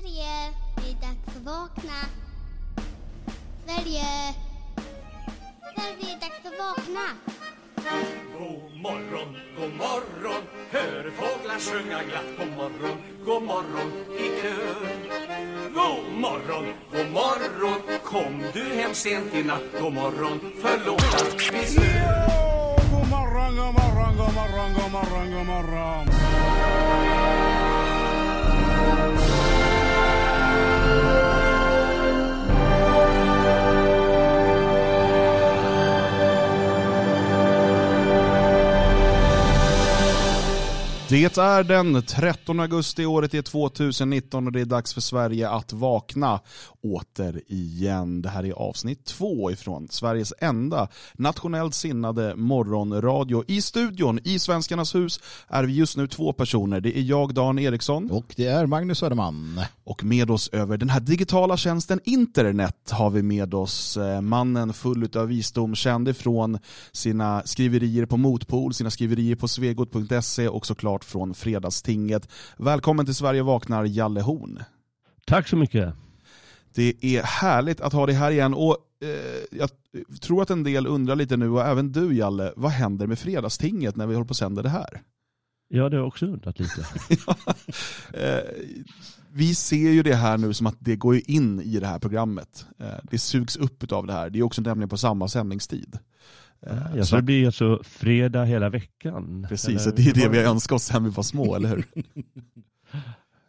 Sverige, det är dags att vakna. Sverige. Sverige, det är dags att vakna. God morgon, god morgon Hör fåglar sjunga glatt God morgon, god morgon i kör God morgon, god morgon Kom du hem sent i natt God morgon, förlåt att vi snö God morgon, god morgon, god morgon, god morgon, god morgon. Det är den 13 augusti, året är 2019 och det är dags för Sverige att vakna återigen. Det här är avsnitt två ifrån Sveriges enda nationellt sinnade morgonradio. I studion i Svenskarnas hus är vi just nu två personer. Det är jag, Dan Eriksson. Och det är Magnus Söderman. Och med oss över den här digitala tjänsten internet har vi med oss eh, mannen full av visdom, känd ifrån sina skriverier på Motpol, sina skriverier på svegot.se och såklart från Fredagstinget. Välkommen till Sverige vaknar, Jalle Horn. Tack så mycket. Det är härligt att ha dig här igen och eh, jag tror att en del undrar lite nu och även du Jalle, vad händer med Fredagstinget när vi håller på att sända det här? Ja, det har jag också undrat lite. eh, vi ser ju det här nu som att det går in i det här programmet. Eh, det sugs upp av det här. Det är också nämligen på samma sändningstid. Ja, så det blir alltså fredag hela veckan? Precis, eller? det är det vi har önskat oss sen vi var små, eller hur?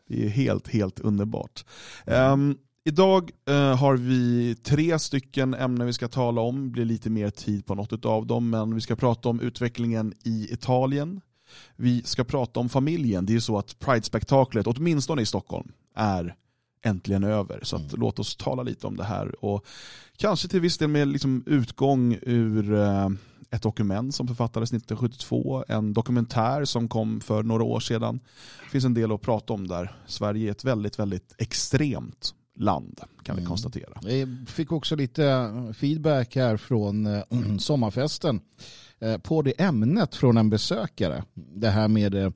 Det är helt, helt underbart. Um, idag uh, har vi tre stycken ämnen vi ska tala om. Det blir lite mer tid på något av dem, men vi ska prata om utvecklingen i Italien. Vi ska prata om familjen. Det är ju så att Pride-spektaklet, åtminstone i Stockholm, är äntligen över. Så att, mm. låt oss tala lite om det här. Och kanske till viss del med liksom utgång ur uh, ett dokument som författades 1972, en dokumentär som kom för några år sedan. Det finns en del att prata om där. Sverige är ett väldigt, väldigt extremt land kan vi mm. konstatera. Vi fick också lite feedback här från äh, sommarfesten på det ämnet från en besökare. Det här med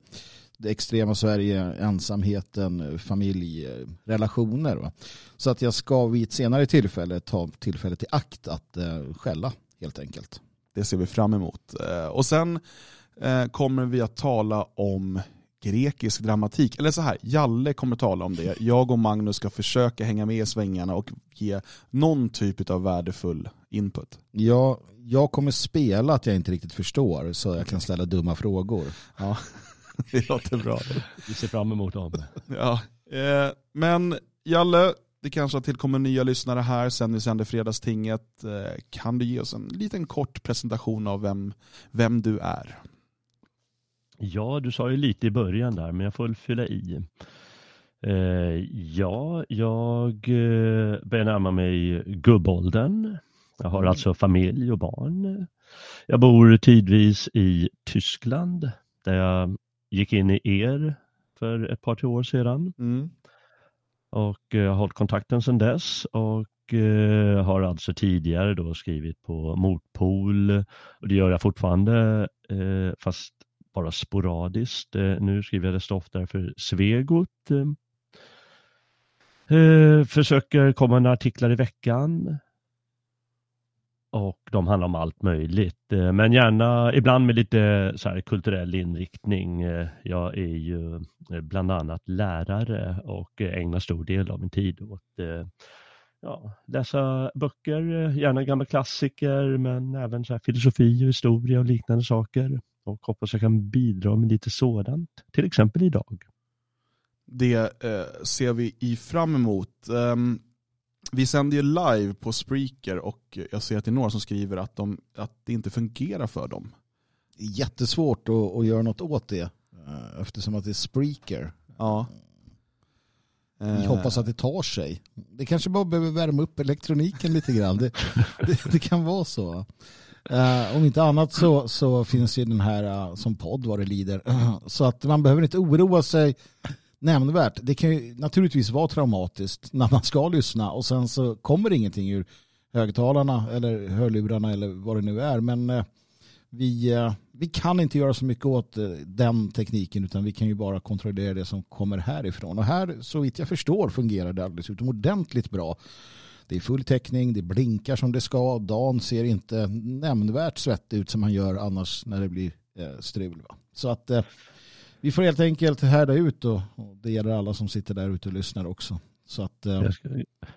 det extrema Sverige, ensamheten, familjerelationer. Va? Så att jag ska vid ett senare tillfälle ta tillfället i akt att skälla helt enkelt. Det ser vi fram emot. Eh, och sen eh, kommer vi att tala om grekisk dramatik. Eller så här, Jalle kommer tala om det. Jag och Magnus ska försöka hänga med i svängarna och ge någon typ av värdefull input. Ja, jag kommer spela att jag inte riktigt förstår så jag kan ställa dumma frågor. Ja, det låter bra. Vi ser fram emot dem. Ja, eh, men Jalle, det kanske har tillkommit nya lyssnare här sen vi sände Fredagstinget. Eh, kan du ge oss en liten kort presentation av vem, vem du är? Ja, du sa ju lite i början där, men jag får fylla i. Eh, ja, jag börjar närma mig gubbåldern. Jag har mm. alltså familj och barn. Jag bor tidvis i Tyskland där jag gick in i er för ett par, tre år sedan. Mm. Och jag har hållit kontakten sedan dess och eh, har alltså tidigare då skrivit på Motpol och det gör jag fortfarande eh, fast bara sporadiskt. Eh, nu skriver jag desto oftare för Svegot. Försöker komma med artiklar i veckan och de handlar om allt möjligt. Eh, men gärna ibland med lite så här kulturell inriktning. Eh, jag är ju eh, bland annat lärare och ägnar stor del av min tid åt ja, läsa böcker, gärna gamla klassiker men även så filosofi och historia och liknande saker. Och hoppas jag kan bidra med lite sådant, till exempel idag. Det eh, ser vi i fram emot. Um vi sänder ju live på Spreaker och jag ser att det är några som skriver att, de, att det inte fungerar för dem. Jättesvårt att, att göra något åt det eh, eftersom att det är Spreaker. Ja. Vi eh. hoppas att det tar sig. Det kanske bara behöver värma upp elektroniken lite grann. Det, det, det kan vara så. Uh, om inte annat så, så finns ju den här uh, som podd vad det lider. så att man behöver inte oroa sig nämnvärt. Det kan ju naturligtvis vara traumatiskt när man ska lyssna och sen så kommer ingenting ur högtalarna eller hörlurarna eller vad det nu är. Men eh, Vi, eh, vi kan inte göra så mycket åt eh, den tekniken utan vi kan ju bara kontrollera det som kommer härifrån. Och här så vitt jag förstår fungerar det alldeles utomordentligt bra. Det är full täckning, det blinkar som det ska. Dan ser inte nämnvärt svettig ut som han gör annars när det blir eh, strul. Va? Så att eh, vi får helt enkelt härda ut och, och det gäller alla som sitter där ute och lyssnar också. Så att, eh, Jag, ska,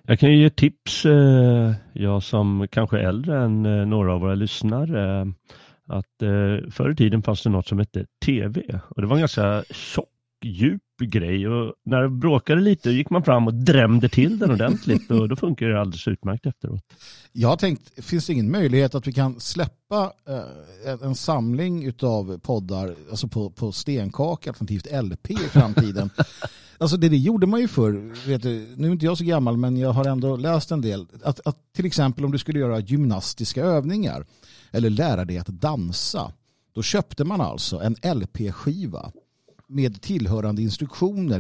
jag kan ju ge tips, eh, jag som kanske är äldre än eh, några av våra lyssnare, eh, att eh, förr i tiden fanns det något som hette TV och det var en ganska tjock, djup grej. Och när det bråkade lite gick man fram och drämde till den ordentligt. Och då funkar det alldeles utmärkt efteråt. Jag har tänkt, finns det ingen möjlighet att vi kan släppa eh, en, en samling av poddar alltså på, på stenkaka, alternativt LP i framtiden? alltså det, det gjorde man ju förr, vet du, nu är inte jag så gammal men jag har ändå läst en del, att, att till exempel om du skulle göra gymnastiska övningar eller lära dig att dansa, då köpte man alltså en LP-skiva med tillhörande instruktioner.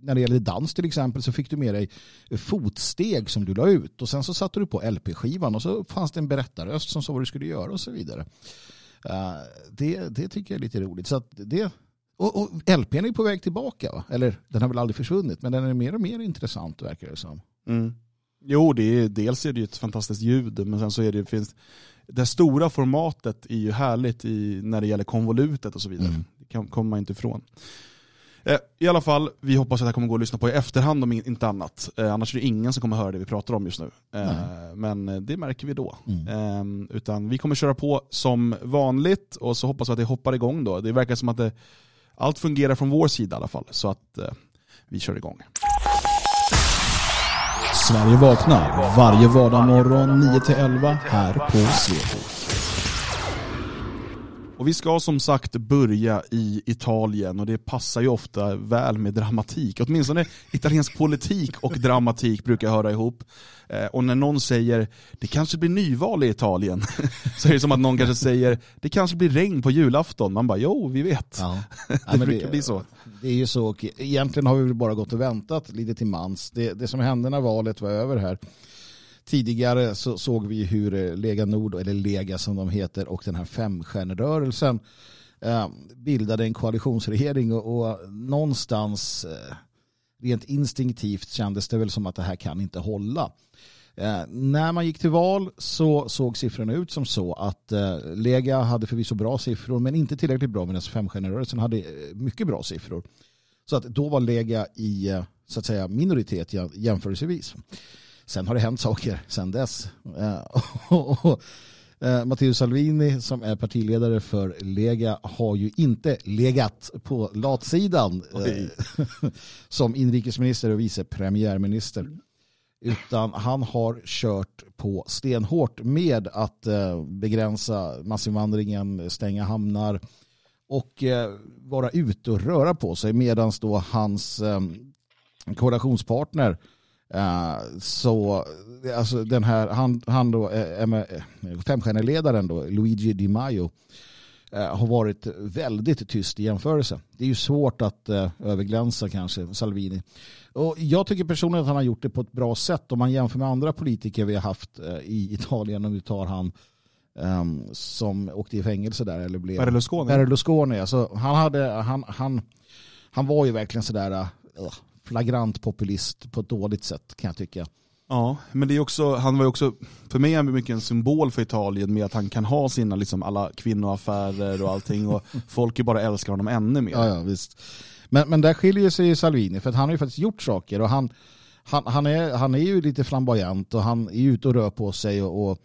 När det gäller dans till exempel så fick du med dig fotsteg som du la ut och sen så satte du på LP-skivan och så fanns det en berättarröst som sa vad du skulle göra och så vidare. Uh, det, det tycker jag är lite roligt. Så det, och, och LPn är på väg tillbaka, va? eller den har väl aldrig försvunnit, men den är mer och mer intressant verkar det som. Mm. Jo, det är, dels är det ju ett fantastiskt ljud, men sen så är det, finns, det stora formatet är ju härligt i, när det gäller konvolutet och så vidare. Mm. Det kommer man inte ifrån. Eh, I alla fall, vi hoppas att det här kommer gå att lyssna på i efterhand om inte annat. Eh, annars är det ingen som kommer höra det vi pratar om just nu. Eh, men det märker vi då. Mm. Utan vi kommer köra på som vanligt och så hoppas vi att det hoppar igång då. Det verkar som att det, allt fungerar från vår sida i alla fall. Så att vi kör igång. Sverige vaknar varje vardag morgon 9-11 här på Svegot. Och vi ska som sagt börja i Italien och det passar ju ofta väl med dramatik. Åtminstone italiensk politik och dramatik brukar höra ihop. Eh, och när någon säger det kanske blir nyval i Italien så är det som att någon kanske säger det kanske blir regn på julafton. Man bara jo, vi vet. Ja. det ja, brukar det, bli så. Det är ju så. Egentligen har vi bara gått och väntat lite till mans. Det, det som hände när valet var över här Tidigare så såg vi hur eh, Lega Nord, eller Lega som de heter, och den här femstjärnerörelsen eh, bildade en koalitionsregering och, och någonstans eh, rent instinktivt kändes det väl som att det här kan inte hålla. Eh, när man gick till val så såg siffrorna ut som så att eh, Lega hade förvisso bra siffror men inte tillräckligt bra medan femstjärnerörelsen hade eh, mycket bra siffror. Så att då var Lega i så att säga minoritet jämförelsevis. Sen har det hänt saker sen dess. Eh, eh, Matteo Salvini som är partiledare för Lega har ju inte legat på latsidan eh, som inrikesminister och vice premiärminister. Utan han har kört på stenhårt med att begränsa massinvandringen, stänga hamnar och vara ute och röra på sig medan då hans koalitionspartner Uh, så alltså den här, han, han då, uh, femstjärneledaren då, Luigi Di Maio, uh, har varit väldigt tyst i jämförelse. Det är ju svårt att uh, överglänsa kanske Salvini. Och jag tycker personligen att han har gjort det på ett bra sätt om man jämför med andra politiker vi har haft i Italien. Om vi tar han um, som åkte i fängelse där. Eller blev, Berlusconi. Berlusconi. Alltså, han, hade, han, han, han var ju verkligen sådär flagrant populist på ett dåligt sätt kan jag tycka. Ja, men det är också, han var ju också, för mig är han mycket en symbol för Italien med att han kan ha sina liksom alla kvinnoaffärer och allting och folk bara älskar honom ännu mer. Ja, ja visst. Men, men där skiljer sig Salvini för att han har ju faktiskt gjort saker och han, han, han, är, han är ju lite flamboyant och han är ute och rör på sig och, och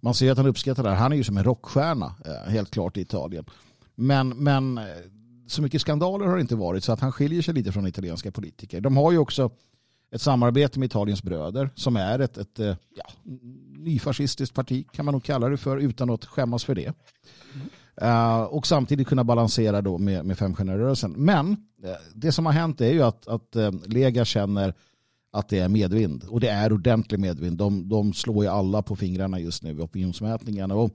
man ser att han uppskattar det här. Han är ju som en rockstjärna eh, helt klart i Italien. Men, men så mycket skandaler har det inte varit så att han skiljer sig lite från italienska politiker. De har ju också ett samarbete med Italiens bröder som är ett, ett eh, ja, nyfascistiskt parti kan man nog kalla det för utan att skämmas för det. Uh, och samtidigt kunna balansera då med, med femstjärnerörelsen. Men uh, det som har hänt är ju att, att uh, Lega känner att det är medvind och det är ordentlig medvind. De, de slår ju alla på fingrarna just nu i opinionsmätningarna. Och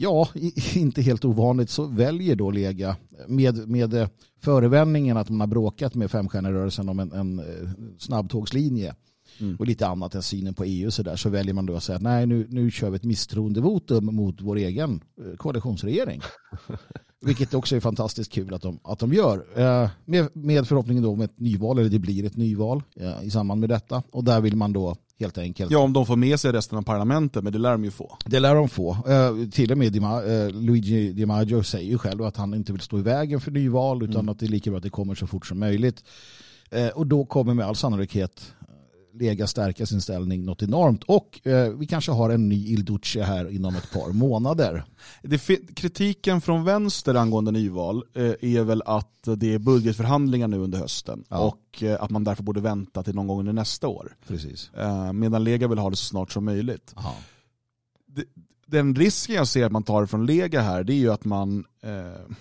ja, inte helt ovanligt så väljer då Lega med, med förevändningen att man har bråkat med femstjärnerörelsen om en, en snabbtågslinje Mm. och lite annat än synen på EU så där så väljer man då att säga att nej nu, nu kör vi ett misstroendevotum mot vår egen eh, koalitionsregering. Vilket också är fantastiskt kul att de, att de gör. Eh, med, med förhoppningen då om ett nyval, eller det blir ett nyval eh, i samband med detta. Och där vill man då helt enkelt Ja, om de får med sig resten av parlamentet, men det lär de ju få. det lär de få. Eh, till och med Di Ma, eh, Luigi Di Maggio säger ju själv att han inte vill stå i vägen för nyval utan att det är lika bra att det kommer så fort som möjligt. Eh, och då kommer med all sannolikhet Lega stärka sin ställning något enormt. Och eh, vi kanske har en ny Il Duce här inom ett par månader. Kritiken från vänster angående nyval eh, är väl att det är budgetförhandlingar nu under hösten Ja. och eh, att man därför borde vänta till någon gång under nästa år. Precis. Eh, medan Lega vill ha det så snart som möjligt. Den risken jag ser att man tar från Lega här det är ju att man, eh,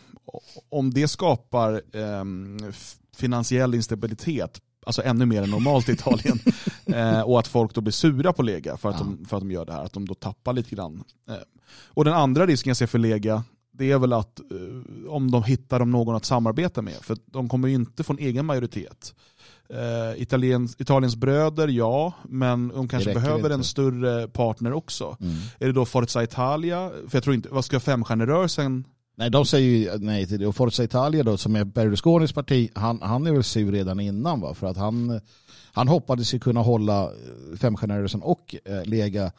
om det skapar eh, f- finansiell instabilitet, alltså ännu mer än normalt i Italien, eh, och att folk då blir sura på Lega för att, Ja. de, för att de gör det här, att de då tappar lite grann. Eh, och den andra risken jag ser för Lega, det är väl att eh, om de hittar någon att samarbeta med, för de kommer ju inte få en egen majoritet. Eh, Italiens, Italiens bröder, ja, men de kanske behöver inte. en större partner också. Mm. Är det då Forza Italia? För jag tror inte, vad ska femstjärnerörelsen? Nej, de säger ju nej till det. Och Forza Italia då, som är Berlusconis parti, han, han är väl sur redan innan va? För att han, han hoppades ju kunna hålla eh, femstjärnerörelsen och eh, Lega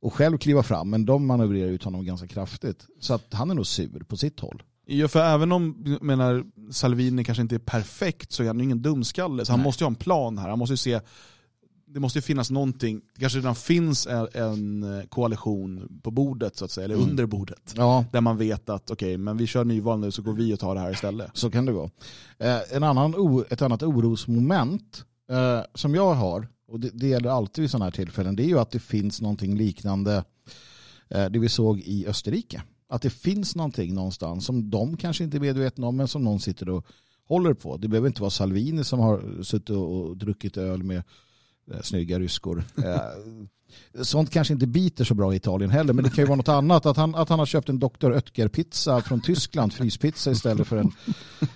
och själv kliva fram, men de manövrerar ut honom ganska kraftigt. Så att han är nog sur på sitt håll. Ja, för även om menar, Salvini kanske inte är perfekt så är han ingen dumskalle. Så han Nej. måste ju ha en plan här. Han måste ju se, det måste ju finnas någonting, det kanske redan finns en, en koalition på bordet så att säga, eller Mm. under bordet. Ja, Där man vet att okej, men vi kör nyval nu så går vi och tar det här istället. så kan det vara. Eh, en annan, ett annat orosmoment eh, som jag har, och det, det gäller alltid vid sådana här tillfällen, det är ju att det finns någonting liknande eh, det vi såg i Österrike. Att det finns någonting någonstans som de kanske inte är medvetna om, men som någon sitter och håller på. Det behöver inte vara Salvini som har suttit och druckit öl med eh, snygga ryskor. Sånt kanske inte biter så bra i Italien heller, men det kan ju vara något annat. Att han, att han har köpt en Dr. Oetker-pizza från Tyskland, fryspizza istället för en,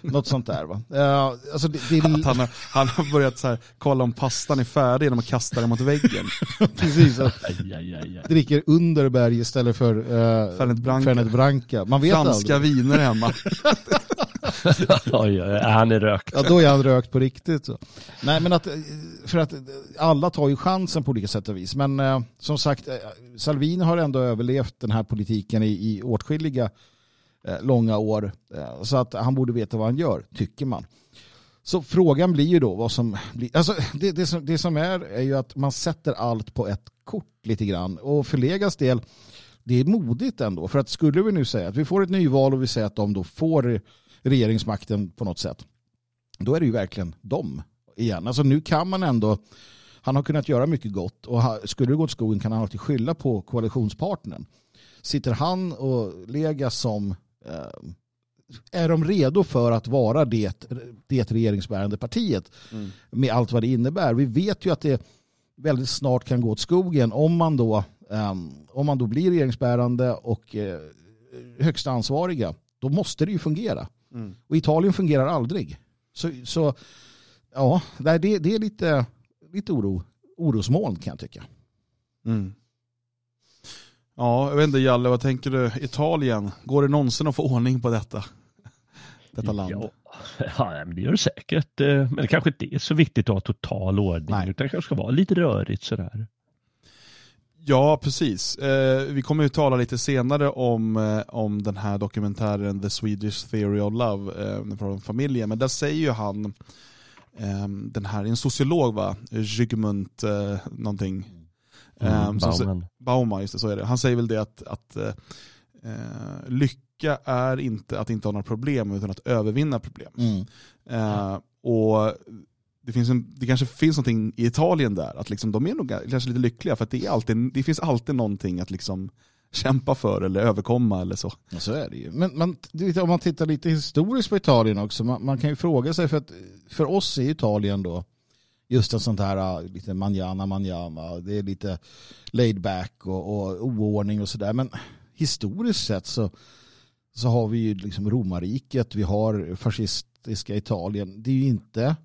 något sånt där. Va? Eh, alltså det, det Att han har, han har börjat så här, kolla om pastan är färdig genom att kasta den mot väggen. precis, Aj, aj, aj, aj. dricker Underberg istället för uh, Fernet Branca. Fernet Branca. Man vet Franska aldrig. viner hemma. Oj, han är rökt. Ja, då är han rökt på riktigt. Så. Nej, men att, eh, för att eh, alla tar ju chansen på olika sätt och vis. Men eh, som sagt, eh, Salvini har ändå överlevt den här politiken i, i åtskilliga eh, långa år. Eh, så att han borde veta vad han gör, tycker man. Så frågan blir ju då vad som blir, alltså det, det, som, det som är är ju att man sätter allt på ett kort lite grann. Och för Legas del, det är modigt ändå. För att skulle vi nu säga att vi får ett nyval och vi säger att de då får regeringsmakten på något sätt. Då är det ju verkligen dem igen. Alltså nu kan man ändå, han har kunnat göra mycket gott och skulle det gå åt skogen kan han alltid skylla på koalitionspartnern. Sitter han och Lega som eh, är de redo för att vara det, det regeringsbärande partiet med allt vad det innebär. Vi vet ju att det väldigt snart kan gå åt skogen om man då, ehm, om man då blir regeringsbärande och eh, högsta ansvariga. Då måste det ju fungera. Mm. Och Italien fungerar aldrig. Så, så ja, det, det är lite, lite oro, orosmoln kan jag tycka. Mm. Ja, jag vet inte Jalle, vad tänker du? Italien, går det någonsin att få ordning på detta? Detta land? Ja, ja, men det gör det säkert. eh, Men det kanske inte är så viktigt att ha total ordning. Nej. Utan det kanske ska vara lite rörigt sådär. Ja, precis. Eh, vi kommer ju tala lite senare om, eh, om den här dokumentären The Swedish Theory of Love eh, från familjen. Men där säger ju han, eh, den här, en sociolog va, Zygmunt eh, någonting. Mm, Ehm, Bauman. Bauman, just det, så är det. Han säger väl det att, att eh, eh, lycka är inte att inte ha några problem utan att övervinna problem. Eh, och det, finns en, det kanske finns någonting i Italien där, att liksom, de är nog kanske lite lyckliga för att det, är alltid, det finns alltid någonting att liksom kämpa för eller överkomma eller så. Ja, så är det ju. Men man, om man tittar lite historiskt på Italien också, man, man kan ju fråga sig, för att för oss är Italien då just en sånt här äh, lite manjana manjana, det är lite laid back och, och oordning och sådär. Men historiskt sett så, så har vi ju liksom romarriket, vi har fascistiska Italien. Det är ju inte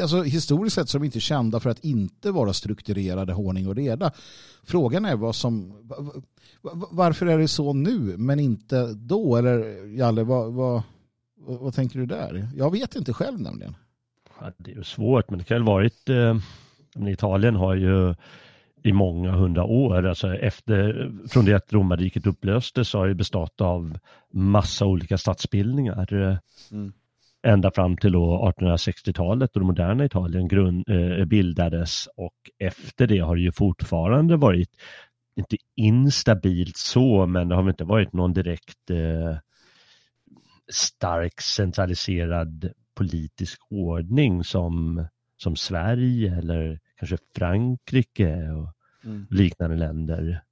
alltså, historiskt sett så är de inte kända för att inte vara strukturerade, ordning och reda. Frågan är vad som, varför är det så nu men inte då? Eller Jalle, vad, vad, vad tänker du där? Jag vet inte själv nämligen. Ja, det är ju svårt, men det kan ha varit, eh, Italien har ju i många hundra år, alltså efter, från det att romarriket upplöstes så har det bestått av massa olika statsbildningar. Mm. Ända fram till 1860-talet och det moderna Italien grund, eh, bildades och efter det har det ju fortfarande varit, inte instabilt så, men det har inte varit någon direkt eh, stark centraliserad politisk ordning som, som Sverige eller kanske Frankrike och mm. liknande länder.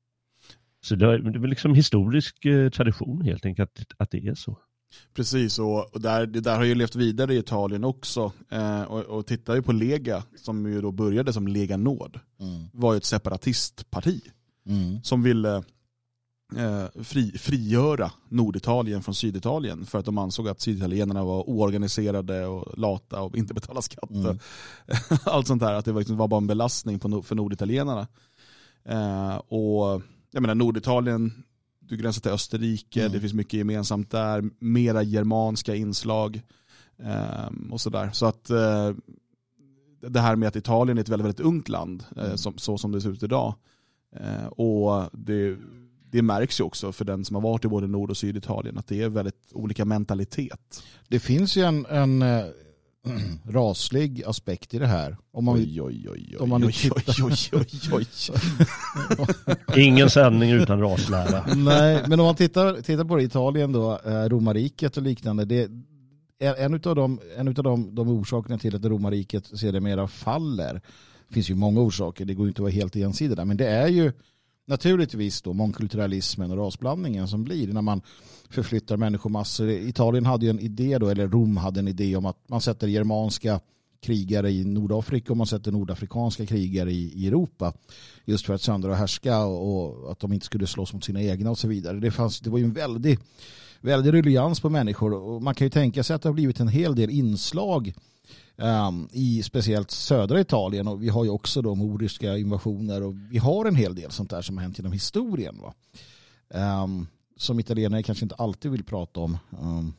Så det är, det är liksom historisk eh, tradition helt enkelt att, att det är så. Precis, och, där, det där har ju levt vidare i Italien också. Eh, och, och tittar ju på Lega, som ju då började som Lega Nord, mm. var ju ett separatistparti mm. som ville eh, fri, frigöra Norditalien från Syditalien för att de ansåg att syditalienarna var oorganiserade och lata och inte betalade skatt. Mm. Allt sånt där, att det var, liksom, var bara en belastning på, för norditalienarna. Eh, och jag menar Norditalien, du gränsar till Österrike, mm. det finns mycket gemensamt där, mera germanska inslag eh, och sådär. Så att eh, det här med att Italien är ett väldigt, väldigt ungt land, eh, mm. som, så som det ser ut idag. Eh, och det det märks ju också för den som har varit i både Nord och Syditalien att det är väldigt olika mentalitet. Det finns ju en, en äh, raslig aspekt i det här. Om man, oj, oj, oj, om man oj, oj, oj, oj, oj. Ingen sändning utan raslära. Nej, men om man tittar, tittar på det, Italien då, eh, romarriket och liknande, det är en av de, en utav de, de orsakerna till att romarriket sedermera faller. Det finns ju många orsaker, det går inte att vara helt ensidigt där, men det är ju naturligtvis då mångkulturalismen och rasblandningen som blir när man förflyttar människomassor. Italien hade ju en idé då, eller Rom hade en idé om att man sätter germanska krigare i Nordafrika och man sätter nordafrikanska krigare i, Europa just för att söndra och härska och, att de inte skulle slåss mot sina egna och så vidare. Det, fanns, det var ju en väldig, väldig ruljans på människor och man kan ju tänka sig att det har blivit en hel del inslag um, i speciellt södra Italien och vi har ju också de moriska invasioner och vi har en hel del sånt där som har hänt genom historien. Va? Um, som italienare kanske inte alltid vill prata om. Um,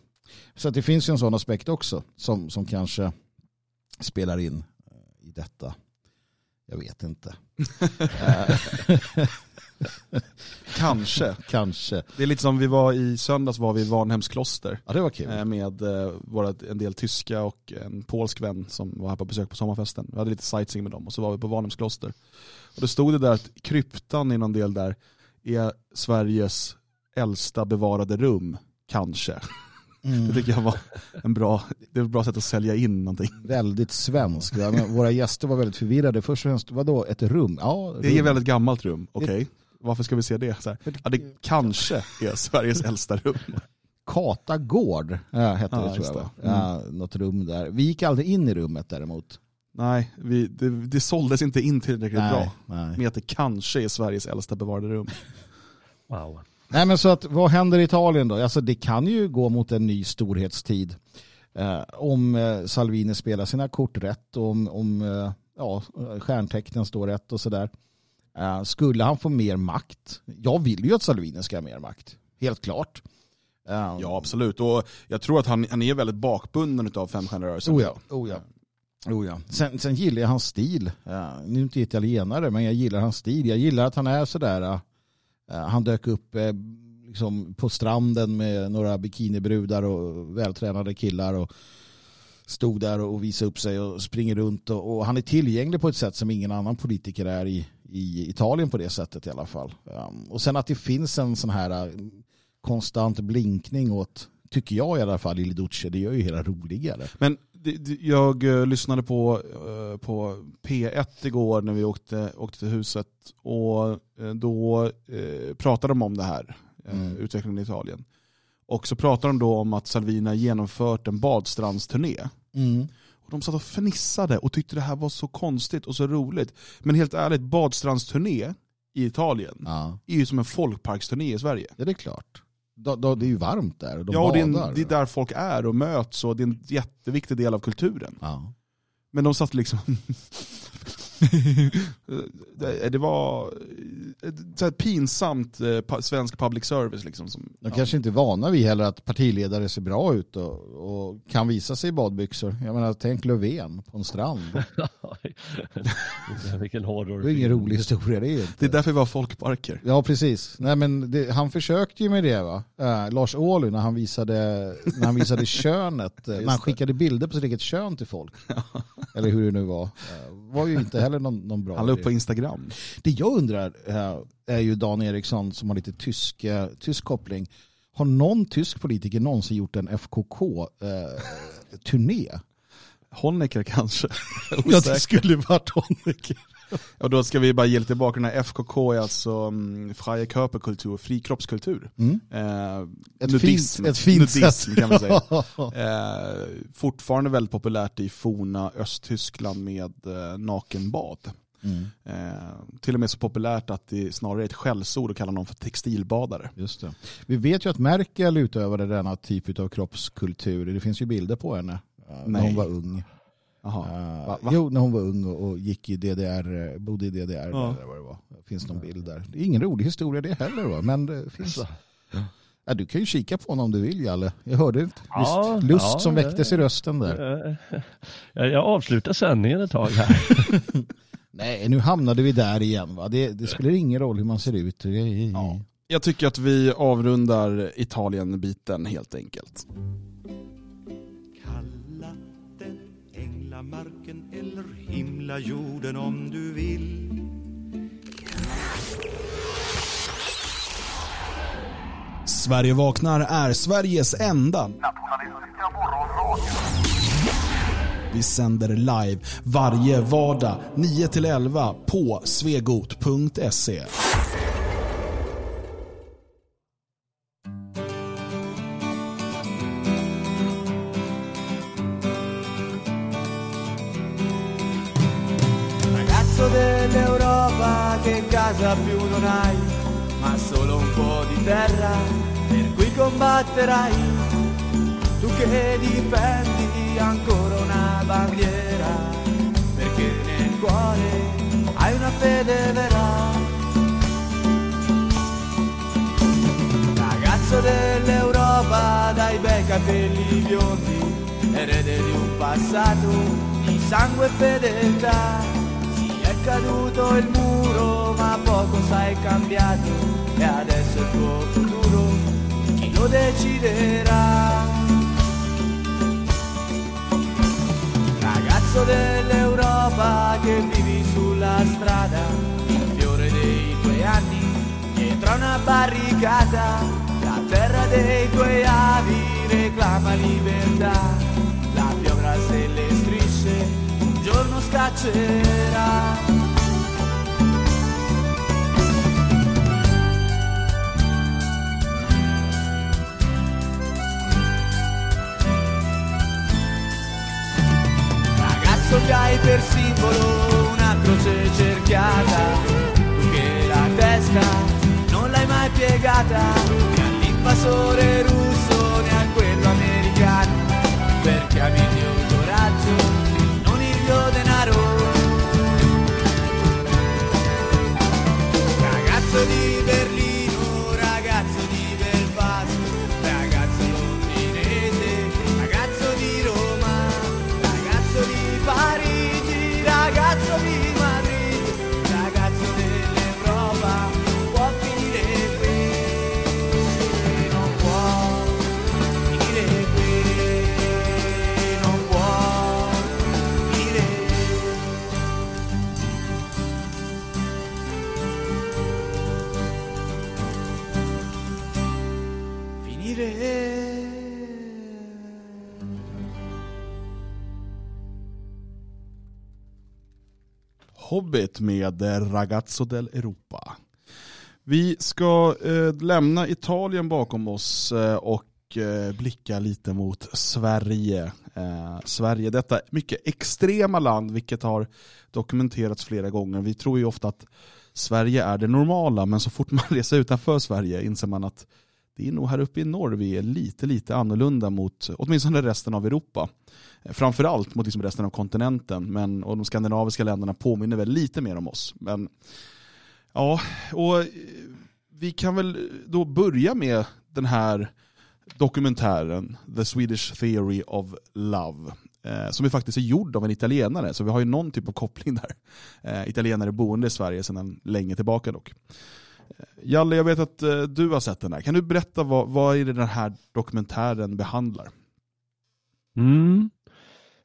så det finns ju en sån aspekt också som, som kanske spelar in uh, i detta. Jag vet inte. Kanske. Kanske. Det är lite som vi var i söndags var vi i Varnhems kloster. Ja, det var kul. Eh, med eh, våra, en del tyska och en polsk vän som var här på besök på sommarfesten. Vi hade lite sightseeing med dem och så var vi på Varnhems kloster. Och då stod det där att kryptan i någon del där är Sveriges äldsta bevarade rum, kanske. Mm. Det tycker jag var en bra, det är ett bra sätt att sälja in någonting. Väldigt svenskt. Våra gäster var väldigt förvirrade. Först och främst, vadå, ett rum? Ja, rum. Det är ett väldigt gammalt rum, okej. Okay. Varför ska vi se det? Så här. Ja, det kanske är Sveriges äldsta rum. Kata gård ja, hette ja, det tror jag. Det. Mm. Ja, något rum där. Vi gick aldrig in i rummet däremot. Nej, vi, det, det såldes inte in tillräckligt nej, bra. Nej. Med att det kanske är Sveriges äldsta bevarade rum. Wow. Nej men så att vad händer i Italien då? Alltså det kan ju gå mot en ny storhetstid. Eh, om eh, Salvini spelar sina kort rätt och om, om eh, ja, stjärntecknen står rätt och sådär. Eh, skulle han få mer makt? Jag vill ju att Salvini ska ha mer makt. Helt klart. Eh, ja absolut och jag tror att han, han är väldigt bakbunden av femstjärnerörelsen. Oh ja, oh ja. Oh ja. Sen, sen gillar jag hans stil. Uh, nu är inte italienare men jag gillar hans stil. Jag gillar att han är sådär. Eh, han dök upp eh, liksom på stranden med några bikinibrudar och vältränade killar. Och stod där och visade upp sig och springer runt. Och, och han är tillgänglig på ett sätt som ingen annan politiker är i, i Italien på det sättet i alla fall. Ehm, och sen att det finns en sån här eh, konstant blinkning åt, tycker jag i alla fall, i Liduce, det gör ju hela roligare. Men jag uh, lyssnade på, uh, på P1 igår när vi åkte, åkte till huset och då pratade de om det här, mm. utvecklingen i Italien. Och så pratade de då om att Salvini genomfört en badstrandsturné. Mm. De satt och fnissade och tyckte det här var så konstigt och så roligt. Men helt ärligt, badstrandsturné i Italien ja. är ju som en folkparksturné i Sverige. Ja, det är klart. Då, då, det är ju varmt där. De ja, och det är, en, det är, där folk är och möts och det är en jätteviktig del av kulturen. Ja. Men de satt liksom... det det var så här pinsamt eh, svensk public service. Liksom, som, De kanske inte är vana vid heller att partiledare ser bra ut och, och kan visa sig i badbyxor. Jag menar, tänk Löfven på en strand. Vilken horror. Det är ingen rolig historia det är inte. Det är därför vi har folkparker. Ja, precis. Nej, men det, han försökte ju med det va. Äh, Lars Ohly när han visade, när han visade könet, eh, när han skickade bilder på sitt eget kön till folk. Eller hur det nu var. Eh, var ju inte heller någon, någon bra Han la upp på Instagram. Det jag undrar eh, är ju Dan Eriksson som har lite tysk, eh, tysk koppling. Har någon tysk politiker någonsin gjort en FKK-turné? Honecker kanske. ja, det skulle varit Honecker. Och då ska vi bara ge lite bakgrund. FKK är alltså um, Freie Körperkultur, fri kroppskultur. Mm. Eh, Ett nudism, fint, ett fint nudism sätt. kan man säga. Eh, fortfarande väldigt populärt i forna Östtyskland med eh, nakenbad. Mm, Eh, till och med så populärt att det snarare är ett skällsord att kalla någon för textilbadare. just det. Vi vet ju att Merkel utövade denna typ av kroppskultur. Det finns ju bilder på henne eh, när Nej. hon var ung. Va- va? Jo, när hon var ung och, och gick i DDR, eh, bodde i DDR. Ja. Eller vad det var. Finns någon bild där. Det är ingen rolig historia det heller va? men det finns. Ja, du kan ju kika på honom om du vill Jalle. Jag hörde Ja, lust, lust ja, som väcktes i rösten där. Jag jag avslutar sändningen ett tag här. Nej, nu hamnade vi där igen va. Det, det spelar ingen roll hur man ser ut. Ja. Jag tycker att vi avrundar Italien-biten helt enkelt. Marken eller himlajorden om du vill Sverige vaknar är Sveriges enda Vi sänder live varje vardag 9-11 på svegot.se. che casa più non hai, ma solo un po' di terra per cui combatterai. Tu che difendi ancora una bandiera, perché nel cuore hai una fede vera. Ragazzo dell'Europa dai bei capelli biondi, erede di un passato di sangue e fedeltà. Caduto il muro, ma poco sai cambiato, e adesso il tuo futuro chi lo deciderà? Ragazzo dell'Europa che vivi sulla strada, il fiore dei tuoi anni, dietro una barricata, la terra dei tuoi avi reclama libertà, la piovra se le strisce un giorno scaccerà. spiegata, l'invasore russo. Hobbit med eh, Ragazzo del Europa. Vi ska eh, lämna Italien bakom oss eh, och eh, blicka lite mot Sverige. Eh, Sverige, detta mycket extrema land, vilket har dokumenterats flera gånger. Vi tror ju ofta att Sverige är det normala, men så fort man reser utanför Sverige inser man att det är nog här uppe i norr vi är lite, lite annorlunda mot åtminstone resten av Europa. Framförallt mot liksom resten av kontinenten, men, och de skandinaviska länderna påminner väl lite mer om oss. Men ja, och vi kan väl då börja med den här dokumentären The Swedish Theory of Love. Eh, som ju faktiskt är gjord av en italienare, så vi har ju någon typ av koppling där. Eh, italienare boende i Sverige sedan länge tillbaka dock. Eh, Jalle, jag vet att eh, du har sett den här. Kan du berätta vad, vad är det den här dokumentären behandlar? Mm.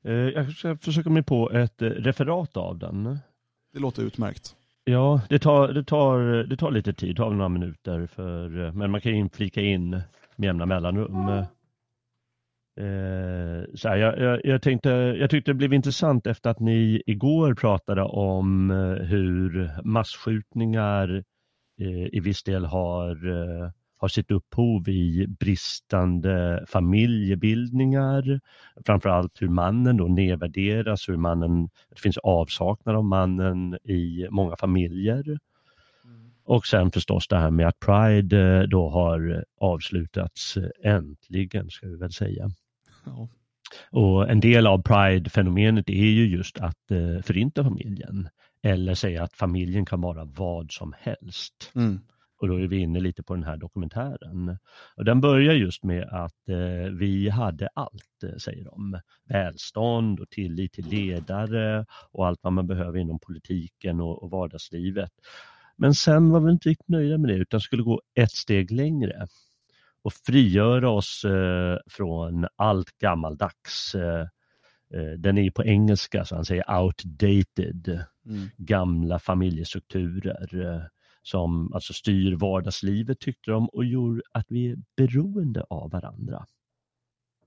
Eh, Jag ska försöka mig på ett eh, referat av den. Det låter utmärkt. Ja, det tar, det tar, det tar lite tid, tar några minuter, för, men man kan ju flika in med jämna mellanrum. Eh, så här, jag, jag, jag, tänkte, jag tyckte det blev intressant efter att ni igår pratade om eh, hur massskjutningar eh, i viss del har, eh, har sitt upphov i bristande familjebildningar. Framförallt hur mannen då nedvärderas, hur mannen, det finns avsaknad av mannen i många familjer. Och sen förstås det här med att Pride eh, då har avslutats eh, äntligen, ska vi väl säga. Ja. Och en del av Pride-fenomenet är ju just att eh, förinta familjen. Eller säga att familjen kan vara vad som helst. Mm. Och då är vi inne lite på den här dokumentären. Och den börjar just med att eh, vi hade allt, eh, säger de. Välstånd och tillit till ledare och allt vad man behöver inom politiken och, och vardagslivet. Men sen var vi inte riktigt nöjda med det utan skulle gå ett steg längre och frigöra oss eh, från allt gammaldags. Eh, eh, den är på engelska så han säger outdated, Mm. gamla familjestrukturer eh, som alltså styr vardagslivet tyckte de och gjorde att vi är beroende av varandra.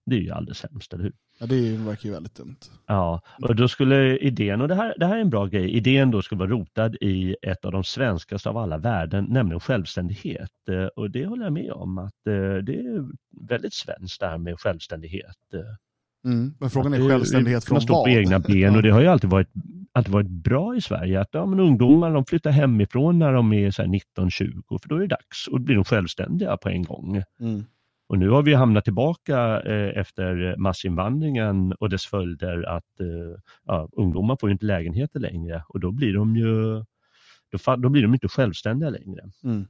Det är ju alldeles hemskt, eller hur? Ja, det verkar ju väldigt dumt. Ja, och då skulle idén, och det här, det här är en bra grej, idén då skulle vara rotad i ett av de svenskaste av alla värden, nämligen självständighet. Eh, Och det håller jag med om, att eh, det är väldigt svenskt det här med självständighet. Mm. Men frågan är självständighet från stå vad? på egna ben och det har ju alltid varit, alltid varit bra i Sverige att ja, men ungdomar de flyttar hemifrån när de är så här 19-20 för då är det dags och då blir de självständiga på en gång. Mm. Och nu har vi hamnat tillbaka eh, efter massinvandringen och dess följder att eh, ja, ungdomar får ju inte lägenheter längre och då blir de ju då, då blir de inte självständiga längre. Mm.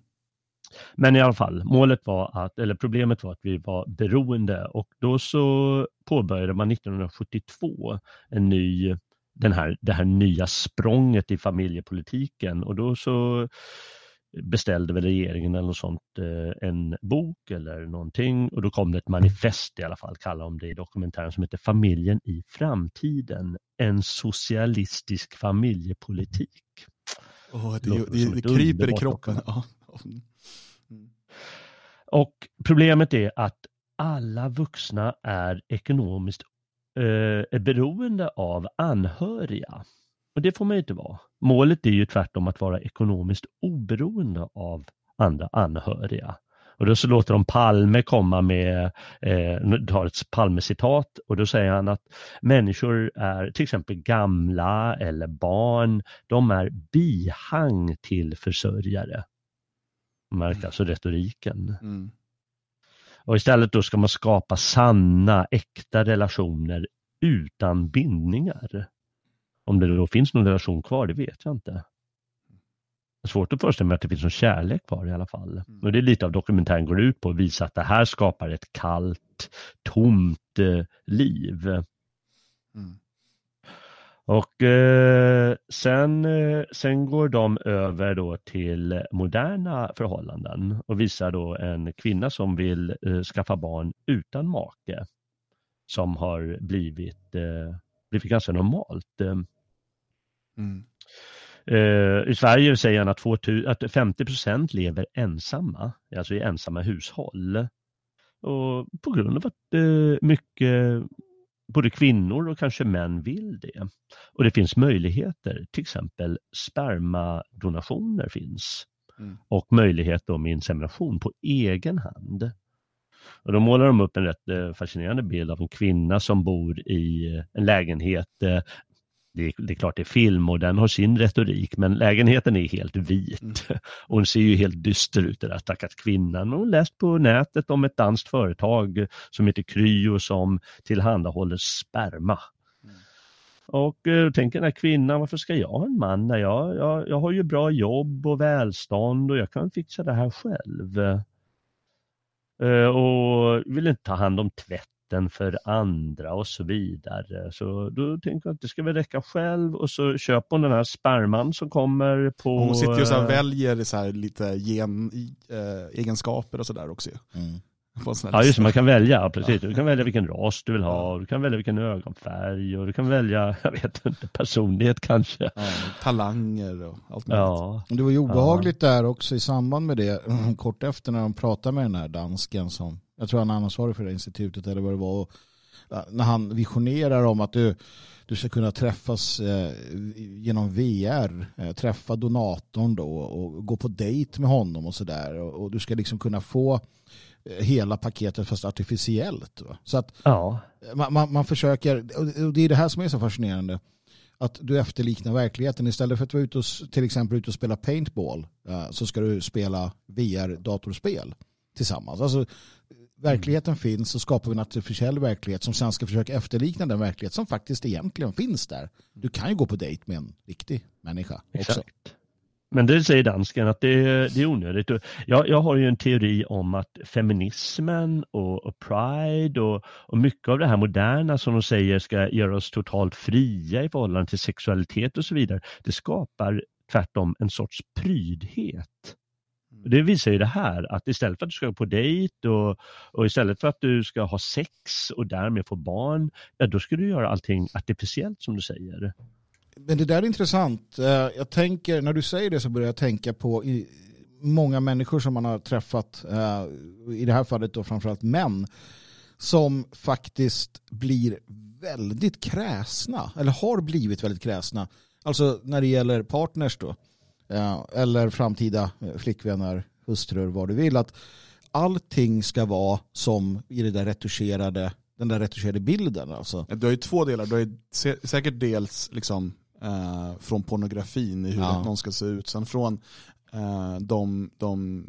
Men i alla fall, målet var att, eller problemet var att vi var beroende och då så påbörjade man 1972 en ny, den här, det här nya språnget i familjepolitiken och då så beställde väl regeringen eller något sånt eh, en bok eller någonting och då kom det ett manifest i alla fall, kallar de det i dokumentären, som heter Familjen i framtiden, en socialistisk familjepolitik. Åh, det, det, det ett kryper i kroppen. dokument. Mm. Och problemet är att alla vuxna är ekonomiskt eh, är beroende av anhöriga. Och det får man ju inte vara. Målet är ju tvärtom att vara ekonomiskt oberoende av andra anhöriga. Och då så låter de Palme komma med, eh, tar ett Palme-citat och då säger han att människor är till exempel gamla eller barn, de är bihang till försörjare. Märk alltså retoriken. Mm. Och istället då ska man skapa sanna, äkta relationer utan bindningar. Om det då finns någon relation kvar, det vet jag inte. Det är svårt att föreställa mig att det finns någon kärlek kvar i alla fall. Och det är lite av dokumentären går ut på, att visa att det här skapar ett kallt, tomt eh, liv. Mm. Och eh, sen, eh, sen går de över då till moderna förhållanden och visar då en kvinna som vill eh, skaffa barn utan make. Som har blivit, eh, blivit ganska normalt. Eh, Mm. Eh, I Sverige säger han att, 2000, att 50 procent lever ensamma, alltså i ensamma hushåll. Och på grund av att mycket, både kvinnor och kanske män vill det. Och det finns möjligheter, till exempel spermadonationer finns. Mm. Och möjlighet då med insemination på egen hand. Och då målar de upp en rätt eh, fascinerande bild av en kvinna som bor i eh, en lägenhet eh, det är, det är klart det är film och den har sin retorik, men lägenheten är helt vit. Mm. Och hon ser ju helt dyster ut, den där stackars kvinnan. Hon har läst på nätet om ett danskt företag som heter Kryo som tillhandahåller sperma. Mm. Och eh, tänker den här kvinnan, varför ska jag ha en man när jag, jag, jag har ju bra jobb och välstånd och jag kan fixa det här själv. Eh, och vill inte ta hand om tvätt vatten för andra och så vidare. Så då tänker jag att det ska väl räcka själv och så köper hon den här sperman som kommer på... Hon sitter ju så här, väljer så här lite gen, äh, egenskaper och sådär också. Mm. Ja just det, man kan välja, precis. Du kan välja vilken ras du vill ha, du kan välja vilken ögonfärg och du kan välja, jag vet inte, personlighet kanske. Ja, talanger och allt möjligt. Ja. Det var ju obehagligt ja. där också i samband med det, kort efter när de pratade med den här dansken som jag tror han är ansvarig för det institutet eller vad det var. Och, när han visionerar om att du, du ska kunna träffas eh, genom VR, eh, träffa donatorn då och gå på dejt med honom och sådär. Och, och, du ska liksom kunna få eh, hela paketet fast artificiellt. Va? Så att ja. man, man, man, försöker, och det är det här som är så fascinerande, att du efterliknar verkligheten. Istället för att vara ute och, till exempel ute och spela paintball eh, så ska du spela VR-datorspel tillsammans. Alltså, verkligheten mm. finns så skapar vi en artificiell verklighet som sen ska försöka efterlikna den verklighet som faktiskt egentligen finns där. Du kan ju gå på dejt med en riktig människa Exakt. också. Men det säger dansken att det, det är onödigt. Jag, jag har ju en teori om att feminismen och, och pride och, och, mycket av det här moderna som de säger ska göra oss totalt fria i förhållande till sexualitet och så vidare. Det skapar tvärtom en sorts prydhet. Det visar ju det här att istället för att du ska gå på dejt och, och istället för att du ska ha sex och därmed få barn, ja då ska du göra allting artificiellt som du säger. Men det där är intressant. Eh, jag tänker, när du säger det så börjar jag tänka på många människor som man har träffat, eh, i det här fallet då framförallt män, som faktiskt blir väldigt kräsna, eller har blivit väldigt kräsna. Alltså när det gäller partners då eller framtida flickvänner, hustrur, vad du vill. Att allting ska vara som i det där retuscherade, den där retuscherade bilden. Alltså. Du har ju två delar. Du har ju säkert dels liksom, eh, från pornografin i hur ja. någon ska se ut. Sen från eh, de, de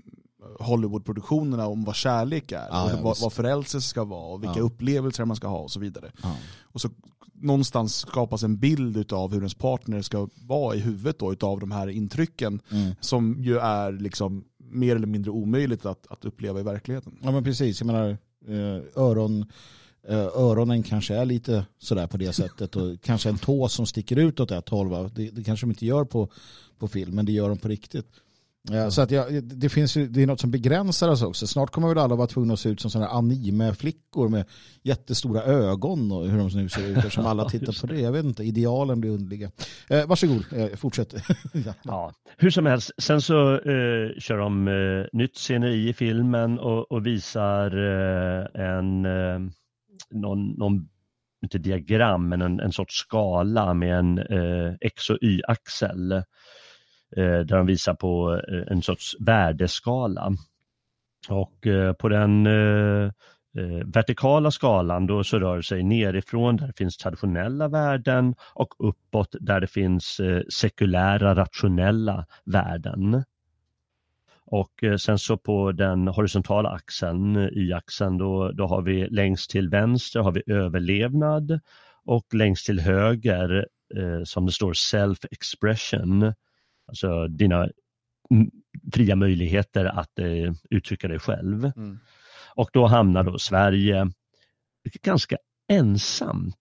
Hollywoodproduktionerna om vad kärlek är, ja, ja, vad, vad förälskelse ska vara och vilka upplevelser man ska ha och så vidare. Och så någonstans skapas en bild av hur ens partner ska vara i huvudet då, utav de här intrycken mm. som ju är liksom mer eller mindre omöjligt att, att uppleva i verkligheten. Ja men precis, jag menar eh, öron, eh, öronen kanske är lite sådär på det sättet och kanske en tå som sticker ut åt ett håll. Det, det kanske de inte gör på, på film men det gör de på riktigt. Så att jag, det, finns ju, det är något som begränsar oss också. Snart kommer väl alla vara tvungna att se ut som sådana anime-flickor med jättestora ögon och hur de nu ser ut eftersom alla tittar på det. Jag vet inte, idealen blir underliga. Eh, varsågod, eh, fortsätt. ja. ja. hur som helst, sen så eh, kör de eh, nytt sceneri i filmen och, och visar eh, en, eh, någon, någon inte diagram, men en, en sorts skala med en eh, X och Y-axel Eh, där de visar på eh, en sorts värdeskala. Och eh, på den eh, eh, vertikala skalan då så rör det sig nerifrån där det finns traditionella värden och uppåt där det finns sekulära rationella värden. Och sen så på den horisontala axeln, y-axeln, då, då har vi längst till vänster har vi överlevnad och längst till höger eh, som det står self-expression Alltså dina fria möjligheter att eh, uttrycka dig själv. Mm. Och då hamnar då Sverige ganska ensamt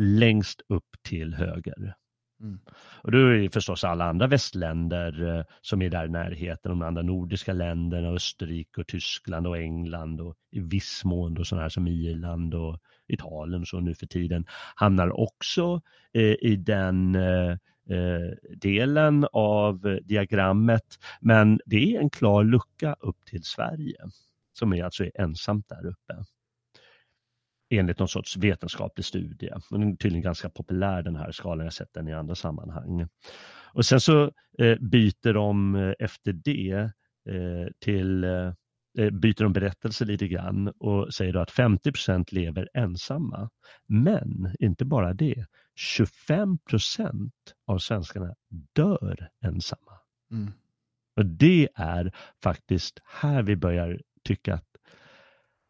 längst upp till höger. Mm. Och då är förstås alla andra västländer eh, som är där i närheten, de andra nordiska länderna, Österrike och Tyskland och England och i viss mån då sådana här som Irland och Italien och så nu för tiden hamnar också eh, i den Eh, Eh, delen av diagrammet. Men det är en klar lucka upp till Sverige som är alltså ensamt där uppe. Enligt någon sorts vetenskaplig studie. Den är tydligen ganska populär den här skalan, jag har sett den i andra sammanhang. Och sen så eh, byter de eh, efter det till byter de berättelse lite grann och säger då att 50 procent lever ensamma. Men inte bara det, 25 procent av svenskarna dör ensamma. Mm. Och det är faktiskt här vi börjar tycka att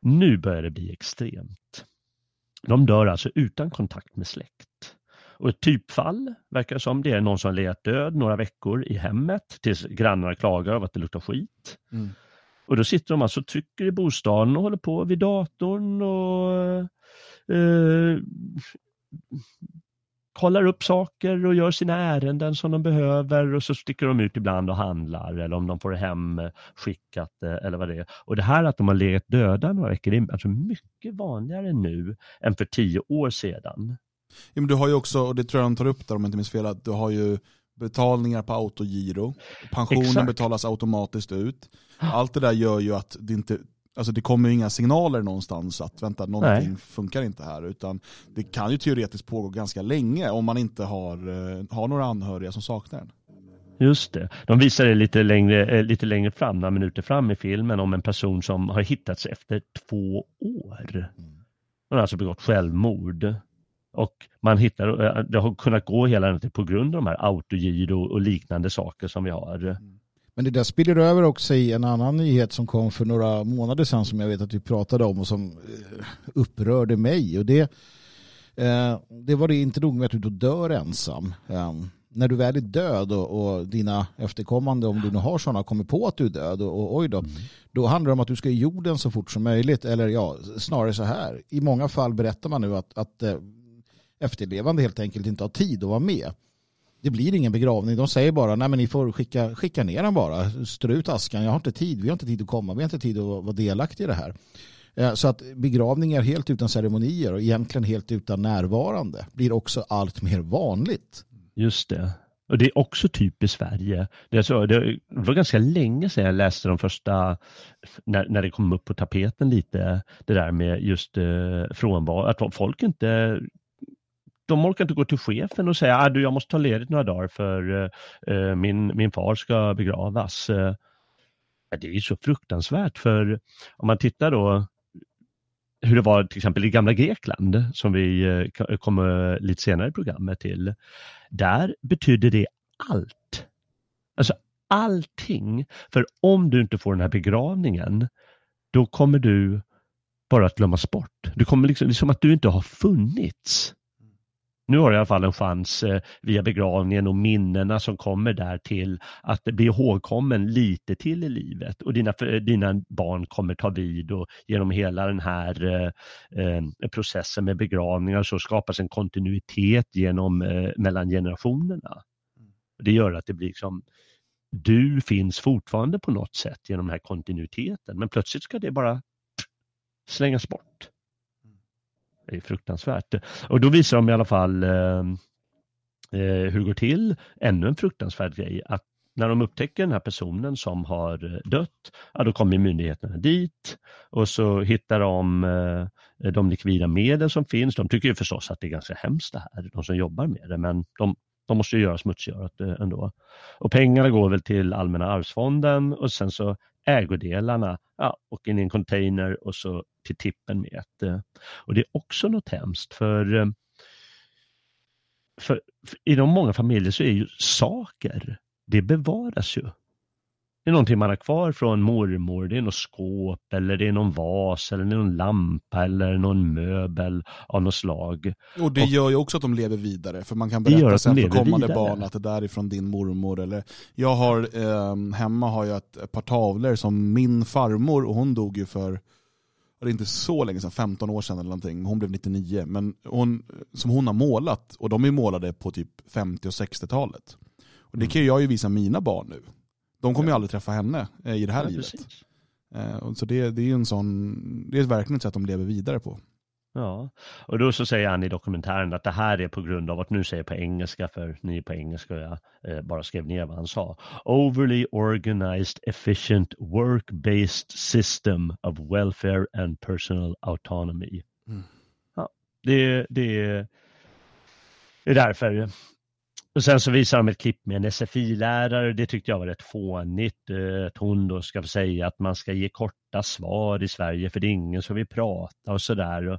nu börjar det bli extremt. De dör alltså utan kontakt med släkt. Och ett typfall verkar som det är någon som legat död några veckor i hemmet tills grannarna klagar över att det luktar skit. Mm. Och då sitter de alltså och trycker i bostaden och håller på vid datorn och eh, kollar upp saker och gör sina ärenden som de behöver och så sticker de ut ibland och handlar eller om de får hem skickat eh, eller vad det är. Och det här att de har legat döda några veckor, det är alltså mycket vanligare nu än för tio år sedan. Ja, men du har ju också, och det tror jag de tar upp där om jag inte minns fel, att du har ju betalningar på autogiro. Pensionen Exakt. betalas automatiskt ut. Allt det där gör ju att det inte Alltså det kommer inga signaler någonstans att vänta, någonting Nej. funkar inte här. Utan det kan ju teoretiskt pågå ganska länge om man inte har, eh, har några anhöriga som saknar den. Just det. De visar det lite längre, eh, lite längre fram, några minuter fram i filmen, om en person som har hittats efter två år. Han har alltså begått självmord. Och man hittar, eh, det har kunnat gå hela den tiden på grund av de här autogiro och liknande saker som vi har. Men det där spiller över också i en annan nyhet som kom för några månader sedan som jag vet att vi pratade om och som eh, upprörde mig. Och det, eh, det var det inte nog med att du då dör ensam. Eh, när du väl är död och, och dina efterkommande, om du nu har sådana, kommer på att du är död och, och oj då, då handlar det om att du ska i jorden så fort som möjligt. Eller ja, snarare så här. I många fall berättar man nu att, att eh, efterlevande helt enkelt inte har tid att vara med. Det blir ingen begravning. De säger bara, nej men ni får skicka, skicka ner den bara. Strö ut askan. Jag har inte tid. Vi har inte tid att komma. Vi har inte tid att vara delaktiga i det här. Eh, så att begravningar helt utan ceremonier och egentligen helt utan närvarande blir också allt mer vanligt. Just det. Och det är också typiskt Sverige. Det, så, det var ganska länge sedan jag läste de första, när, när det kom upp på tapeten lite, det där med just eh, frånvaro, att folk inte de orkar inte gå till chefen och säga att du, jag måste ta ledigt några dagar för eh, eh, min, min far ska begravas. Eh, det är ju så fruktansvärt för om man tittar då hur det var till exempel i gamla Grekland som vi eh, kommer eh, lite senare i programmet till. Där betydde det allt. Alltså allting. För om du inte får den här begravningen, då kommer du bara att glömmas bort. Du kommer liksom, det är som att du inte har funnits. Nu har du i alla fall en chans eh, via begravningen och minnena som kommer där till att bli ihågkommen lite till i livet och dina, dina barn kommer ta vid och genom hela den här eh, eh, processen med begravningar så skapas en kontinuitet genom, eh, mellan generationerna. Det gör att det blir liksom du finns fortfarande på något sätt genom den här kontinuiteten men plötsligt ska det bara slängas bort. Det är fruktansvärt. Och då visar de i alla fall eh, eh, hur det går till. Ännu en fruktansvärd grej att när de upptäcker den här personen som har eh, dött, ja, då kommer myndigheterna dit och så hittar de eh, de likvida medel som finns. De tycker ju förstås att det är ganska hemskt det här, de som jobbar med det, men de, de måste ju göra smutsgörat eh, ändå. Och pengarna går väl till Allmänna arvsfonden och sen så ägodelarna ja, och in i en container och så till tippen med ett. Eh, och det är också något hemskt för, eh, för, för i de många familjer så är ju saker, det bevaras ju. Det är någonting man har kvar från mormor, det är något skåp eller det är någon vas eller någon lampa eller någon möbel av något slag. Och det Och- gör ju också att de lever vidare. För man kan berätta sen för kommande vidare. barn att det där är från din mormor. Eller jag har, eh, hemma har jag ett, par tavlor som min farmor, och hon dog ju för, det är inte så länge sedan, 15 år sedan eller någonting. Hon blev 99. Men hon, som hon har målat, och de är målade på typ 50 och 60-talet. Och det kan ju jag ju visa mina barn nu. De kommer ju aldrig träffa henne eh, i det här Ja, livet. precis. Eh, så det, det är ju en sån, det är verkligen ett sätt de lever vidare på. Ja, och då så säger han i dokumentären att det här är på grund av att nu säger jag på engelska för ni är på engelska och jag eh, bara skrev ner vad han sa. Overly organized efficient work-based system of welfare and personal autonomy. Mm. Ja, det, det, det är därför Och sen så visar de ett klipp med en SFI-lärare, det tyckte jag var rätt fånigt. eh, Att hon då ska säga att man ska ge korta svar i Sverige för det är ingen som vill prata och sådär.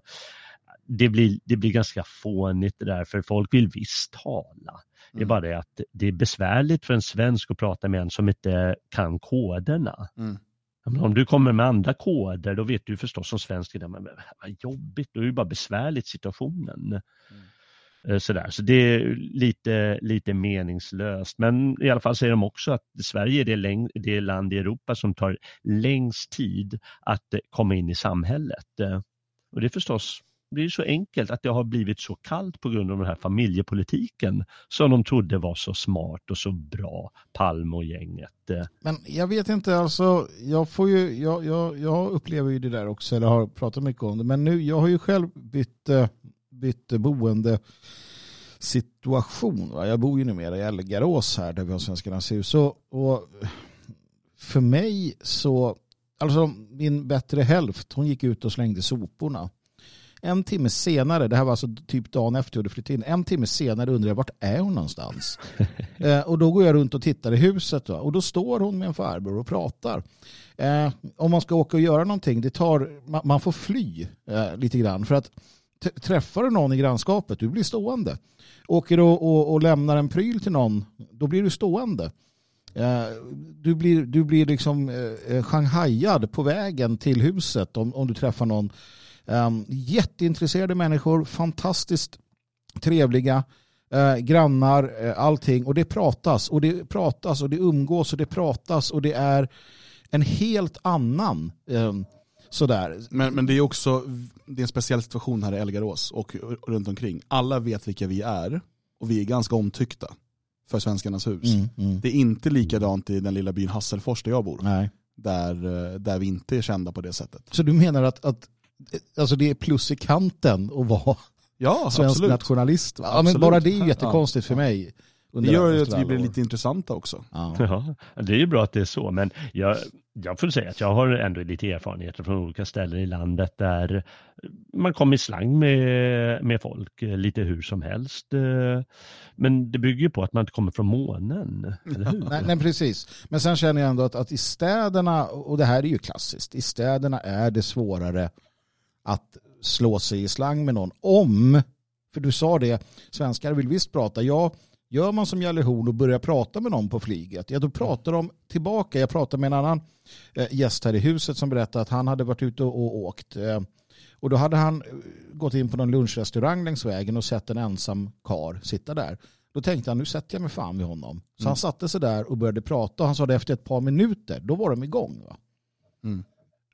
Det blir, det blir ganska fånigt det där, för folk vill visst tala. Det är Mm. bara det att det är besvärligt för en svensk att prata med en som inte kan koderna. Mm. Om du kommer med andra koder, då vet du förstås som svensk, men vad jobbigt, då är det bara besvärligt situationen. Eh, Eh, sådär. Så det är lite, lite meningslöst. Men i alla fall säger de också att Sverige är det, läng- det land i Europa som tar längst tid att eh, komma in i samhället. Eh, och det är förstås det är så enkelt att det har blivit så kallt på grund av den här familjepolitiken som de trodde var så smart och så bra, Palme och gänget. Men jag vet inte, alltså, jag, får ju, jag, jag, jag upplever ju det där också, eller har pratat mycket om det, men nu, jag har ju själv bytt, eh, bytt boende situation. Va? Jag bor ju numera i Elgarås här där vi har Svenskarnas hus. Och, och för mig så, alltså min bättre hälft, hon gick ut och slängde soporna. En timme senare, det här var alltså typ dagen efter jag hade flyttat in, en timme senare undrar jag vart är hon någonstans? eh, och då går jag runt och tittar i huset va? och då står hon med en farbror och pratar. Eh, om man ska åka och göra någonting, det tar, man, man får fly eh, lite grann för att träffar du någon i grannskapet, du blir stående. Åker du och, och, och lämnar en pryl till någon, då blir du stående. Eh, du blir, du blir liksom eh, eh, shanghajad på vägen till huset om, om du träffar någon. Ehm, jätteintresserade människor, fantastiskt trevliga grannar, allting. Och det pratas och det pratas och det umgås och det pratas och det är en helt annan eh, sådär. Men, men det är också det är en speciell situation här i Elgarås och runt omkring. Alla vet vilka vi är och vi är ganska omtyckta för Svenskarnas hus. Mm, mm. Det är inte likadant i den lilla byn Hasselfors där jag bor. Nej. Där, eh, där vi inte är kända på det sättet. Så du menar att, att alltså det är plus i kanten att vara Ja, svensk absolut. nationalist? Ja, men bara det är ju jättekonstigt Ja. för mig. Det gör ju att vi blir år. lite intressanta också. Ja. Ja, det är ju bra att det är så, men jag, jag får säga att jag har ändå lite erfarenheter från olika ställen i landet där man kommer i slang med, med folk eh, lite hur som helst. eh, Men det bygger ju på att man inte kommer från månen, eller hur? Nej, nej, precis. Men sen känner jag ändå att, att i städerna, och det här är ju klassiskt, i städerna är det svårare att slå sig i slang med någon. Om, för du sa det, svenskar vill visst prata. Ja, gör man som Jalle Horn och börjar prata med någon på flyget, ja då pratar de tillbaka. Jag pratade med en annan eh, gäst här i huset som berättade att han hade varit ute och, åkt. Eh, och då hade han eh, gått in på någon lunchrestaurang längs vägen och sett en ensam kar sitta där. Då tänkte han, nu sätter jag mig fan vid honom. Så han satte sig där och började prata. Han sa det efter ett par minuter, då var de igång. Va? Mm.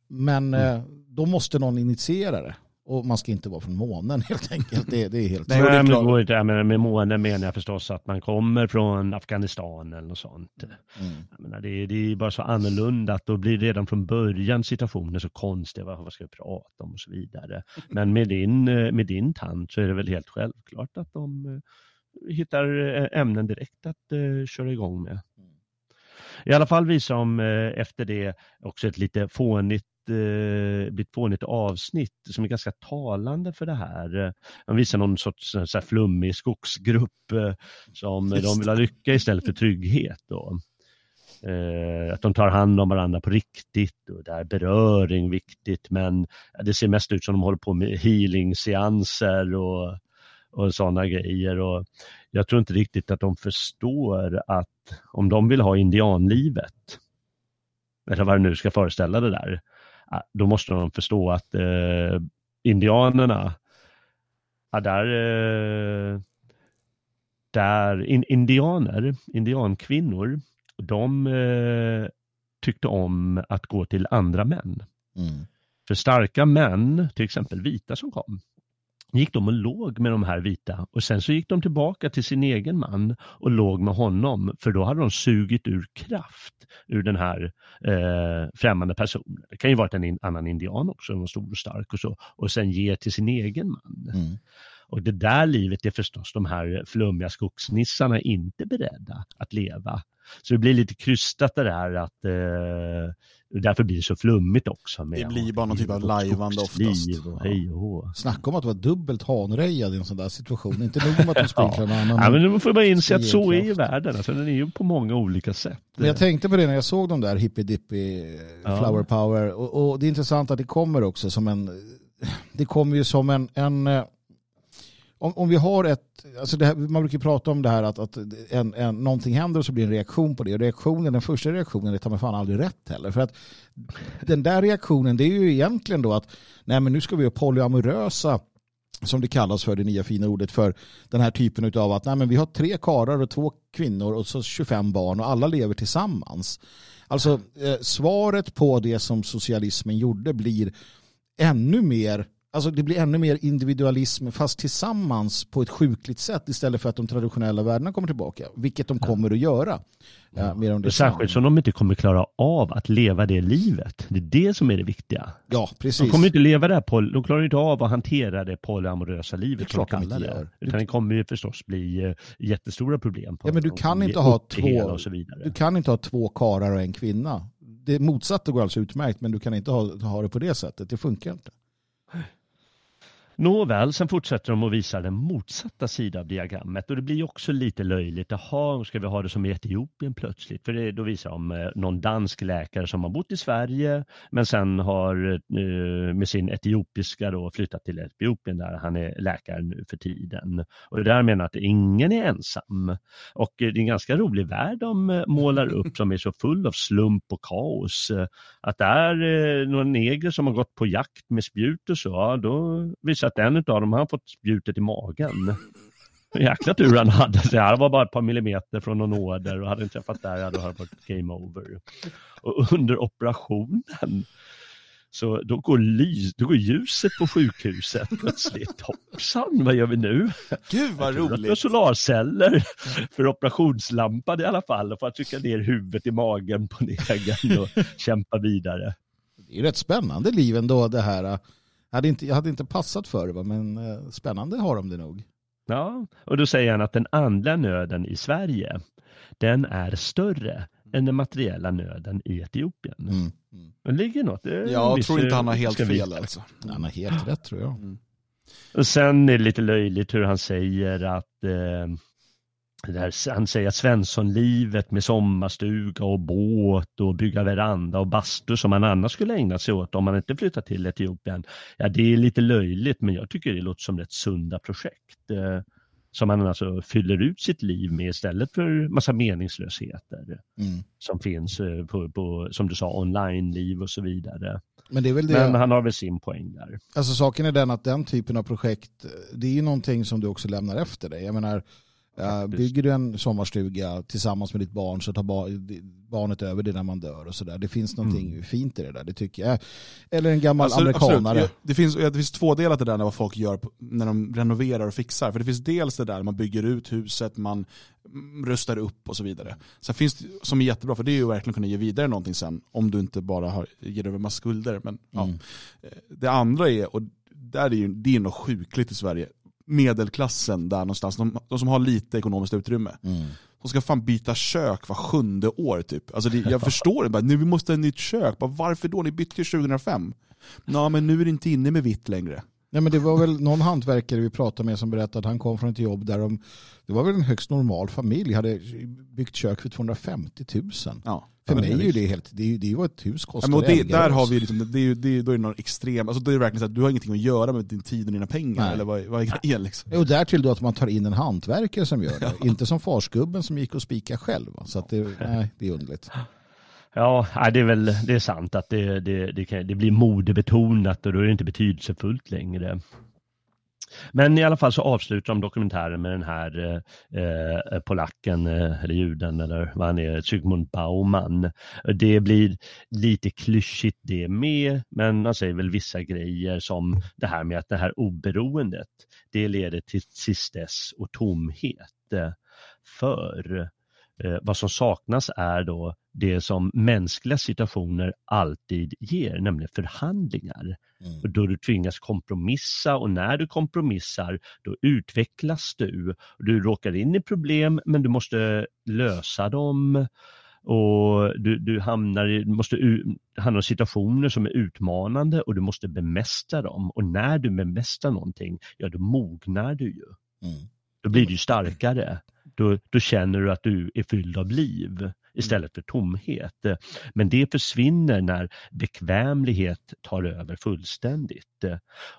Men eh, då måste någon initiera det. Och man ska inte vara från månen helt enkelt. Det, det är helt Nej, det men det går inte. Jag menar, med månen menar jag förstås att man kommer från Afghanistan eller något sånt. Mm. Jag menar, det, är, det är bara så annorlunda att då blir redan från början situationen så konstig. Vad, vad ska vi prata om och så vidare. Men med din, eh, med din tant så är det väl helt självklart att de eh, hittar eh, ämnen direkt att eh, köra igång med. I alla fall de eh, efter det också ett lite fånigt eh, blir ett fånigt avsnitt som är ganska talande för det här. De visar någon sorts eh, så här flummig skogsgrupp eh, som eh, de vill ha lycka istället för trygghet. Då. Eh, att de tar hand om varandra på riktigt och där är beröring viktigt men det ser mest ut som de håller på med healing-seanser och, och sådana grejer. Och jag tror inte riktigt att de förstår att om de vill ha indianlivet, eller vad det nu ska föreställa det där, då måste de förstå att eh, indianerna, ja, där, eh, där in, indianer, indiankvinnor, de eh, tyckte om att gå till andra män. Mm. För starka män, till exempel vita som kom, gick de och låg med de här vita och sen så gick de tillbaka till sin egen man och låg med honom för då hade de sugit ur kraft ur den här eh, främmande personen. Det kan ju varit en in, annan indian också, som var stor och stark och så och sen ge till sin egen man. Mm. Och det där livet är förstås de här flummiga skogsnissarna inte beredda att leva. Så det blir lite krystat det där att eh, därför blir det så flummigt också. Med Det blir bara någon typ av lajvande oftast. Och hej och. Snacka om att vara dubbelt hanrejad i en sån där situation. Inte nog med att de sprinklar någon annan. Ja, men då får man inse att så är ju världen. Alltså, den är ju på många olika sätt. Men jag tänkte på det när jag såg de där hippie dippy Ja. flower power. Och, och det är intressant att det kommer också som en, det kommer ju som en, en eh, om, om vi har ett, alltså det här, man brukar prata om det här att, att en, en, någonting händer och så blir det en reaktion på det. Och reaktionen, den första reaktionen, det tar man fan aldrig rätt heller. För att den där reaktionen, det är ju egentligen då att nej men nu ska vi vara polyamorösa som det kallas för det nya fina ordet för den här typen av att nej, men vi har tre karar och två kvinnor och så 25 barn och alla lever tillsammans. Alltså eh, svaret på det som socialismen gjorde blir ännu mer Alltså det blir ännu mer individualism fast tillsammans på ett sjukligt sätt istället för att de traditionella värdena kommer tillbaka. Vilket de kommer att göra. Ja, mer om det Särskilt som de inte kommer klara av att leva det livet. Det är det som är det viktiga. Ja, De precis. kommer inte leva det här, de klarar inte av att hantera det polyamorösa Det livet som de de kallar det. Utan det kommer ju förstås bli eh, jättestora problem. Ja, men du de kan inte ha det två-. Du kan inte ha två karar och en kvinna. Det motsatta går alltså utmärkt men du kan inte ha, ha det på det sättet. Det funkar inte. Nåväl, sen fortsätter de att visa den motsatta sidan av diagrammet och det blir ju också lite löjligt. Jaha, ska vi ha det som i Etiopien plötsligt? För det, då visar de eh, någon dansk läkare som har bott i Sverige men sen har eh, med sin etiopiska då flyttat till Etiopien där han är läkare nu för tiden. Och det där menar att ingen är ensam. Och eh, det är en ganska rolig värld de målar upp som är så full av slump och kaos. Att det är några neger som har gått på jakt med spjut och så, ja, då visar att en av dem har fått spjutet i magen. Jäkla tur han hade. Så det var bara ett par millimeter från någon åder och hade den träffat där hade det varit game over. Och under operationen så då går, lys, då går ljuset på sjukhuset plötsligt. Hoppsan, vad gör vi nu? Gud vad Jag tror att roligt. solarceller för operationslampan i alla fall och för att trycka ner huvudet i magen på negern och kämpa vidare. Det är rätt spännande liv ändå det här. Jag hade inte, jag hade inte passat för det va? men eh, spännande har de det nog. Ja, och då säger han att den andliga nöden i Sverige, den är större än den materiella nöden i Etiopien. Mm. Mm. Det ligger något. det en Jag tror inte han har eh, helt fel alltså. Han har helt rätt tror jag. Och sen är det lite löjligt hur han säger att eh, det här, han säger att Svenssonlivet med sommarstuga och båt och bygga veranda och bastu som han annars skulle ägna sig åt om han inte flyttat till Etiopien. Ja, det är lite löjligt men jag tycker det låter som rätt sunda projekt. Eh, som han alltså fyller ut sitt liv med istället för massa meningslösheter Mm. som finns eh, på, på som du sa, online-liv och så vidare. Men det är väl det. Men han har väl sin poäng där. Alltså saken är den att den typen av projekt, det är ju någonting som du också lämnar efter dig. Jag menar, Faktiskt. bygger du en sommarstuga tillsammans med ditt barn så tar ba- barnet över det när man dör och sådär. Det finns någonting Mm. fint i det där, det tycker jag. Eller en gammal Alltså, amerikanare. absolut. Det, finns, det finns två delar till det där när vad folk gör när de renoverar och fixar. För det finns dels det där man bygger ut huset, man rustar upp och så vidare. Sen finns det, som är jättebra, för det är ju verkligen kunna ge vidare någonting sen. Om du inte bara har, ger över massa skulder. Men, ja. Mm. Eh, Det andra är, och där är ju, det är något sjukligt i Sverige, medelklassen där någonstans, de, de som har lite ekonomiskt utrymme. Mm. De ska fan byta kök var sjunde år typ. Alltså det, jag förstår det, bara, nu måste ha ett nytt kök. Bara, varför då? Ni bytte ju 2005. Ja men nu är det inte inne med vitt längre. Nej, men det var väl någon hantverkare vi pratade med som berättade att han kom från ett jobb där de, det var väl en högst normal familj, hade byggt kök för 250 000. Ja. För Ja, mig är ju det helt, det är ju det är ju ett hus Ja, kostar. och det, där har vi liksom, det är ju, det är, då är det någon extrem, alltså då är det verkligen så att du har ingenting att göra med din tid och dina pengar, Nej. eller vad, vad är grejen liksom? Och därtill då att man tar in en hantverkare som gör det. Inte som farsgubben som gick och spika själv. Så det, nej, det är underligt. Ja, det är väl det är sant att det, det, det, kan, det blir modebetonat och då är det inte betydelsefullt längre. Men i alla fall så avslutar de dokumentären med den här eh, eh polacken, eh, eller juden eller vad han är, Zygmunt Bauman. Det blir lite klyschigt det med, men han säger väl vissa grejer som det här med att det här oberoendet, det leder till tristess och tomhet. Eh, För Eh, vad som saknas är då det som mänskliga situationer alltid ger, nämligen förhandlingar. Mm. Och då du tvingas kompromissa och när du kompromissar då utvecklas du. Du råkar in i problem men du måste lösa dem och du, du hamnar i, måste hamnar i situationer som är utmanande och du måste bemästra dem. Och när du bemästrar någonting, ja då mognar du ju. Mm. Då blir du starkare. Då, då känner du att du är fylld av liv istället för tomhet. Men det försvinner när bekvämlighet tar över fullständigt.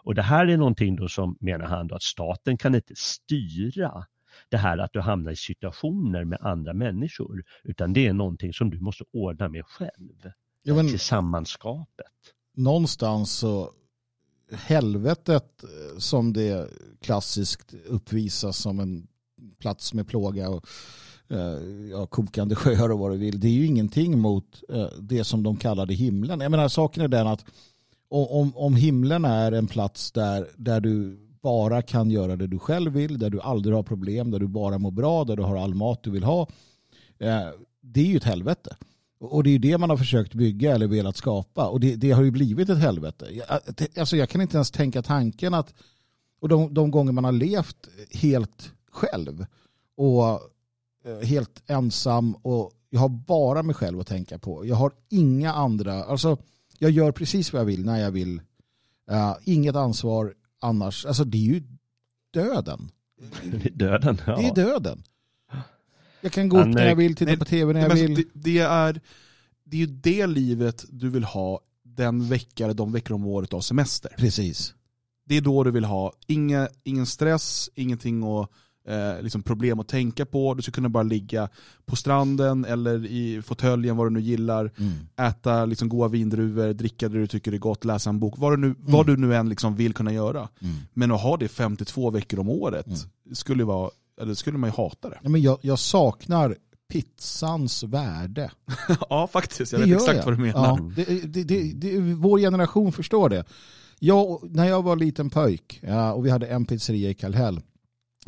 Och det här är någonting då som menar han då att staten kan inte styra det här att du hamnar i situationer med andra människor, utan det är någonting som du måste ordna med själv. Ja, men Tillsammanskapet. någonstans så helvetet eh, som det klassiskt uppvisas som en plats med plåga och eh, ja, kokande sjöar och vad du vill. Det är ju ingenting mot eh, det som de kallade himlen. Jag menar saken är den att om, om himlen är en plats där, där du bara kan göra det du själv vill, där du aldrig har problem, där du bara mår bra, där du har all mat du vill ha. Eh, det är ju ett helvete. Och det är ju det man har försökt bygga eller velat skapa. Och det, det har ju blivit ett helvete. Jag, alltså jag kan inte ens tänka tanken att och de, de gånger man har levt helt själv och eh, helt ensam och jag har bara mig själv att tänka på. Jag har inga andra, alltså jag gör precis vad jag vill när jag vill. Uh, inget ansvar annars. Alltså det är ju döden. Det är döden. Ja. Det är döden. Jag kan gå upp när jag vill, titta nej, på tv när jag Nej, men vill. alltså, det, det, är, det är ju det livet du vill ha den vecka eller de veckor om året av semester. Precis. Det är då du vill ha inga, ingen stress, ingenting att, eh, liksom problem att tänka på. Du ska kunna bara ligga på stranden eller i fåtöljen, vad du nu gillar. Mm. Äta liksom goda vindruvor, dricka det du tycker är gott, läsa en bok. Vad du nu, vad du nu än liksom vill kunna göra. Mm. Men att ha det 52 veckor om året Mm. skulle, vara, eller skulle man ju hata det. Ja, men jag, jag saknar pizzans värde. ja faktiskt, jag Det vet exakt jag. vad du menar. Ja, det, det, det, det, vår generation förstår det. Jag, när jag var liten pojk ja, och vi hade en pizzeria i Kallhäll,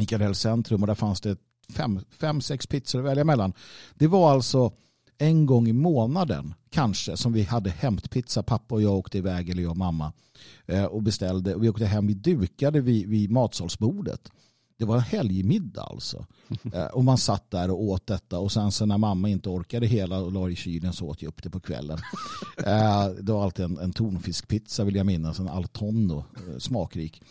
Kallhäll centrum och där fanns det fem, fem, sex pizzor att välja mellan. Det var alltså en gång i månaden kanske som vi hade hämtpizza. Pappa och jag åkte iväg, eller jag och mamma, eh, och beställde. Vi åkte hem, vi dukade vid, vid matsalsbordet. Det var en helgmiddag alltså. Eh, och man satt där och åt detta och sen så när mamma inte orkade hela och la i kylen så åt jag upp det på kvällen. Eh, det var alltid en, en tonfiskpizza vill jag minnas, en altonno, smakrik.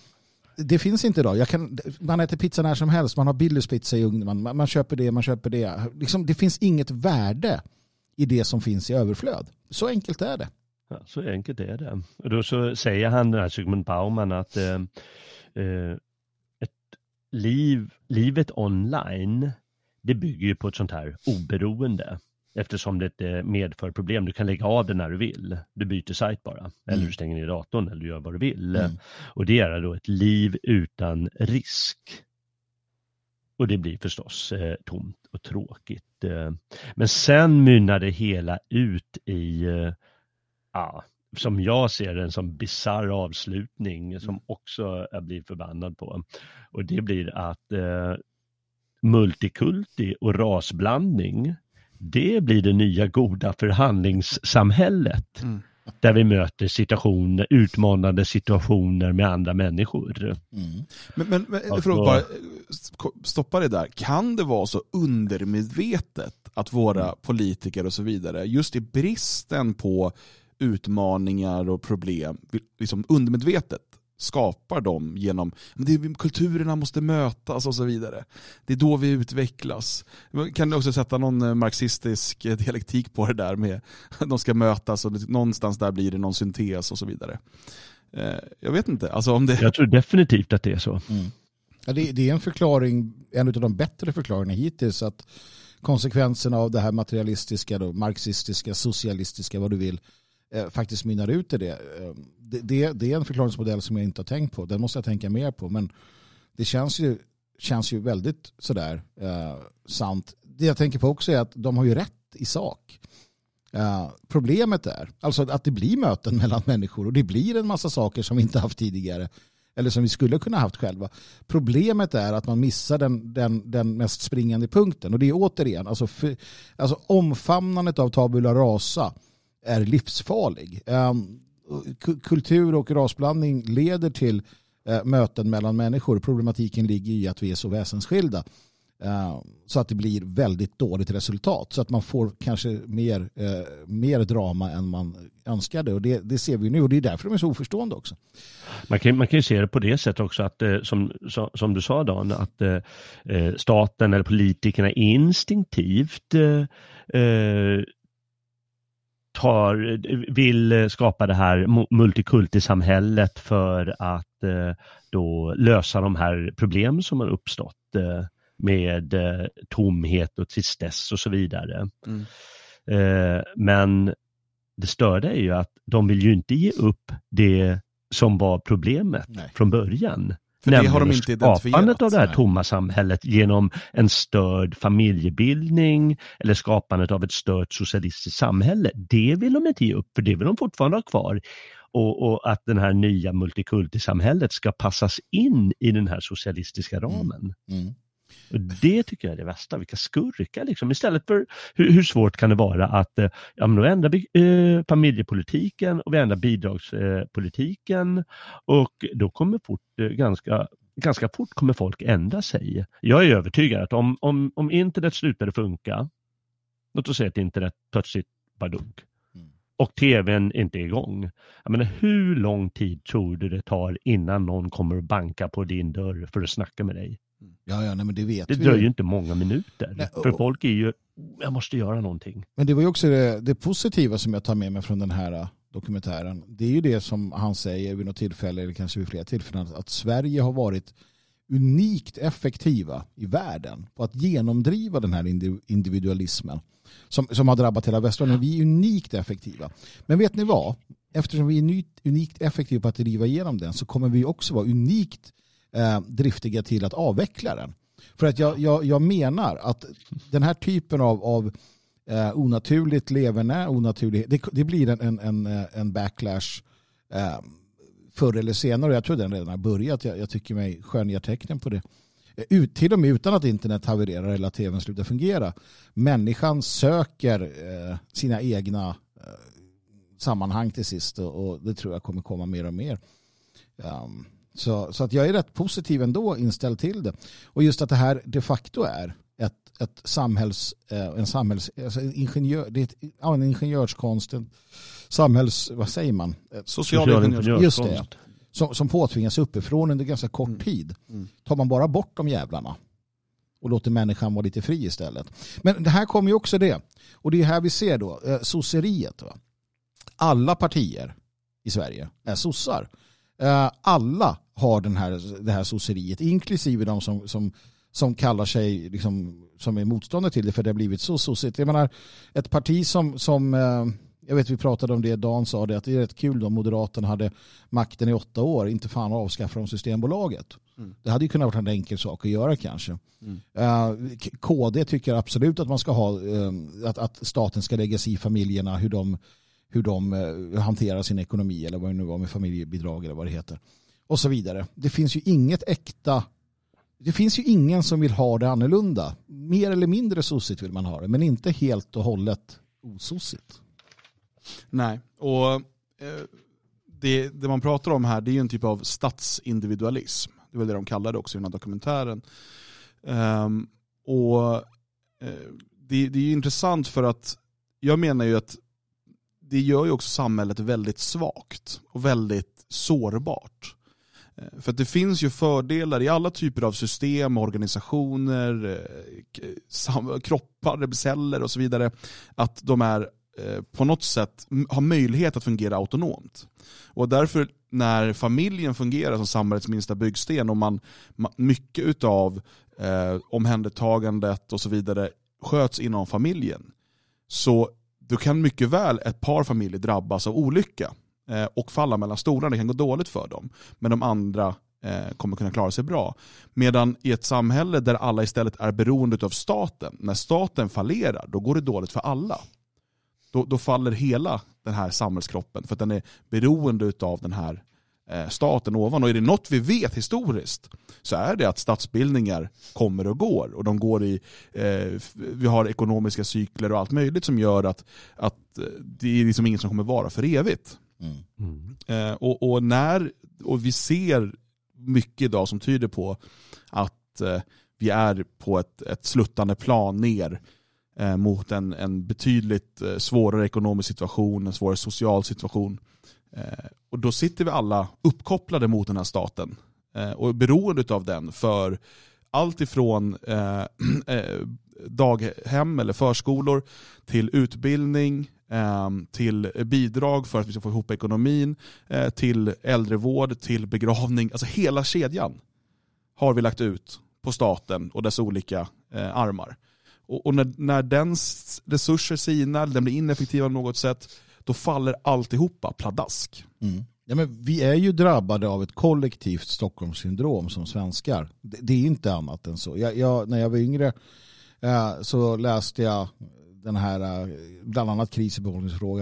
Det finns inte idag. Jag kan, man äter pizza när som helst, man har Billys pizza i ugnen, man, man köper det, man köper det. Liksom, det finns inget värde i det som finns i överflöd. Så enkelt är det. Ja, så enkelt är det. Och då så säger han, den här Sigmund Bauman, att eh, eh, ett liv, livet online, det bygger ju på ett sånt här oberoende. Eftersom det medför problem. Du kan lägga av det när du vill. Du byter sajt bara. Eller Mm. du stänger ner datorn eller du gör vad du vill. Mm. Och det är då ett liv utan risk. Och det blir förstås eh, tomt och tråkigt. Eh, men sen mynnar det hela ut i, eh, ja, som jag ser det, en sån bisarr avslutning som också jag blir förbannad på. Och det blir att eh, multikulti och rasblandning, det blir det nya goda förhandlingssamhället. Mm. Där vi möter situationer, utmanande situationer med andra människor. Mm. Men, men, men Alltså- förlåt, bara eh, stoppa det där. Kan det vara så undermedvetet att våra Mm. politiker och så vidare, just i bristen på utmaningar och problem, liksom undermedvetet skapar dem genom, men det är, kulturerna måste mötas och så vidare. Det är då vi utvecklas. Kan du också sätta någon eh, marxistisk eh, dialektik på det där med att de ska mötas och någonstans där blir det någon syntes och så vidare. Eh, Jag vet inte, alltså om det... Jag tror definitivt att det är så. Ja, det, det är en förklaring, en av de bättre förklaringarna hittills, att konsekvenserna av det här materialistiska, då, marxistiska, socialistiska, vad du vill, eh, faktiskt mynnar ut i det. Eh, det, det. Det är en förklaringsmodell som jag inte har tänkt på. Den måste jag tänka mer på. Men det känns ju, känns ju väldigt sådär eh, sant. Det jag tänker på också är att de har ju rätt i sak. Uh, problemet är alltså att det blir möten mellan människor och det blir en massa saker som vi inte haft tidigare. eller som vi skulle kunna haft själva. Problemet är att man missar den, den, den mest springande punkten och det är återigen, alltså, för, alltså omfamnandet av tabula rasa är livsfarlig. Ehm, kultur och rasblandning leder till eh, möten mellan människor. Problematiken ligger i att vi är så väsensskilda. Ehm, så att det blir väldigt dåligt resultat. Så att man får kanske mer, eh, mer drama än man önskade. Och det, det, ser vi nu och det är därför de är så oförstående också. Man kan, man kan ju se det på det sättet också att eh, som, som, du sa Dan, att staten eller politikerna instinktivt tar, vill skapa det här multikultisamhället för att eh, då lösa de här problem som har uppstått eh, med eh, tomhet och tristess och så vidare. Mm. Men det störda är ju att de vill ju inte ge upp det som var problemet Nej. från början. För det har de inte skapandet av det här tomma samhället genom en störd familjebildning eller skapandet av ett stört socialistiskt samhälle. Det vill de inte ge upp, för det vill de fortfarande ha kvar. Och, och att det här nya multikultisamhället ska passas in i den här socialistiska ramen. Mm. Mm. Och det tycker jag är det värsta, vilka skurkar liksom. Istället för hur, hur svårt kan det vara att eh, ja, men då ändrar vi eh, familjepolitiken och vi ändrar bidragspolitiken eh, och då kommer fort, eh, ganska, ganska fort kommer folk ändra sig. Jag är övertygad att om, om, om internet slutade funka, låt oss säga att internet plötsligt bara dog mm. och tvn inte är igång. Jag menar, hur lång tid tror du det tar innan någon kommer och banka på din dörr för att snacka med dig? Ja, ja, nej, men det vet det vi. dröjer ju inte många minuter. Nej, och, för folk är ju, jag måste göra någonting. Men det var ju också det, det, positiva som jag tar med mig från den här äh, dokumentären. Det är ju det som han säger vid något tillfälle, eller kanske vid flera tillfällen, att Sverige har varit unikt effektiva i världen på att genomdriva den här individualismen som, som har drabbat hela västvärlden. Vi är unikt effektiva. Men vet ni vad? Eftersom vi är unikt effektiva på att driva igenom den så kommer vi också vara unikt eh, driftiga till att avveckla den. För att jag, jag, jag menar att den här typen av, av eh, onaturligt leverne, onaturligt, det, det blir en, en, en, eh, en backlash eh, förr eller senare. Jag tror den redan har börjat. Jag, jag tycker mig skönja tecknen på det. Eh, ut, till och med utan att internet havererar eller att tvn slutar fungera. Människan söker eh, sina egna eh, sammanhang till sist och, och, det tror jag kommer komma mer och mer. Um, så, så att jag är rätt positiv ändå inställd till det. Och just att det här de facto är ett, ett samhälls, eh, en samhälls, alltså ingenjör, det är ett, ja, en ingenjörskonst, en samhälls, vad säger man? Social, Social ingenjörskonst. Just det, som, som påtvingas uppifrån under ganska kort mm. tid. Mm. Tar man bara bort de jävlarna och låter människan vara lite fri istället. Men det här kommer ju också det. Och det är här vi ser då, eh, sosseriet. Va? Alla partier i Sverige är sossar. Eh, alla har den här, det här sosseriet, inklusive de som, som, som kallar sig, liksom, som är motståndare till det för det har blivit så sossigt. Jag menar, ett parti som, som eh, jag vet vi pratade om det, Dan sa det, att det är rätt kul om Moderaterna hade makten i åtta år, inte fan avskaffa de Systembolaget. Mm. Det hade ju kunnat vara en enkel sak att göra kanske. Mm. Uh, eh, KD tycker absolut att man ska ha, uh, att, att staten ska lägga sig i familjerna, hur de hur de eh, hanterar sin ekonomi eller vad det nu var med familjebidrag eller vad det heter. Och så vidare. Det finns ju inget äkta det finns ju ingen som vill ha det annorlunda. Mer eller mindre sossigt vill man ha det, men inte helt och hållet osossigt. Nej, och eh, det, det, man pratar om här det är ju en typ av statsindividualism. Det är väl det de kallar det också i den här dokumentären. Um, och eh, det, det är ju intressant för att jag menar ju att det gör ju också samhället väldigt svagt och väldigt sårbart. Eh, för att det finns ju fördelar i alla typer av system, organisationer, eh, kroppar, celler och så vidare. Att de är eh, på något sätt har möjlighet att fungera autonomt. Och därför när familjen fungerar som samhällets minsta byggsten och man, mycket av eh, omhändertagandet och så vidare sköts inom familjen så då kan mycket väl ett par familjer drabbas av olycka Eh, och falla mellan stolarna. Det kan gå dåligt för dem. Men de andra eh, kommer kunna klara sig bra. Medan i ett samhälle där alla istället är beroende av staten, när staten fallerar, då går det dåligt för alla. Då, då faller hela den här samhällskroppen för att den är beroende av den här eh, staten ovan. Och är det något vi vet historiskt så är det att statsbildningar kommer och går. Och de går i, eh, vi har ekonomiska cykler och allt möjligt som gör att, att det är liksom inget som kommer vara för evigt. Mm. Eh, och, och, när, och vi ser mycket idag som tyder på att eh, vi är på ett, ett sluttande plan ner eh, mot en, en betydligt eh, svårare ekonomisk situation, en svårare social situation. Eh, och då sitter vi alla uppkopplade mot den här staten eh, och är beroende av den för allt ifrån eh, eh, daghem eller förskolor till utbildning, Ehm, till bidrag för att vi ska få ihop ekonomin, eh, till äldrevård, till begravning. Alltså hela kedjan har vi lagt ut på staten och dess olika eh, armar. Och, och när, när dens resurser sinar, den blir ineffektiv på något sätt, då faller alltihopa pladask. Mm. Ja, men vi är ju drabbade av ett kollektivt Stockholmssyndrom som svenskar. Det, det är inte annat än så. Jag, jag, när jag var yngre eh, så läste jag den här, eh, bland annat kris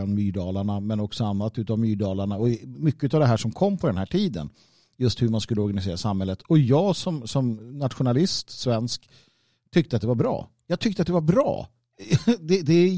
Myrdalarna, men också annat utav Myrdalarna. Och mycket av det här som kom på den här tiden, just hur man skulle organisera samhället. Och jag som, som nationalist, svensk, tyckte att det var bra. Jag tyckte att det var bra. Det, det,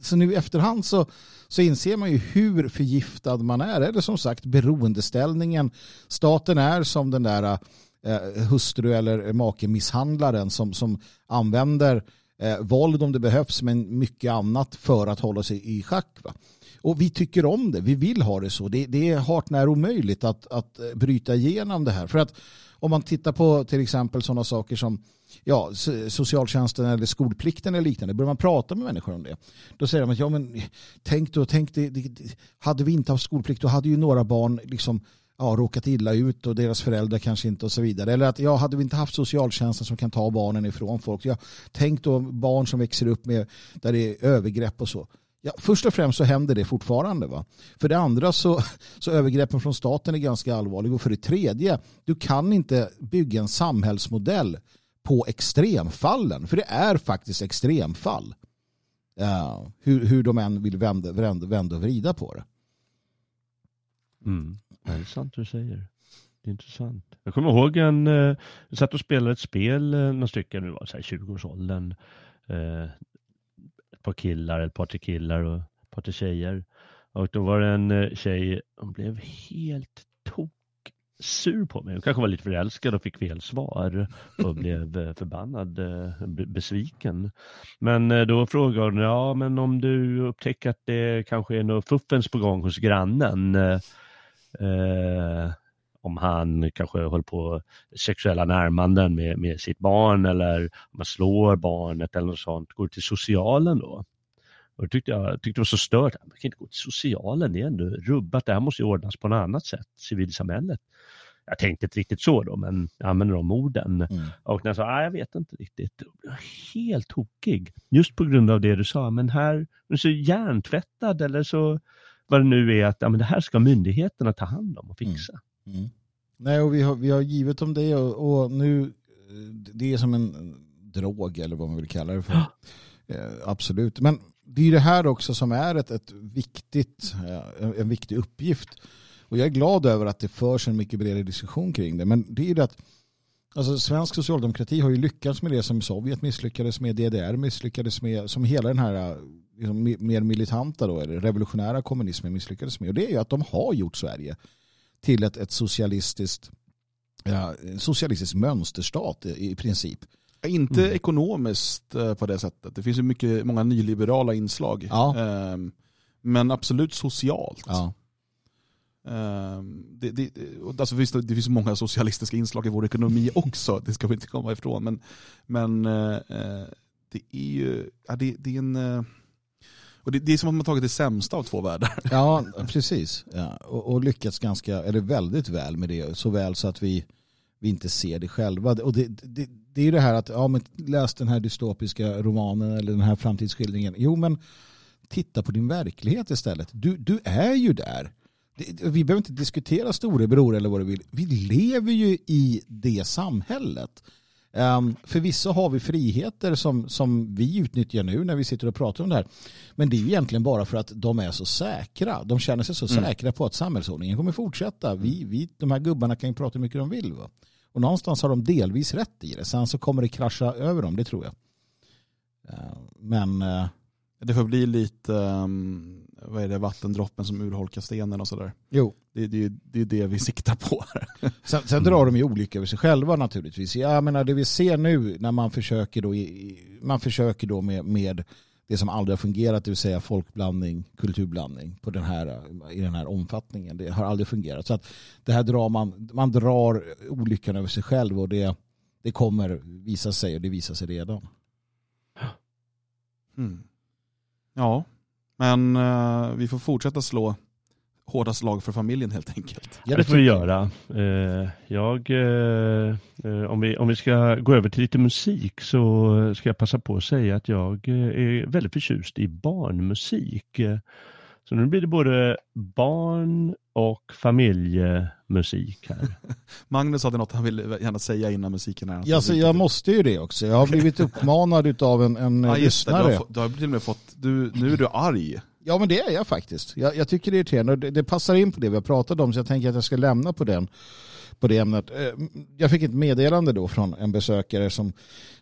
så nu i efterhand så, så inser man ju hur förgiftad man är. Eller som sagt beroendeställningen. Staten är som den där eh, hustru eller make-misshandlaren som, som använder eh, våld om det behövs men mycket annat för att hålla sig i schack. Va? Och vi tycker om det, vi vill ha det så. Det, det är hart när omöjligt att, att eh, bryta igenom det här. För att om man tittar på till exempel sådana saker som ja, socialtjänsten eller skolplikten eller liknande, börjar man prata med människor om det, då säger de att ja, men, tänk då, tänk det, det, hade vi inte haft skolplikt då hade ju några barn liksom ja, råkat illa ut och deras föräldrar kanske inte och så vidare. Eller att ja, hade vi inte haft socialtjänsten som kan ta barnen ifrån folk. Jag, tänk då barn som växer upp med där det är övergrepp och så. Ja, först och främst så händer det fortfarande. Va? För det andra så, så övergreppen från staten är ganska allvarliga. Och för det tredje, du kan inte bygga en samhällsmodell på extremfallen. För det är faktiskt extremfall. Uh, hur, hur de än vill vända, vända, vända och vrida på det. Mm det är sant du säger. Det är intressant. Jag kommer ihåg en, eh, jag satt och spelade ett spel, eh, några stycken, nu var så 20-årsåldern. Eh, ett par killar, ett par till killar och ett par till tjejer. Och då var det en eh, tjej, hon blev helt tok sur på mig. Hon kanske var lite förälskad och fick fel svar och blev förbannad, besviken. Men då frågade hon, ja men om du upptäcker att det kanske är något fuffens på gång hos grannen, eh, om han kanske håller på sexuella närmanden med, med sitt barn eller om man slår barnet eller något sånt, går till socialen då? Och det tyckte jag tyckte det var så stört. Man kan inte gå till socialen, det är ändå rubbat. Det här måste ju ordnas på något annat sätt, civilsamhället. Jag tänkte inte riktigt så då, men jag använder de orden. Mm. Och när jag sa, ah, jag vet inte riktigt, jag blev helt tokig. Just på grund av det du sa, men här, är så hjärntvättad eller så, vad det nu är, att ja, men det här ska myndigheterna ta hand om och fixa. Mm. Mm. Nej, och vi har, vi har givet dem det och, och, nu, det är som en drog eller vad man vill kalla det för. eh, absolut, men det är det här också som är ett, ett viktigt, en viktig uppgift. Och jag är glad över att det förs en mycket bredare diskussion kring det. Men det är det att alltså, svensk socialdemokrati har ju lyckats med det som Sovjet misslyckades med, DDR misslyckades med, som hela den här liksom, mer militanta då, eller revolutionära kommunismen misslyckades med. Och det är ju att de har gjort Sverige till ett, ett socialistiskt, ja, socialistisk mönsterstat i, i princip. Inte mm. ekonomiskt eh, på det sättet. Det finns ju mycket, många nyliberala inslag. Ja. Ehm, men absolut socialt. Ja. Ehm, det, det, alltså visst, det finns många socialistiska inslag i vår ekonomi också, det ska vi inte komma ifrån. Men, men eh, det är ju ja, det, det är en... Eh, och det, det, är som att man tagit det sämsta av två världar. Ja, precis. Ja, och, och, lyckats ganska, eller väldigt väl med det. Så väl så att vi, vi inte ser det själva. Och det, det, det är det här att, ja men läs den här dystopiska romanen eller den här framtidsskildringen. Jo men titta på din verklighet istället. Du, du är ju där. Vi behöver inte diskutera storebror eller vad du vill. Vi lever ju i det samhället. Um, förvisso har vi friheter som, som vi utnyttjar nu när vi sitter och pratar om det här. Men det är ju egentligen bara för att de är så säkra. De känner sig så Mm. säkra på att samhällsordningen kommer fortsätta. Vi, vi, de här gubbarna kan ju prata hur mycket de vill. Va? Och någonstans har de delvis rätt i det. Sen så kommer det krascha över dem, det tror jag. Uh, men uh, Det får bli lite, um, vad är det, vattendroppen som urholkar stenen och sådär. jo, Det, det, det är det vi siktar på. Sen, sen drar de ju olika över sig själva naturligtvis. Jag menar det vi ser nu när man försöker då, i- man försöker då med, med det som aldrig har fungerat, det vill säga folkblandning, kulturblandning på den här, i den här omfattningen. Det har aldrig fungerat. Så att det här drar man, man drar olyckan över sig själv och det, det kommer visa sig och det visar sig redan. Mm. Ja, men eh, vi får fortsätta slå hårda slag för familjen helt enkelt. Ja, det får vi göra. Eh, Jag, eh, eh, om, vi, om vi ska gå över till lite musik så ska jag passa på att säga att jag eh, är väldigt förtjust i barnmusik. Eh, Så nu blir det både barn och familjemusik här. Magnus hade något han ville gärna säga innan musiken. Här. Ja, så jag måste ju det också. Jag har blivit uppmanad av en, en ja, just det, du, lyssnare. har, du har till och med fått, du, nu är du arg. Ja men det är jag faktiskt. Jag, jag tycker det är irriterande det, det passar in på det vi har pratat om så jag tänker att jag ska lämna på den på det ämnet. Eh, Jag fick ett meddelande då från en besökare som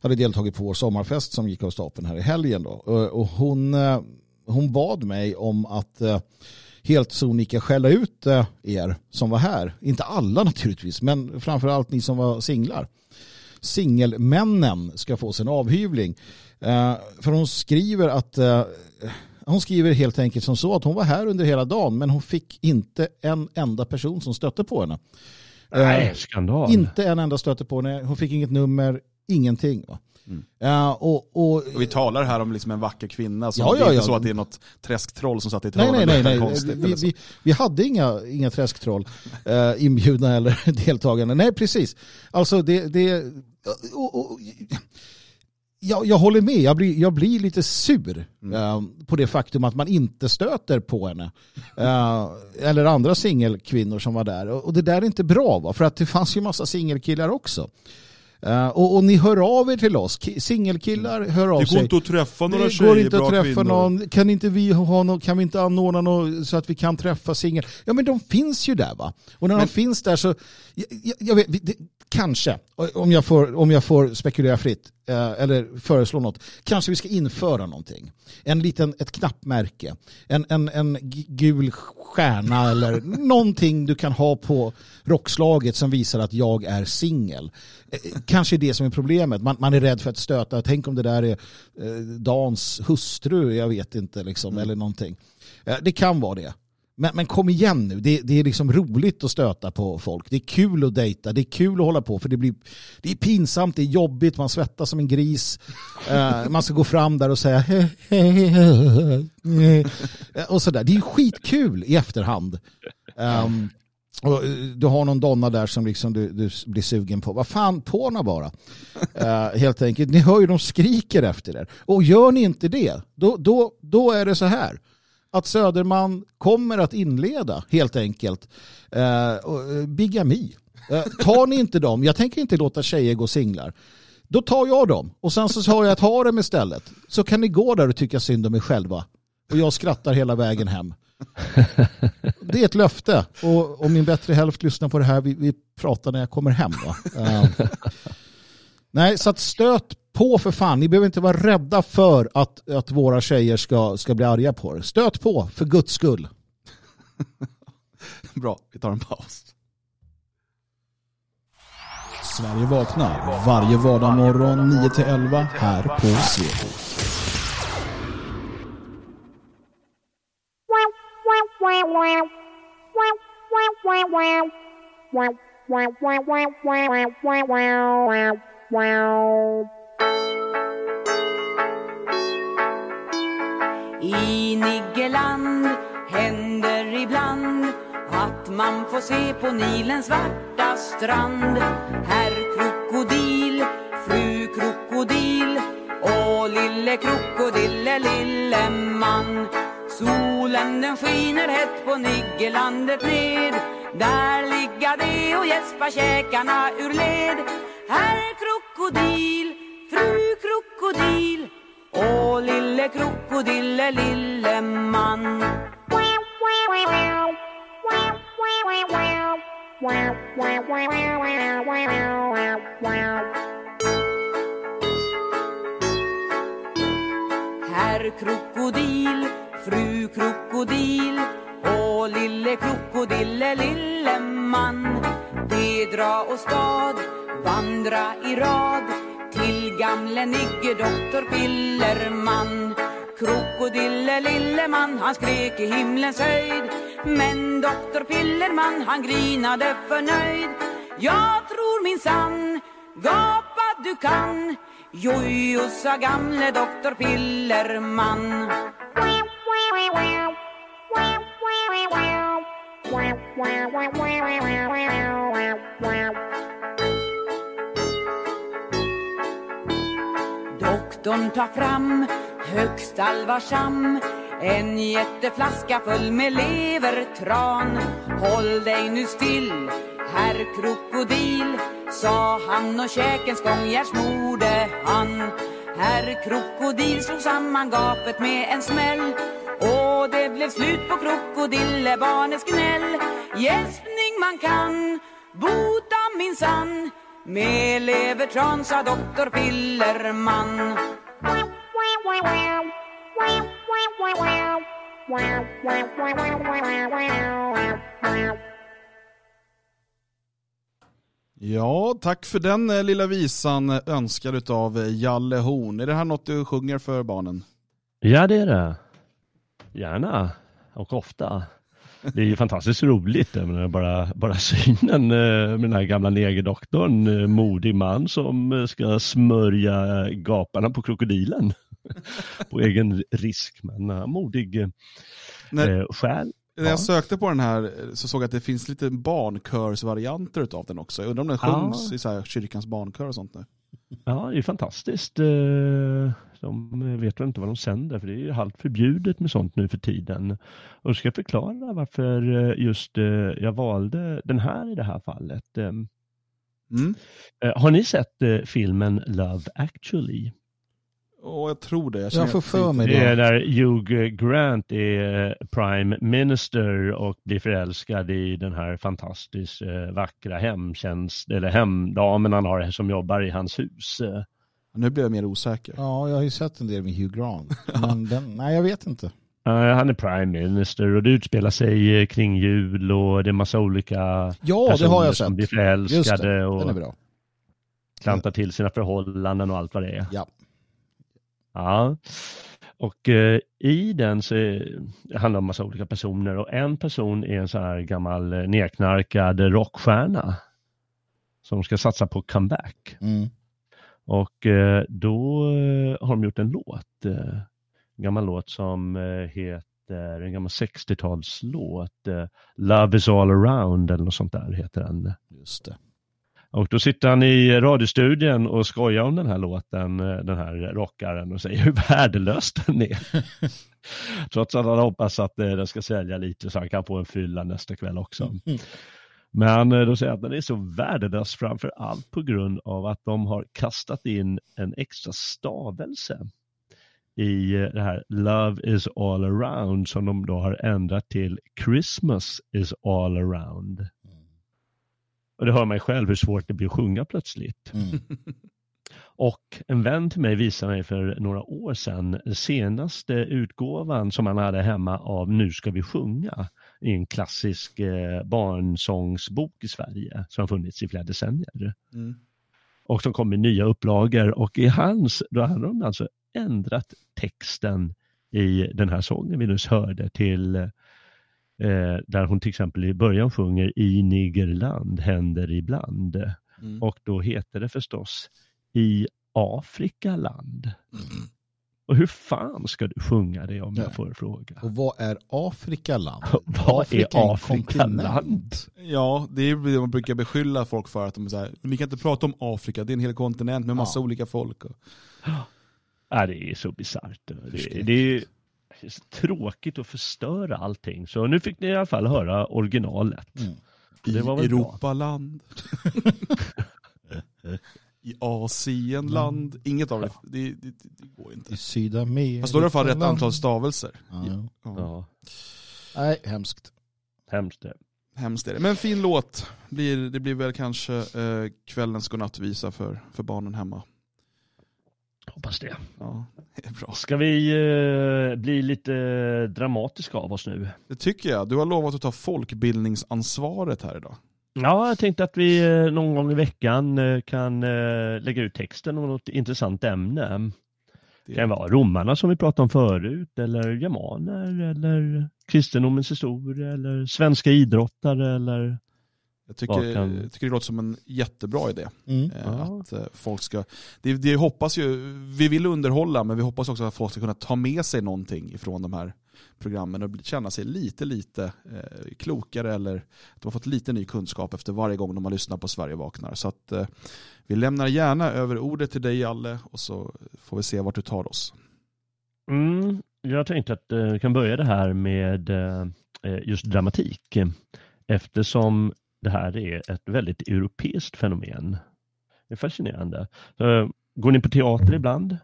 hade deltagit på vår sommarfest som gick av stapeln här i helgen. Då. Och och hon, eh, hon bad mig om att eh, helt sonika skälla ut eh, er som var här. Inte alla naturligtvis, men framförallt ni som var singlar. Singelmännen ska få sin avhyvling. Eh, För hon skriver att eh, hon skriver helt enkelt som så att hon var här under hela dagen men hon fick inte en enda person som stötte på henne. Nej, skandal. Inte en enda stötte på henne. Hon fick inget nummer, ingenting. Va? Mm. Eh, och, och, Och vi talar här om liksom en vacker kvinna. Som Ja, det är ja, inte ja. så att det är något träsktroll som satt i ett Nej, nej, nej. nej. Vi, så. vi, vi hade inga, inga träsktroll eh, inbjudna eller deltagande. Nej, precis. Alltså det... det och, jag, jag håller med, jag blir, jag blir lite sur eh, på det faktum att man inte stöter på henne. Eh, eller andra singelkvinnor som var där. Och, och det där är inte bra, va? för att det fanns ju massa singelkillar också. Eh, och, och ni hör av er till oss, Ki- singelkillar hör av Det sig. går inte att träffa några Det tjejer, går inte att träffa kvinnor. någon. Kan inte vi ha någon, kan vi inte anordna något så att vi kan träffa singel? Ja men de finns ju där va. Och när de finns där så, jag, jag, vet, det, kanske, om jag får, om jag får spekulera fritt, eller föreslå något, kanske vi ska införa någonting. En liten, ett knappmärke, en, en, en gul stjärna eller någonting du kan ha på rockslaget som visar att jag är singel. Eh, Kanske är det som är problemet. Man, man är rädd för att stöta. Tänk om det där är eh, Dans hustru, jag vet inte, liksom, eller någonting. Eh, det kan vara det. Men, men kom igen nu, det, det är liksom roligt att stöta på folk. Det är kul att dejta, det är kul att hålla på för det blir det är pinsamt, det är jobbigt, man svettas som en gris. Uh, man ska gå fram där och säga Eh, och sådär. Det är skitkul i efterhand. Um, och eh, du har någon donna där som liksom du, du blir sugen på. Vad fan, på bara. Uh, helt enkelt. Ni hör ju de skriker efter er. Och gör ni inte det, då, då, då är det så här. Att Söderman kommer att inleda helt enkelt eh, eh, bigami. Eh, tar ni inte dem, jag tänker inte låta tjejer gå singlar. Då tar jag dem och sen så har jag ett harem istället. Så kan ni gå där och tycka synd om er själva. Och jag skrattar hela vägen hem. Det är ett löfte. Och om min bättre hälft lyssnar på det här, vi, vi pratar när jag kommer hem. Va? Eh, nej, så att stöt på för fan. Ni behöver inte vara rädda för att, att våra tjejer ska, ska bli arga på er. Stöt på, för guds skull. Bra, vi tar en paus. Sverige vaknar varje vardagsmorgon 9-11 här på Svegot. I Niggeland händer ibland att man får se på Nilens svarta strand. Herr krokodil, fru krokodil och lille krokodille lille man. Solen den skiner hett på Niggelandet ned. Där ligga de och gäspa käkarna ur led. Herr krokodil, fru krokodil Åh, lille krokodille lille man. Herr krokodil, fru krokodil och lille krokodille lille man. Bedra och stad, vandra i rad till gamle Nigge doktor Pillerman. Krokodille lille man, han skrek i himlens höjd. Men doktor Pillerman, han grinade förnöjd. Jag tror min sann, gapa du kan. Jojo, sa gamle doktor Pillerman. Doktorn tar fram, högst allvarsam en jätteflaska full med levertran. Håll dig nu still, herr krokodil Sa han och käkens gångjärn smorde han. Herr krokodil slog samman gapet med en smäll och det blev slut på krokodillebarnets gnäll. Gäspning man kan bota minsann med levertran sa doktor Pillerman Ja, tack för den eh, lilla visan eh, önskad utav eh, Jalle Horn. Är det här något du sjunger för barnen? Ja, det är det. Gärna och ofta. Det är ju fantastiskt roligt, jag menar, bara, bara synen med den här gamla negerdoktorn, modig man som ska smörja gaparna på krokodilen på egen risk, men modig När- eh, själ. När jag sökte på den här så såg jag att det finns lite barnkörsvarianter utav den också. Jag undrar om den Ja. sjungs i så kyrkans barnkör och sånt nu. Ja, det är fantastiskt. Eh, De vet väl inte vad de sänder, för det är ju halvt förbjudet med sånt nu för tiden. Och ska jag förklara varför eh, just eh, jag valde den här i det här fallet. Mm. Har ni sett filmen Love actually? Och jag tror det. Jag känner- får för mig Det är det. när Hugh Grant är eh, prime minister och blir förälskad i den här fantastiskt eh, vackra hemtjänst, eller hemdamen han har som jobbar i hans hus. Nu blir jag mer osäker. Ja, jag har ju sett en del med Hugh Grant. Men den, nej, jag vet inte. Han är prime minister och det utspelar sig eh, kring jul och det är massa olika Ja, det har personer jag som sett. blir Just förälskade det, den är och bra. klantar till sina förhållanden och allt vad det är. Ja. Ja. Och eh, i den så är, det handlar om massa olika personer och en person är en så här gammal eh, nedknarkad rockstjärna som ska satsa på comeback. Mm. Och eh, då eh, har de gjort en låt, eh, en gammal låt som eh, heter, en gammal 60-talslåt, eh, Love is all around eller något sånt där heter den. Just det. Och då sitter han i radiostudion och skojar om den här låten, eh, den här rockaren och säger hur värdelös den är. Trots att han hoppas att eh, den ska sälja lite så han kan få en fylla nästa kväll också. Men eh, då säger han att den är så värdelös framför allt på grund av att de har kastat in en extra stavelse i det här Love is all around som de då har ändrat till Christmas is all around. Och det hör ju själv hur svårt det blir att sjunga plötsligt. Mm. Och en vän till mig visade mig för några år sedan senaste utgåvan som han hade hemma av Nu ska vi sjunga i en klassisk eh, barnsångsbok i Sverige som har funnits i flera decennier. Mm. Och som kom i nya upplagor och i hans, då hade de alltså ändrat texten i den här sången vi nyss hörde till eh, där hon till exempel i början sjunger I Nigerland händer ibland. Mm. Och då heter det förstås I Afrikaland. Och hur fan ska du sjunga det om Ja. jag får fråga? Och vad är Afrikaland? Vad Afrika är Afrikaland? Ja, det är det man brukar beskylla folk för att de är så här, ni kan inte prata om Afrika, det är en hel kontinent med massa Ja. olika folk. Och, Ja, det är så bisarrt. Det, det är tråkigt att förstöra allting. Så nu fick ni i alla fall höra originalet. Mm. Det var I väl. Europaland. I Asienland, inget av det, det, det, det går inte. I Sydamerika. Fast då är det i alla fall rätt antal stavelser. Ja. Ja. Ja, Nej, hemskt. hemskt det. Hemskt är det. Men fin låt. Blir, det blir väl kanske eh, kvällens godnattvisa för, för barnen hemma. Hoppas det. Ja, det är bra. Ska vi eh, bli lite dramatiska av oss nu? Det tycker jag. Du har lovat att ta folkbildningsansvaret här idag. Ja, jag tänkte att vi eh, någon gång i veckan eh, kan eh, lägga ut texten om något intressant ämne. Det kan vara romarna som vi pratade om förut, eller germaner, eller kristendomens historia, eller svenska idrottare, eller Jag tycker, kan- jag tycker det låter som en jättebra idé. Mm. Eh, Ja. Att eh, folk ska, det, det hoppas ju, vi vill underhålla men vi hoppas också att folk ska kunna ta med sig någonting ifrån de här programmen och känna sig lite, lite eh, klokare eller att de har fått lite ny kunskap efter varje gång de har lyssnat på Sverige vaknar. Så att eh, vi lämnar gärna över ordet till dig Alle och så får vi se vart du tar oss. Mm, jag tänkte att eh, vi kan börja det här med eh, just dramatik. Eftersom det här är ett väldigt europeiskt fenomen. Det är fascinerande. Så, går ni på teater ibland?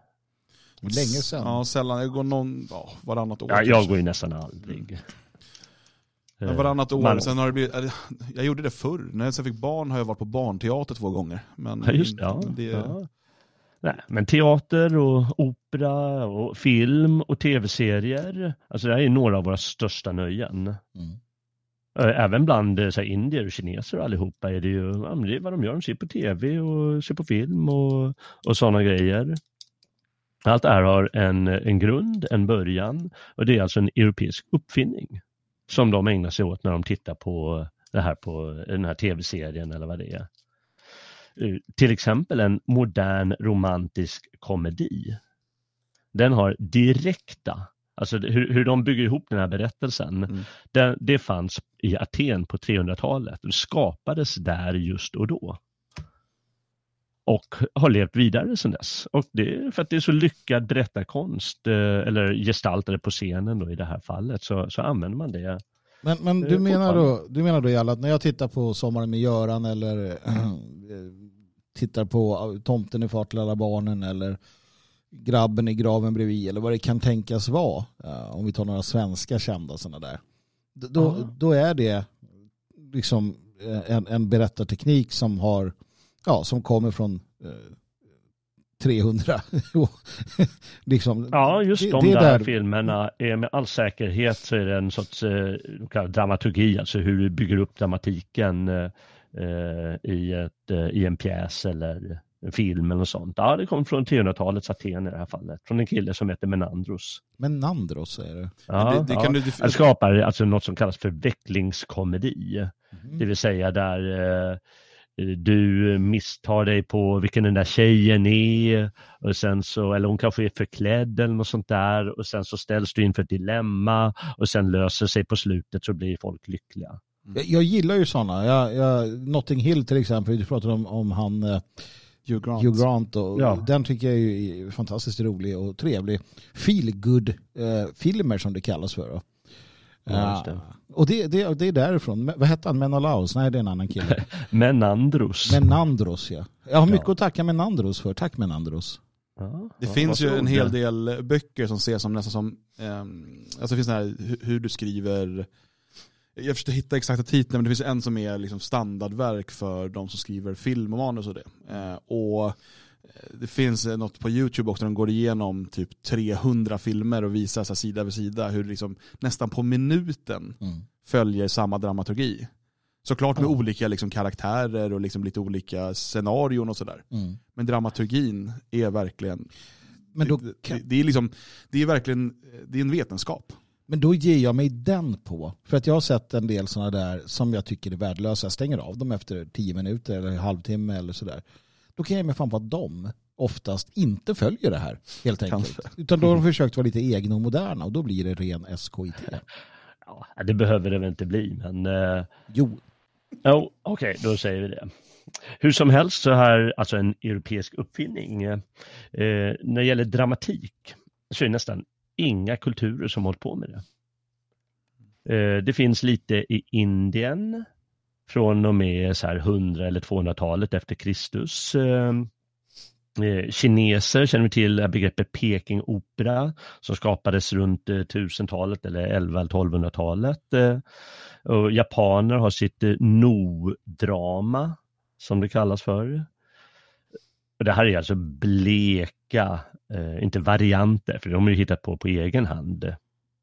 Länge sedan. Ja, sällan. Jag går någon, ja, varannat år. Ja, jag kanske. går ju nästan aldrig. Men Eh, varannat år, man- sen har det blivit, jag gjorde det förr. När jag sen fick barn har jag varit på barnteater två gånger. Men Ja, just. Ja, det, ja. Nej, men teater och opera och film och tv-serier. Alltså det här är några av våra största nöjen. Mm. Eh, även bland eh, så här, indier och kineser och allihopa är det ju ja, men det är vad de gör. De ser på tv och ser på film och, och sådana grejer. Allt det här har en, en grund, en början och det är alltså en europeisk uppfinning som de ägnar sig åt när de tittar på det här på den här tv-serien eller vad det är. Eh, till exempel en modern romantisk komedi. Den har direkta, alltså det- hur, hur de bygger ihop den här berättelsen, Mm. det, det fanns i Aten på 300-talet och skapades där just och då. Och har levt vidare sedan dess. Och det är för att det är så lyckad berättarkonst, eh, eller gestaltade på scenen då i det här fallet, så, så använder man det. Men, men Det du menar då, du menar då i alla att när jag tittar på Sommaren med Göran eller äh, tittar på Tomten i fart till alla barnen eller Grabben i graven bredvid eller vad det kan tänkas vara, äh, om vi tar några svenska kända sådana där. Då, då är det liksom äh, en, en berättarteknik som har, ja, som kommer från äh, 300. liksom, Ja, just de där där- filmerna är med all säkerhet så är det en sorts eh, dramaturgi, alltså hur du bygger upp dramatiken eh, eh, i, ett, eh, i en pjäs eller en film eller något sånt. Ja, det kom från 300-talets Aten i det här fallet, från en kille som heter Menandros. Men Nandros är det. Ja, det, det ja. kan du, Han skapar alltså något som kallas för vecklingskomedi. Mhm. Det vill säga där eh, du misstar dig på vilken den där tjejen är och sen så, eller hon kanske är förklädd eller något sånt där och sen så ställs du inför ett dilemma och sen löser sig på slutet så blir folk lyckliga. Jag, jag gillar ju sådana. Jag, jag, Notting Hill till exempel, du pratade om, om han eh, Hugh Grant. Hugh Grant. Och Ja. Den tycker jag är fantastiskt rolig och trevlig. Feel good eh, filmer som det kallas för. Då. Ja, just det. Eh, och det, det, det är därifrån. Vad hette han? Menelaus? Nej, det är en annan kille. Menandros. Menandros, ja. Jag har mycket Ja. att tacka Menandros för. Tack Menandros. Ja, Det ja, finns ju en hel del böcker som ses som nästan som, ehm, alltså det finns den här hur, hur du skriver, jag försökte hitta exakta titlar men det finns en som är liksom standardverk för de som skriver film och manus och det. Eh, och eh, det finns eh, något på YouTube också där de går igenom typ 300 filmer och visar så sida vid sida hur det liksom nästan på minuten Mm. följer samma dramaturgi. Såklart med Ja. olika liksom karaktärer och liksom lite olika scenarion och sådär. Mm. Men dramaturgin är verkligen Men, då, kan, det, det är liksom, det är verkligen, det är en vetenskap. Men då ger jag mig den på. För att jag har sett en del sådana där som jag tycker är värdelösa. Jag stänger av dem efter tio minuter eller en halvtimme eller sådär. Då kan jag ge mig fan på att de oftast inte följer det här helt enkelt. Kanske. Utan då har de försökt vara lite egna och moderna och då blir det ren SKIT. Ja, det behöver det väl inte bli, men eh, Jo, Jo, okej, då säger vi det. Hur som helst så här, alltså en europeisk uppfinning. Eh, när det gäller dramatik så är det nästan inga kulturer som hållit på med det. Eh, det finns lite i Indien, från och med så här 100 eller 200-talet efter Kristus. Eh, eh, kineser känner vi till begreppet Pekingopera som skapades runt 1000-talet eller 11 1200-talet. Japaner har sitt no-drama som det kallas för. Och det här är alltså bleka, inte varianter, för de har ju hittat på på egen hand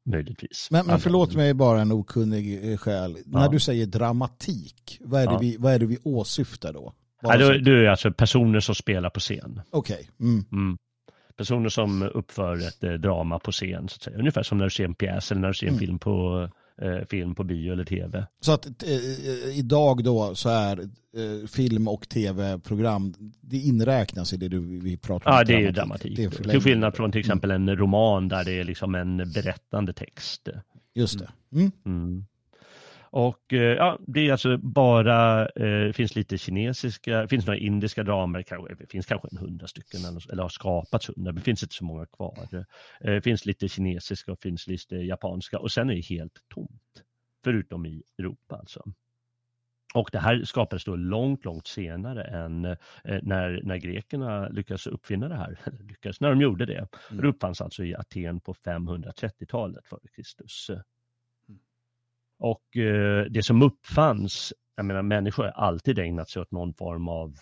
möjligtvis. Men, men förlåt mig bara en okunnig eh, själ. Ja. När du säger dramatik, vad är, det ja. vi, vad är det vi åsyftar då? Ja, då, då är alltså personer som spelar på scen. Okej. Okay. Mm. Mm. Personer som uppför ett eh, drama på scen, så att säga. ungefär som när du ser en pjäs eller när du ser en mm. film på eh, film på bio eller tv. Så att eh, idag då så är eh, film och tv-program, det inräknas i det du, vi pratar om? Ja, det är ju dramatik. Det är till skillnad från till exempel mm. en roman där det är liksom en berättande text. Just det. Mm. Mm. Och eh, ja, det är alltså bara, eh, finns lite kinesiska, finns några indiska dramer, kanske, det finns kanske en hundra stycken eller, har skapats hundra, men det finns inte så många kvar. Eh, finns lite kinesiska och finns lite japanska och sen är det helt tomt. Förutom i Europa alltså. Och det här skapades då långt, långt senare än eh, när, när grekerna lyckades uppfinna det här. lyckades, när de gjorde det. Mm. Det uppfanns alltså i Aten på 530-talet före Kristus. Och eh, det som uppfanns, jag menar människor har alltid ägnat sig åt någon form av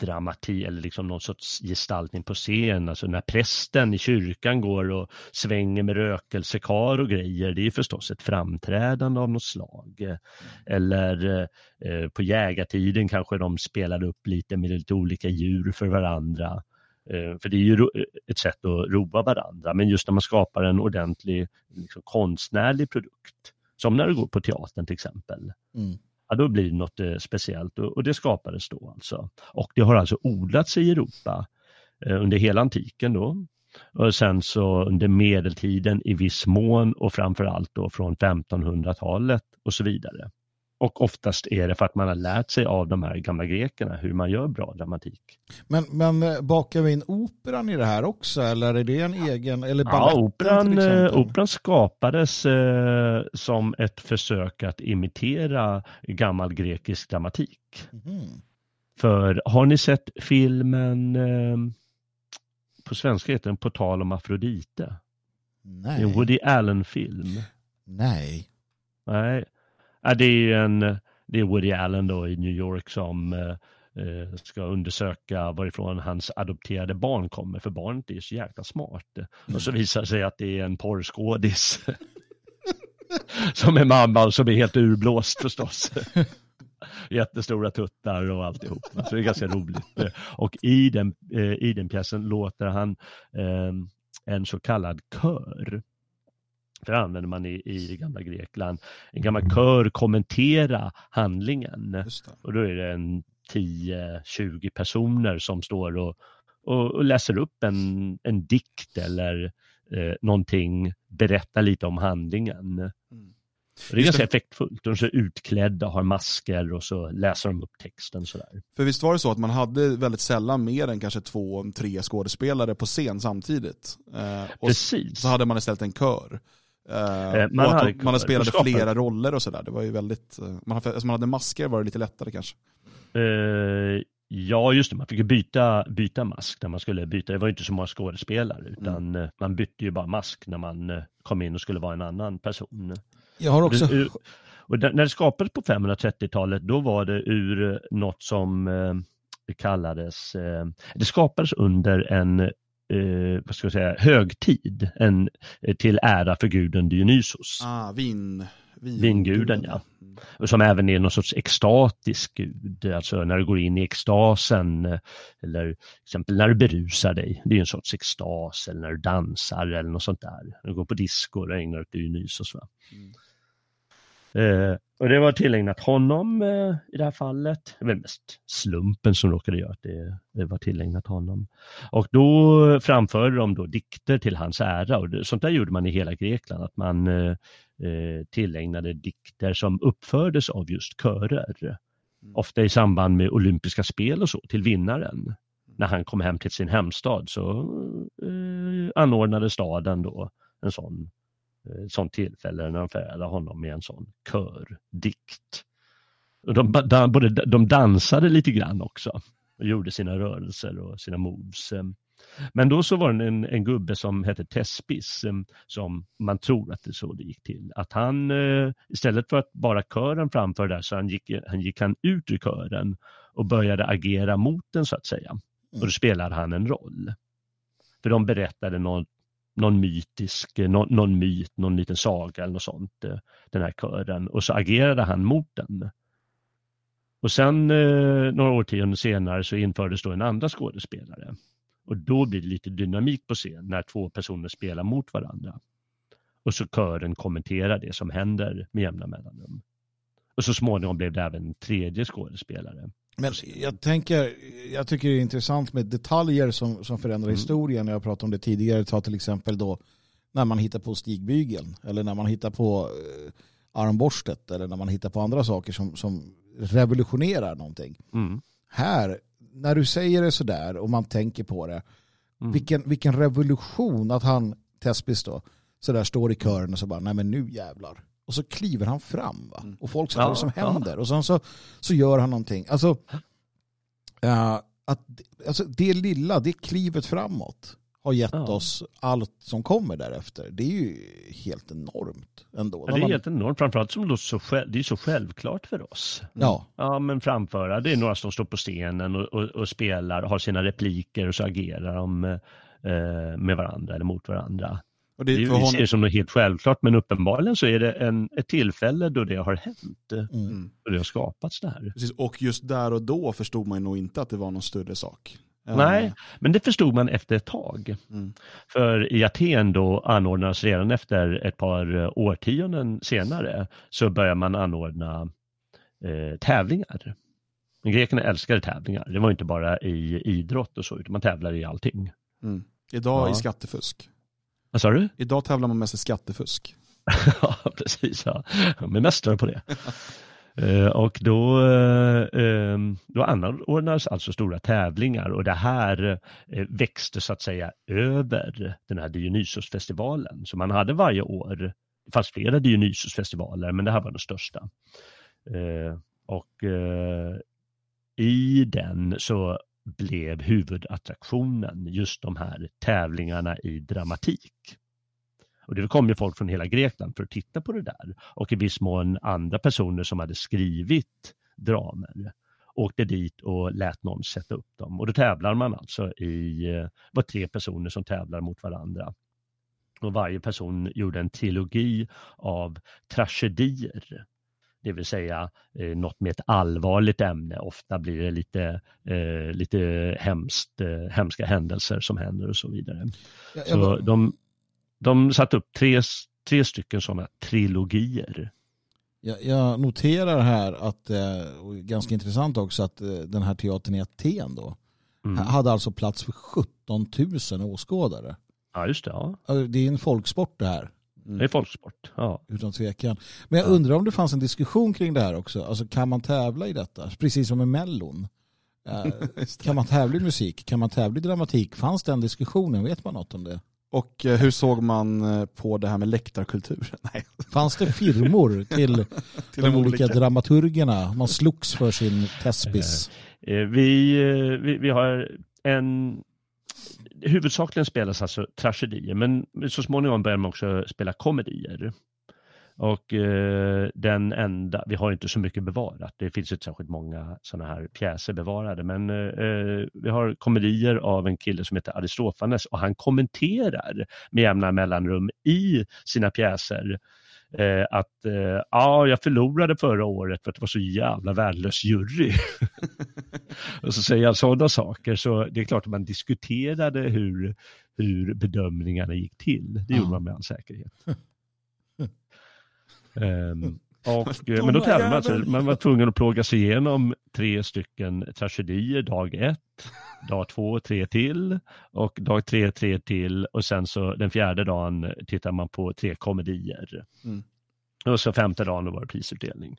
dramatik eller liksom någon sorts gestaltning på scen. Alltså när prästen i kyrkan går och svänger med rökelsekar och grejer, det är förstås ett framträdande av något slag. Eller eh, på jägartiden kanske de spelade upp lite med lite olika djur för varandra. Eh, för det är ju eh, ett sätt att roa varandra, men just när man skapar en ordentlig liksom, konstnärlig produkt som när du går på teatern till exempel. Mm. Ja, då blir det något eh, speciellt och, och, det skapades då alltså. Och det har alltså odlats i Europa eh, under hela antiken då. Och sen så under medeltiden i viss mån och framförallt då från 1500-talet och så vidare. Och oftast är det för att man har lärt sig av de här gamla grekerna hur man gör bra dramatik. Men, men eh, bakar vi in operan i det här också eller är det en egen? Eller ja, operan, eh, operan skapades eh, som ett försök att imitera gammal grekisk dramatik. Mm. För har ni sett filmen, eh, på svenska heter den På tal om Afrodite? Nej. En Woody Allen-film. Nej. Nej, Ja, det är en, det är Woody Allen då i New York som eh, ska undersöka varifrån hans adopterade barn kommer, för barnet är så jäkla smart. Och så visar det sig att det är en porrskådis som är mamma och som är helt urblåst förstås. Jättestora tuttar och alltihop. Så det är ganska roligt. Och i den, eh, i den pjäsen låter han eh, en så kallad kör för det använder man i, i gamla Grekland. En gammal kör kommentera handlingen. Och då är det en 10-20 personer som står och, och, och, läser upp en, en dikt eller eh, någonting, berättar lite om handlingen. Mm. Det är ganska effektfullt. De är så utklädda, har masker och så läser de upp texten sådär. För visst var det så att man hade väldigt sällan mer än kanske två, tre skådespelare på scen samtidigt. Eh, och Precis. så hade man istället en kör. Uh, man, hade, man hade spelade flera roller och sådär. Det var ju väldigt, uh, man, hade, alltså man hade masker var det lite lättare kanske. Uh, ja, just det. Man fick ju byta, byta mask när man skulle byta. Det var ju inte så många skådespelare utan mm. man bytte ju bara mask när man kom in och skulle vara en annan person. Jag har också... Det, och när det skapades på 530-talet då var det ur något som det kallades, det skapades under en eh, vad ska jag säga, högtid en, eh, till ära för guden Dionysos. Ah, vin, vin, Vinguden, ja. Som även är någon sorts extatisk gud, alltså när du går in i extasen eh, eller till exempel när du berusar dig, det är en sorts extas eller när du dansar eller något sånt där. När du går på disco och ägnar dig åt Dionysos. Va? Mm. Eh, och det var tillägnat honom eh, i det här fallet. Det var mest slumpen som råkade göra att det, det, var tillägnat honom. Och då framförde de då dikter till hans ära och det, sånt där gjorde man i hela Grekland, att man eh, eh tillägnade dikter som uppfördes av just körer. Mm. Ofta i samband med olympiska spel och så, till vinnaren. När han kom hem till sin hemstad så eh, anordnade staden då en sån sånt tillfälle när de förädlar honom med en sån kördikt. De, både, de dansade lite grann också och gjorde sina rörelser och sina moves. Men då så var det en, en gubbe som hette Tespis som man tror att det så det gick till. Att han eh, istället för att bara kören framför där så han gick, han gick han ut ur kören och började agera mot den så att säga. Och då spelade han en roll. För de berättade någon, någon mytisk, eh, någon, någon myt, någon liten saga eller något sånt, eh, den här kören. Och så agerade han mot den. Och sen eh, några årtionden senare så infördes då en andra skådespelare. Och då blir det lite dynamik på scen när två personer spelar mot varandra. Och så kören kommenterar det som händer med jämna mellanrum. Och så småningom blev det även en tredje skådespelare. Men jag tänker, jag tycker det är intressant med detaljer som, som förändrar mm. historien. Jag pratade om det tidigare, ta till exempel då när man hittar på stigbygeln eller när man hittar på eh, armborstet eller när man hittar på andra saker som, som revolutionerar någonting. Mm. Här, när du säger det sådär och man tänker på det, mm. vilken, vilken revolution att han, Tespis då, sådär står i kören och så bara, nej men nu jävlar. Och så kliver han fram va? Mm. och folk säger ja, vad som händer ja. och sen så, så gör han någonting. Alltså, uh, att, alltså det lilla, det klivet framåt har gett ja. oss allt som kommer därefter. Det är ju helt enormt ändå. Ja, det är helt enormt, framförallt som det, så själv, det är så självklart för oss. Ja. Ja, men framföra, det är några som står på scenen och, och, och spelar, har sina repliker och så agerar de eh, med varandra eller mot varandra. Och det, det vi ser det som något helt självklart, men uppenbarligen så är det en, ett tillfälle då det har hänt. Mm. Och det har skapats det här. Precis, och just där och då förstod man nog inte att det var någon större sak. Nej, men det förstod man efter ett tag. Mm. För i Aten då anordnas redan efter ett par årtionden senare så börjar man anordna eh, tävlingar. Men grekerna älskade tävlingar. Det var inte bara i idrott och så, utan man tävlade i allting. Mm. Idag ja. i skattefusk. Vad sa du? Idag tävlar man mest i skattefusk. ja, precis. Ja. De är mästare på det. Uh, och då, uh, då anordnades alltså stora tävlingar och det här uh, växte så att säga över den här Dionysosfestivalen som man hade varje år. Det fanns flera Dionysosfestivaler men det här var den största. och i den så blev huvudattraktionen just de här tävlingarna i dramatik. Och det kom ju folk från hela Grekland för att titta på det där. Och i viss mån andra personer som hade skrivit dramer åkte dit och lät någon sätta upp dem. Och då tävlar man alltså i, det var tre personer som tävlar mot varandra. Och varje person gjorde en trilogi av tragedier det vill säga eh, något med ett allvarligt ämne. Ofta blir det lite, eh, lite hemskt, eh, hemska händelser som händer och så vidare. Ja, så bara... de, de satte upp tre, tre stycken sådana trilogier. Jag, jag noterar här att, eh, ganska intressant också, att eh, den här teatern i Aten då, mm. hade alltså plats för 17 000 åskådare. Ja, just det. Ja. Det är en folksport det här. Mm. Det är folksport, ja. Utan tvekan. Men jag undrar om det fanns en diskussion kring det här också. Alltså kan man tävla i detta? Precis som med Mellon. Uh, kan man tävla i musik? Kan man tävla i dramatik? Fanns den diskussionen? Vet man något om det? Och eh, hur såg man eh, på det här med läktarkultur? Nej. Fanns det firmor till, till de, de olika, olika dramaturgerna? Man slogs för sin tespis. Vi, vi, vi har en huvudsakligen spelas alltså tragedier, men så småningom börjar man också spela komedier. Och eh, den enda, vi har inte så mycket bevarat, det finns inte särskilt många sådana här pjäser bevarade, men eh, vi har komedier av en kille som heter Aristofanes och han kommenterar med jämna mellanrum i sina pjäser eh, att eh, ja, jag förlorade förra året för att det var så jävla värdelös jury. och så säger han sådana saker, så det är klart att man diskuterade hur, hur bedömningarna gick till. Det gjorde man med all säkerhet. um, och, men då tävlade man, alltså, man var tvungen att plåga sig igenom tre stycken tragedier dag ett, dag två, tre till och dag tre, tre till och sen så den fjärde dagen tittar man på tre komedier. Mm. Och så femte dagen då var det prisutdelning.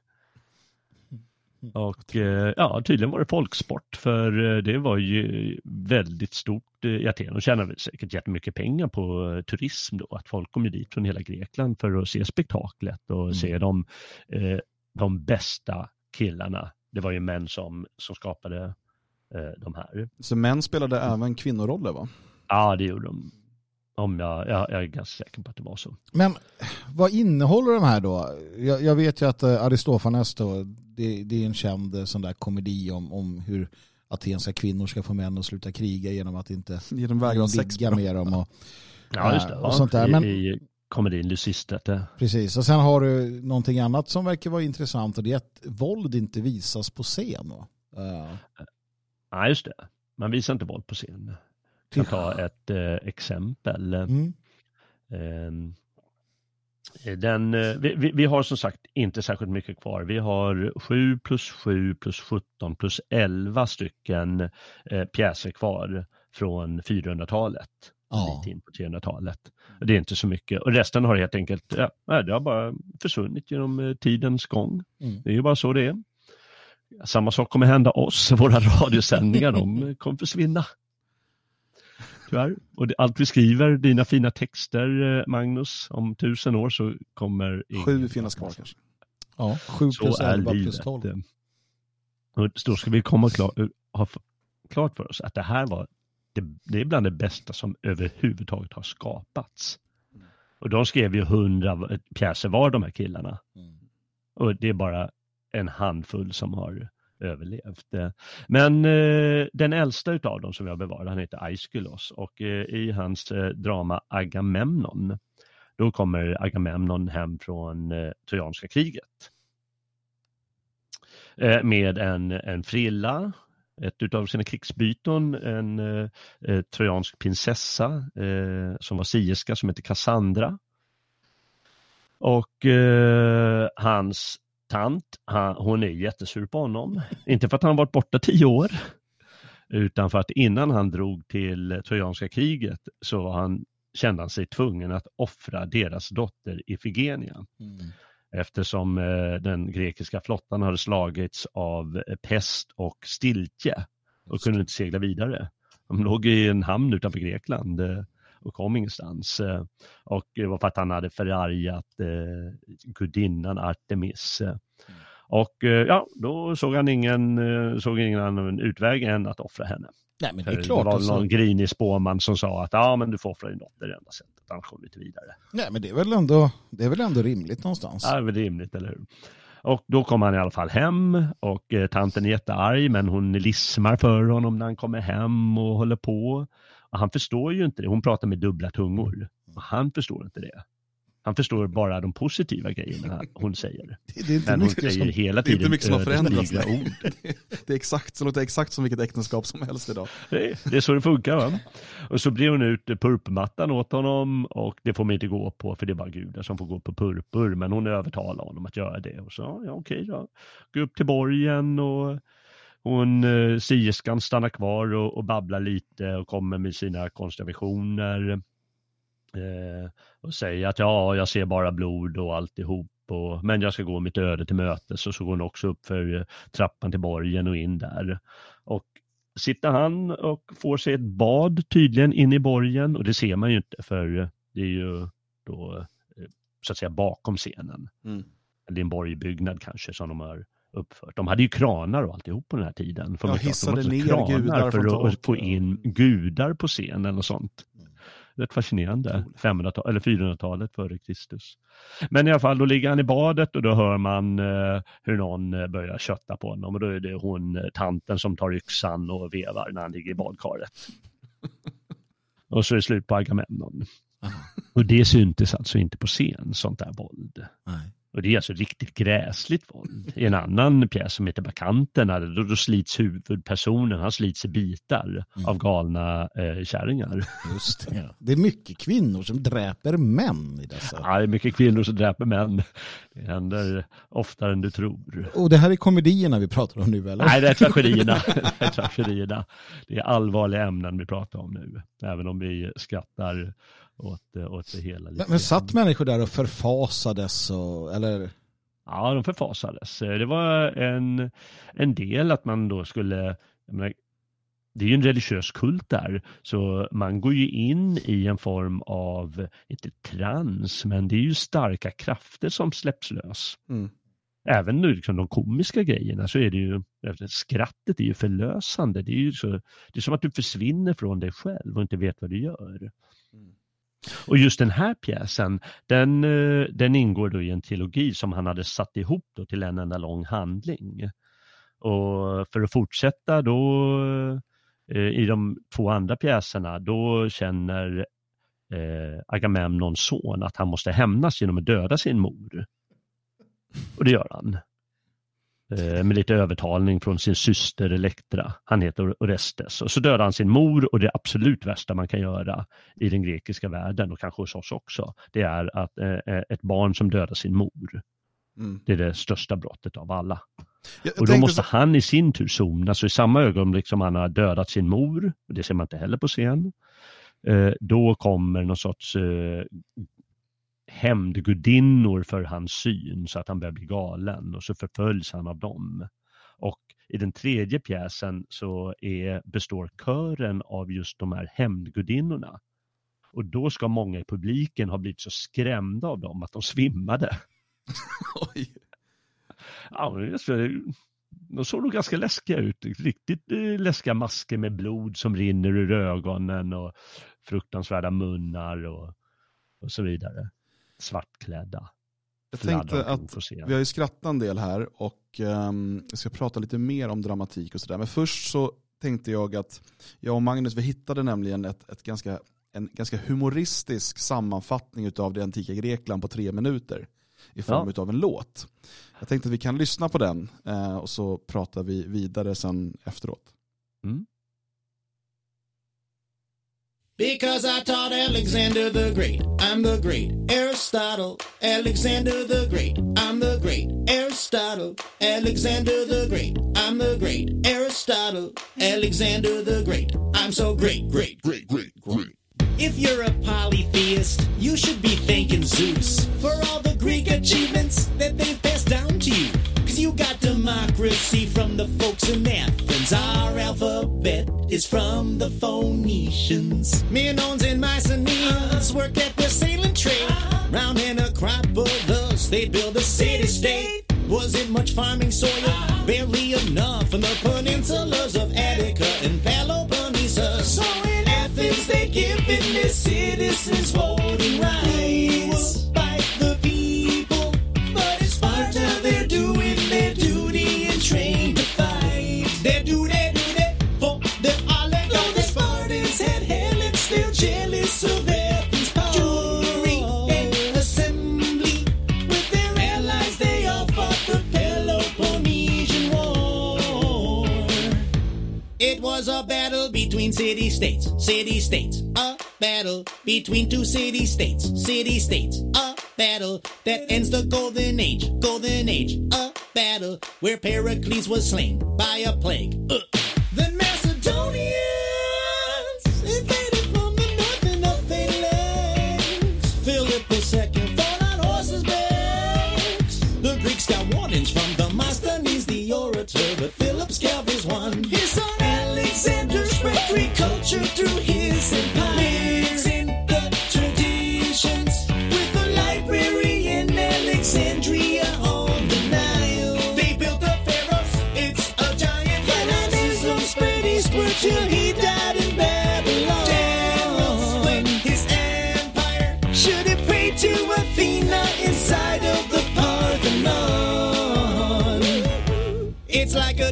Och eh, ja, tydligen var det folksport för eh, det var ju väldigt stort eh, i Aten och tjänade säkert jättemycket pengar på turism då. Att folk kom ju dit från hela Grekland för att se spektaklet och mm. se de, de bästa killarna, det var ju män som, som skapade de här. Så män spelade även kvinnoroller va? Ja, det gjorde de. Om jag, jag, jag är ganska säker på att det var så. Men vad innehåller de här då? Jag, jag vet ju att eh, Aristofanes då, det, det är en känd eh, sån där komedi om, om hur atenska kvinnor ska få män att sluta kriga genom att inte Genom vägran av sex. med dem. Och, Ja, just det. Eh, Ja, och sånt där. Men- I, i komedin Lysistete. precis, och sen har du någonting annat som verkar vara intressant och det är att våld inte visas på scen. Va? Eh, Ja, just det. Man visar inte våld på scen. Kan ta ett eh, exempel. Mm. Ehm, Den, eh, vi, vi, vi har som sagt inte särskilt mycket kvar. Vi har 7 plus 7 plus 17 plus 11 stycken eh, pjäser kvar från 400-talet. Ja. Lite in på 300-talet. Det är inte så mycket. Och resten har helt enkelt, ja, det har bara försvunnit genom eh, tidens gång. Mm. Det är ju bara så det är. Samma sak kommer hända oss, våra radiosändningar, de kommer försvinna. Tyvärr. Och det, allt vi skriver, dina fina texter, eh, Magnus, om tusen år så kommer... Sju finnas kvar kanske. Ja, 7 Så plus 11 plus livet. 12. Och då ska vi komma klar, ha f- klart för oss att det här var, det, det är bland det bästa som överhuvudtaget har skapats. Och de skrev ju hundra pjäser var, de här killarna. Och det är bara en handfull som har överlevt. Eh. Men eh, den äldsta utav dem som jag bevarade, han heter Aeschylus och eh, i hans eh, drama Agamemnon, då kommer Agamemnon hem från eh, Trojanska kriget. Eh, med en, en frilla, ett utav sina krigsbyten, en eh, eh, trojansk prinsessa eh, som var sierska som heter Cassandra. Och eh, hans tant, han, hon är jättesur på honom. Inte för att han varit borta tio år, utan för att innan han drog till Trojanska kriget så var han, kände han sig tvungen att offra deras dotter Ifigenia. Eftersom eh, den grekiska flottan hade slagits av eh, pest och stiltje och kunde inte segla vidare. De låg i en hamn utanför Grekland eh, och kom ingenstans. Eh, Och det var för att han hade förargat eh, gudinnan Artemis. Eh, Och eh, ja, då såg han ingen, såg ingen annan utväg än att offra henne. Nej, men det är klart. det var Alltså, någon grinig spåman som sa att ja, men du får offra din dotter, det enda sättet, annars kommer du inte vidare. nej, men det är, väl ändå, det är väl ändå rimligt någonstans. Ja, det är väl rimligt, eller hur? Och då kommer han i alla fall hem och tanten är jättearg men hon lismar för honom när han kommer hem och håller på. Och han förstår ju inte det, hon pratar med dubbla tungor. Och han förstår inte det. Han förstår bara de positiva grejerna hon säger. Det, det är inte Men hon mycket säger som... hela Det är inte tiden mycket som har förändrats. ord. Det är exakt, så låter exakt som vilket äktenskap som helst idag. Det det är så det funkar. Va? Och så blir hon ut purpurmattan åt honom och det får man inte gå på för det är bara gudar som får gå på purpur. Men hon övertalar honom att göra det. Och så, ja okej då. Gå upp till borgen och hon, eh, sierskan stannar kvar och, och babblar lite och kommer med sina konstiga visioner. Eh, och säger att ja, jag ser bara blod och alltihop. Och, men jag ska gå mitt öde till mötes och så går hon också upp för eh, trappan till borgen och in där. Och sitter han och får sig ett bad tydligen in i borgen och det ser man ju inte för det är ju då eh, så att säga bakom scenen. Mm. Det är en borgbyggnad kanske som de har uppfört. De hade ju kranar och alltihop på den här tiden. För Ja, hissade ner kranar för att få in gudar på scenen och sånt. Rätt fascinerande. 500 eller 400-talet före Kristus. Men i alla fall, då ligger han i badet och då hör man eh, hur någon eh, börjar kötta på honom och då är det hon, eh, tanten som tar yxan och vevar när han ligger i badkaret. och så är det slut på Agamemnon. Och det syntes alltså inte på scen, sånt där våld. Nej. Och det är alltså riktigt gräsligt våld. I en annan pjäs som heter Bakanterna, då, då slits huvudpersonen, han slits i bitar av galna eh, kärringar. Just det. Det är mycket kvinnor som dräper män i dessa. Ja, det är mycket kvinnor som dräper män. Det händer oftare än du tror. Och det här är komedierna vi pratar om nu eller? Nej, det är tragedierna. Det är tragedierna. Det är allvarliga ämnen vi pratar om nu. Även om vi skrattar åt, åt det hela. Men, men satt människor där och förfasades och, eller? Ja, de förfasades. Det var en, en del att man då skulle, menar, det är ju en religiös kult där, så man går ju in i en form av, inte trans, men det är ju starka krafter som släpps lös. Mm. även nu liksom de komiska grejerna så är det ju, skrattet är ju förlösande. Det är ju så, det är som att du försvinner från dig själv och inte vet vad du gör. Och just den här pjäsen, den, eh, den ingår då i en trilogi som han hade satt ihop då till en enda lång handling. Och för att fortsätta då eh, i de två andra pjäserna, då känner eh, Agamemnons son att han måste hämnas genom att döda sin mor. Och det gör han. Eh, med lite övertalning från sin syster Elektra. Han heter Orestes. Och så dödar han sin mor och det absolut värsta man kan göra i den grekiska världen och kanske hos oss också. Det är att eh, ett barn som dödar sin mor. Mm. Det är det största brottet av alla. Jag, och då måste så... han i sin tur sona, så i samma ögonblick som han har dödat sin mor, det ser man inte heller på scen, eh, då kommer någon sorts eh, hämndgudinnor för hans syn så att han börjar bli galen och så förföljs han av dem. Och i den tredje pjäsen så är, består kören av just de här hämndgudinnorna. Och då ska många i publiken ha blivit så skrämda av dem att de svimmade. Oj. Ja, de såg nog ganska läskiga ut. Riktigt eh, läskiga masker med blod som rinner ur ögonen och fruktansvärda munnar och, och så vidare svartklädda. Jag tänkte att vi har ju skrattat en del här och um, jag ska prata lite mer om dramatik och sådär. Men först så tänkte jag att jag och Magnus vi hittade nämligen ett, ett ganska, en ganska humoristisk sammanfattning av det antika Grekland på tre minuter i form ja. av en låt. Jag tänkte att vi kan lyssna på den eh, och så pratar vi vidare sen efteråt. Mm. Because I taught Alexander the Great. I'm the great Aristotle. Alexander the Great. I'm the great Aristotle. Alexander the Great. I'm the great Aristotle. Alexander the Great. I'm so great, great, great, great, great. If you're a polytheist, you should be thanking Zeus for all the Greek achievements that they've passed down to you. Cause you got democracy from the folks in Athens. Is from the Phoenicians. Minoans and Mycenaeans work at the sailing trade. Round in Acropolis, they built a city-state. Was it much farming soil? Barely enough in the peninsulas of Attica and Peloponnesus. So in Athens, they given their citizens voting rights. City states, city states. A battle between two city states, city states. A battle that ends the golden age, golden age. A battle where Pericles was slain by a plague. Uh.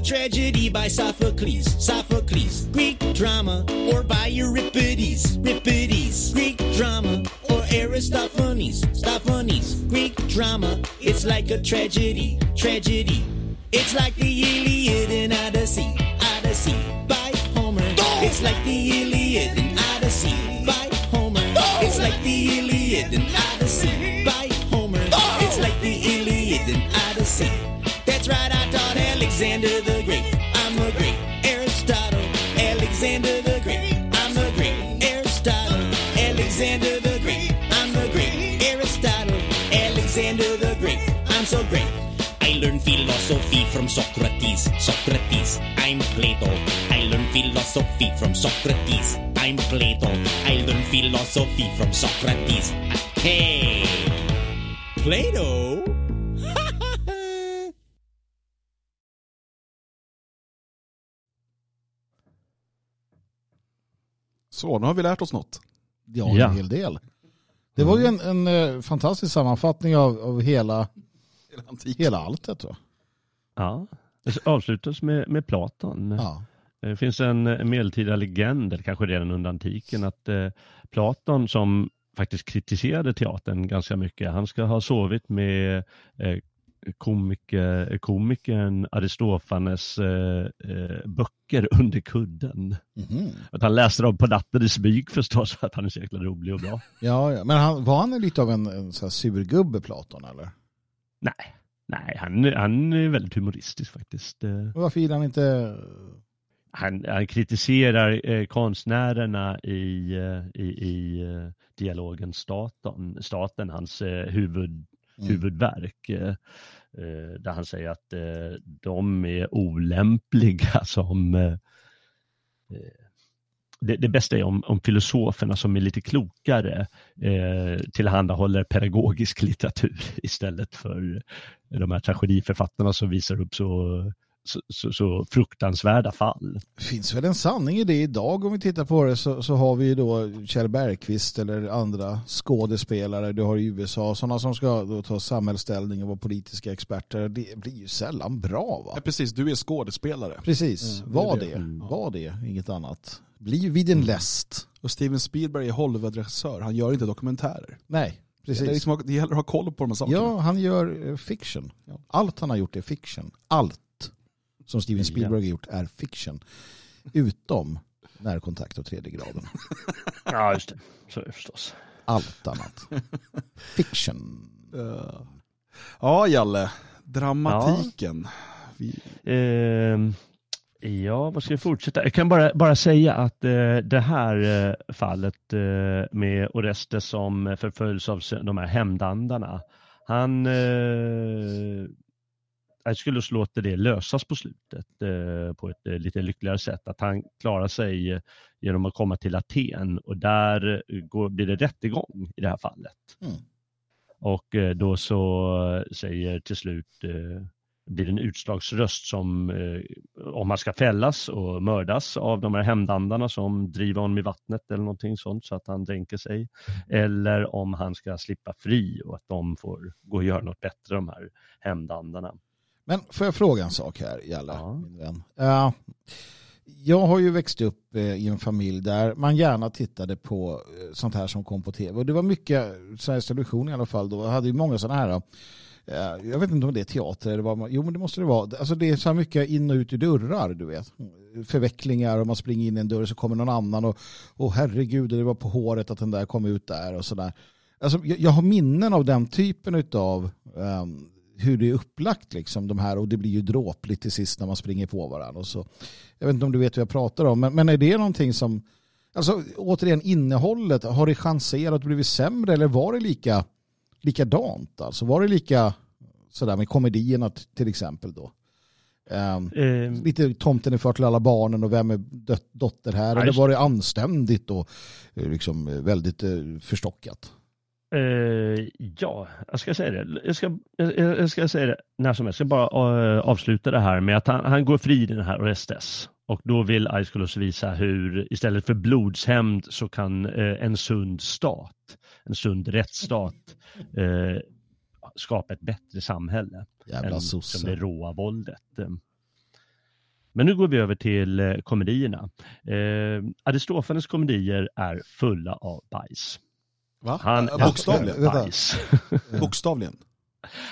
Tragedy by Sophocles, Sophocles, Greek drama, or by Euripides, Euripides, Greek drama, or Aristophanes, Aristophanes. Greek drama. It's like a tragedy, tragedy. It's like the Iliad and Odyssey, Odyssey by Homer. It's like the Iliad and Odyssey by Homer. It's like the Iliad and Odyssey philosophy from Socrates. Hey! Plato! Så, nu har vi lärt oss något. Ja, en hel del. Det var ju en, en, en fantastisk sammanfattning av, av hela, hela, hela allt, jag tror Ja, det avslutas med, med Platon. Ja. Det finns en medeltida legend, eller kanske redan under antiken, att eh, Platon som faktiskt kritiserade teatern ganska mycket, han ska ha sovit med eh, komiker, komikern Aristofanes eh, eh, böcker under kudden. Mhm. Att han läste dem på natten i smyg förstås, för att han är så jäkla rolig och bra. Ja, ja. Men han, var han lite av en, en så här surgubbe, Platon? Eller? Nej, nej han, han är väldigt humoristisk faktiskt. Eh, Och Varför gillar han inte... han, han kritiserar eh, konstnärerna i, eh, i, i eh, dialogen staten, staten hans eh, huvud, Mm. huvudverk. Eh, eh, där han säger att de är olämpliga som det, det bästa är om, om filosoferna som är lite klokare tillhandahåller pedagogisk litteratur istället för de här tragediförfattarna som visar upp så, så, så, så fruktansvärda fall. Det finns väl en sanning i det idag om vi tittar på det så, så har vi ju då Kjell Bergqvist eller andra skådespelare. Du har i USA sådana som ska då ta samhällsställning och vara politiska experter. Det blir ju sällan bra va? Ja, precis, du är skådespelare. Precis, Mm, det var det. det. Mm. Var det, inget annat. Bli vid en läst. Och Steven Spielberg är Hollywood-regissör, han gör inte dokumentärer. Nej, Det, precis. liksom, det gäller att ha koll på de här sakerna. Ja, han gör eh, fiction. Allt han har gjort är fiction. Allt som Steven Spielberg har gjort är fiction. Utom närkontakt och tredje graden. Ja, just det. Så är det förstås. Allt annat. Fiction. Ja, Jalle. Dramatiken. Vi, Eh, ja, vad ska vi fortsätta? Jag kan bara, bara säga att eh, det här eh, fallet eh, med Orestes som förföljs av de här hämndandarna, han jag skulle så låta det lösas på slutet eh, på ett eh, lite lyckligare sätt. Att han klarar sig eh, genom att komma till Aten och där går, blir det rättegång i det här fallet. Mm. Och eh, då så säger till slut blir det en utslagsröst som om han ska fällas och mördas av de här hämndandarna som driver honom i vattnet eller någonting sånt så att han dränker sig. Eller om han ska slippa fri och att de får gå och göra något bättre de här hämndandarna. Men får jag fråga en sak här, Jalle, Ja. min vän? Eh, jag har ju växt upp eh, i en familj där man gärna tittade på eh, sånt här som kom på tv. Och det var mycket, Sveriges Television i alla fall, då hade ju många sådana här jag vet inte om det är teater eller vad man, jo men det måste det vara. Alltså det är så här mycket in och ut i dörrar, du vet. Förvecklingar och man springer in i en dörr så kommer någon annan och, och herregud, det var på håret att den där kom ut där och sådär. Alltså, jag, jag har minnen av den typen av hur det är upplagt liksom de här och det blir ju dråpligt till sist när man springer på varandra. Och så. Jag vet inte om du vet vad jag pratar om men, men är det någonting som alltså återigen innehållet har det chanserat och blivit sämre eller var det lika likadant alltså? Var det lika sådär med komedierna till exempel då? Ehm, Eh, lite tomten är för till alla barnen och vem är dött, dotter här? Eller var det anständigt och eh, liksom väldigt eh, förstockat Eh, ja, jag ska säga det. Jag ska, jag, jag ska säga det när som helst. Jag ska bara eh, avsluta det här med att han, han går fri i den här Orestes. Och då vill Aeschylus visa hur istället för blodshämnd så kan eh, en sund stat, en sund rättsstat skapa ett bättre samhälle jävla än som sosse det råa våldet. Men nu går vi över till komedierna. Eh, Aristofanes komedier är fulla av bajs. Va? Han Ja, Bokstavligen. Vänta. Bajs. Bokstavligen.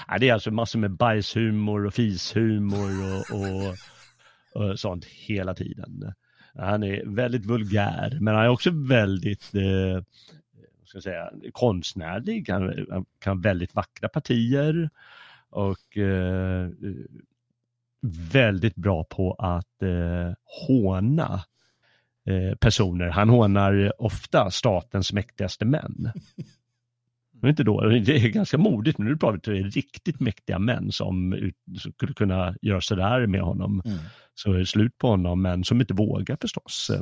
Ja, det är alltså massor med bajshumor och fishumor och, och, och sånt hela tiden. Han är väldigt vulgär, men han är också väldigt eh, ska jag säga, konstnärlig. Han, han kan väldigt vackra partier och eh, väldigt bra på att eh, håna eh, personer. Han hånar ofta statens mäktigaste män. Men inte då, det är ganska modigt nu pratar vi riktigt mäktiga män som, ut, skulle kunna göra sådär med honom. Mm. Så är det slut på honom, men som inte vågar förstås. Eh,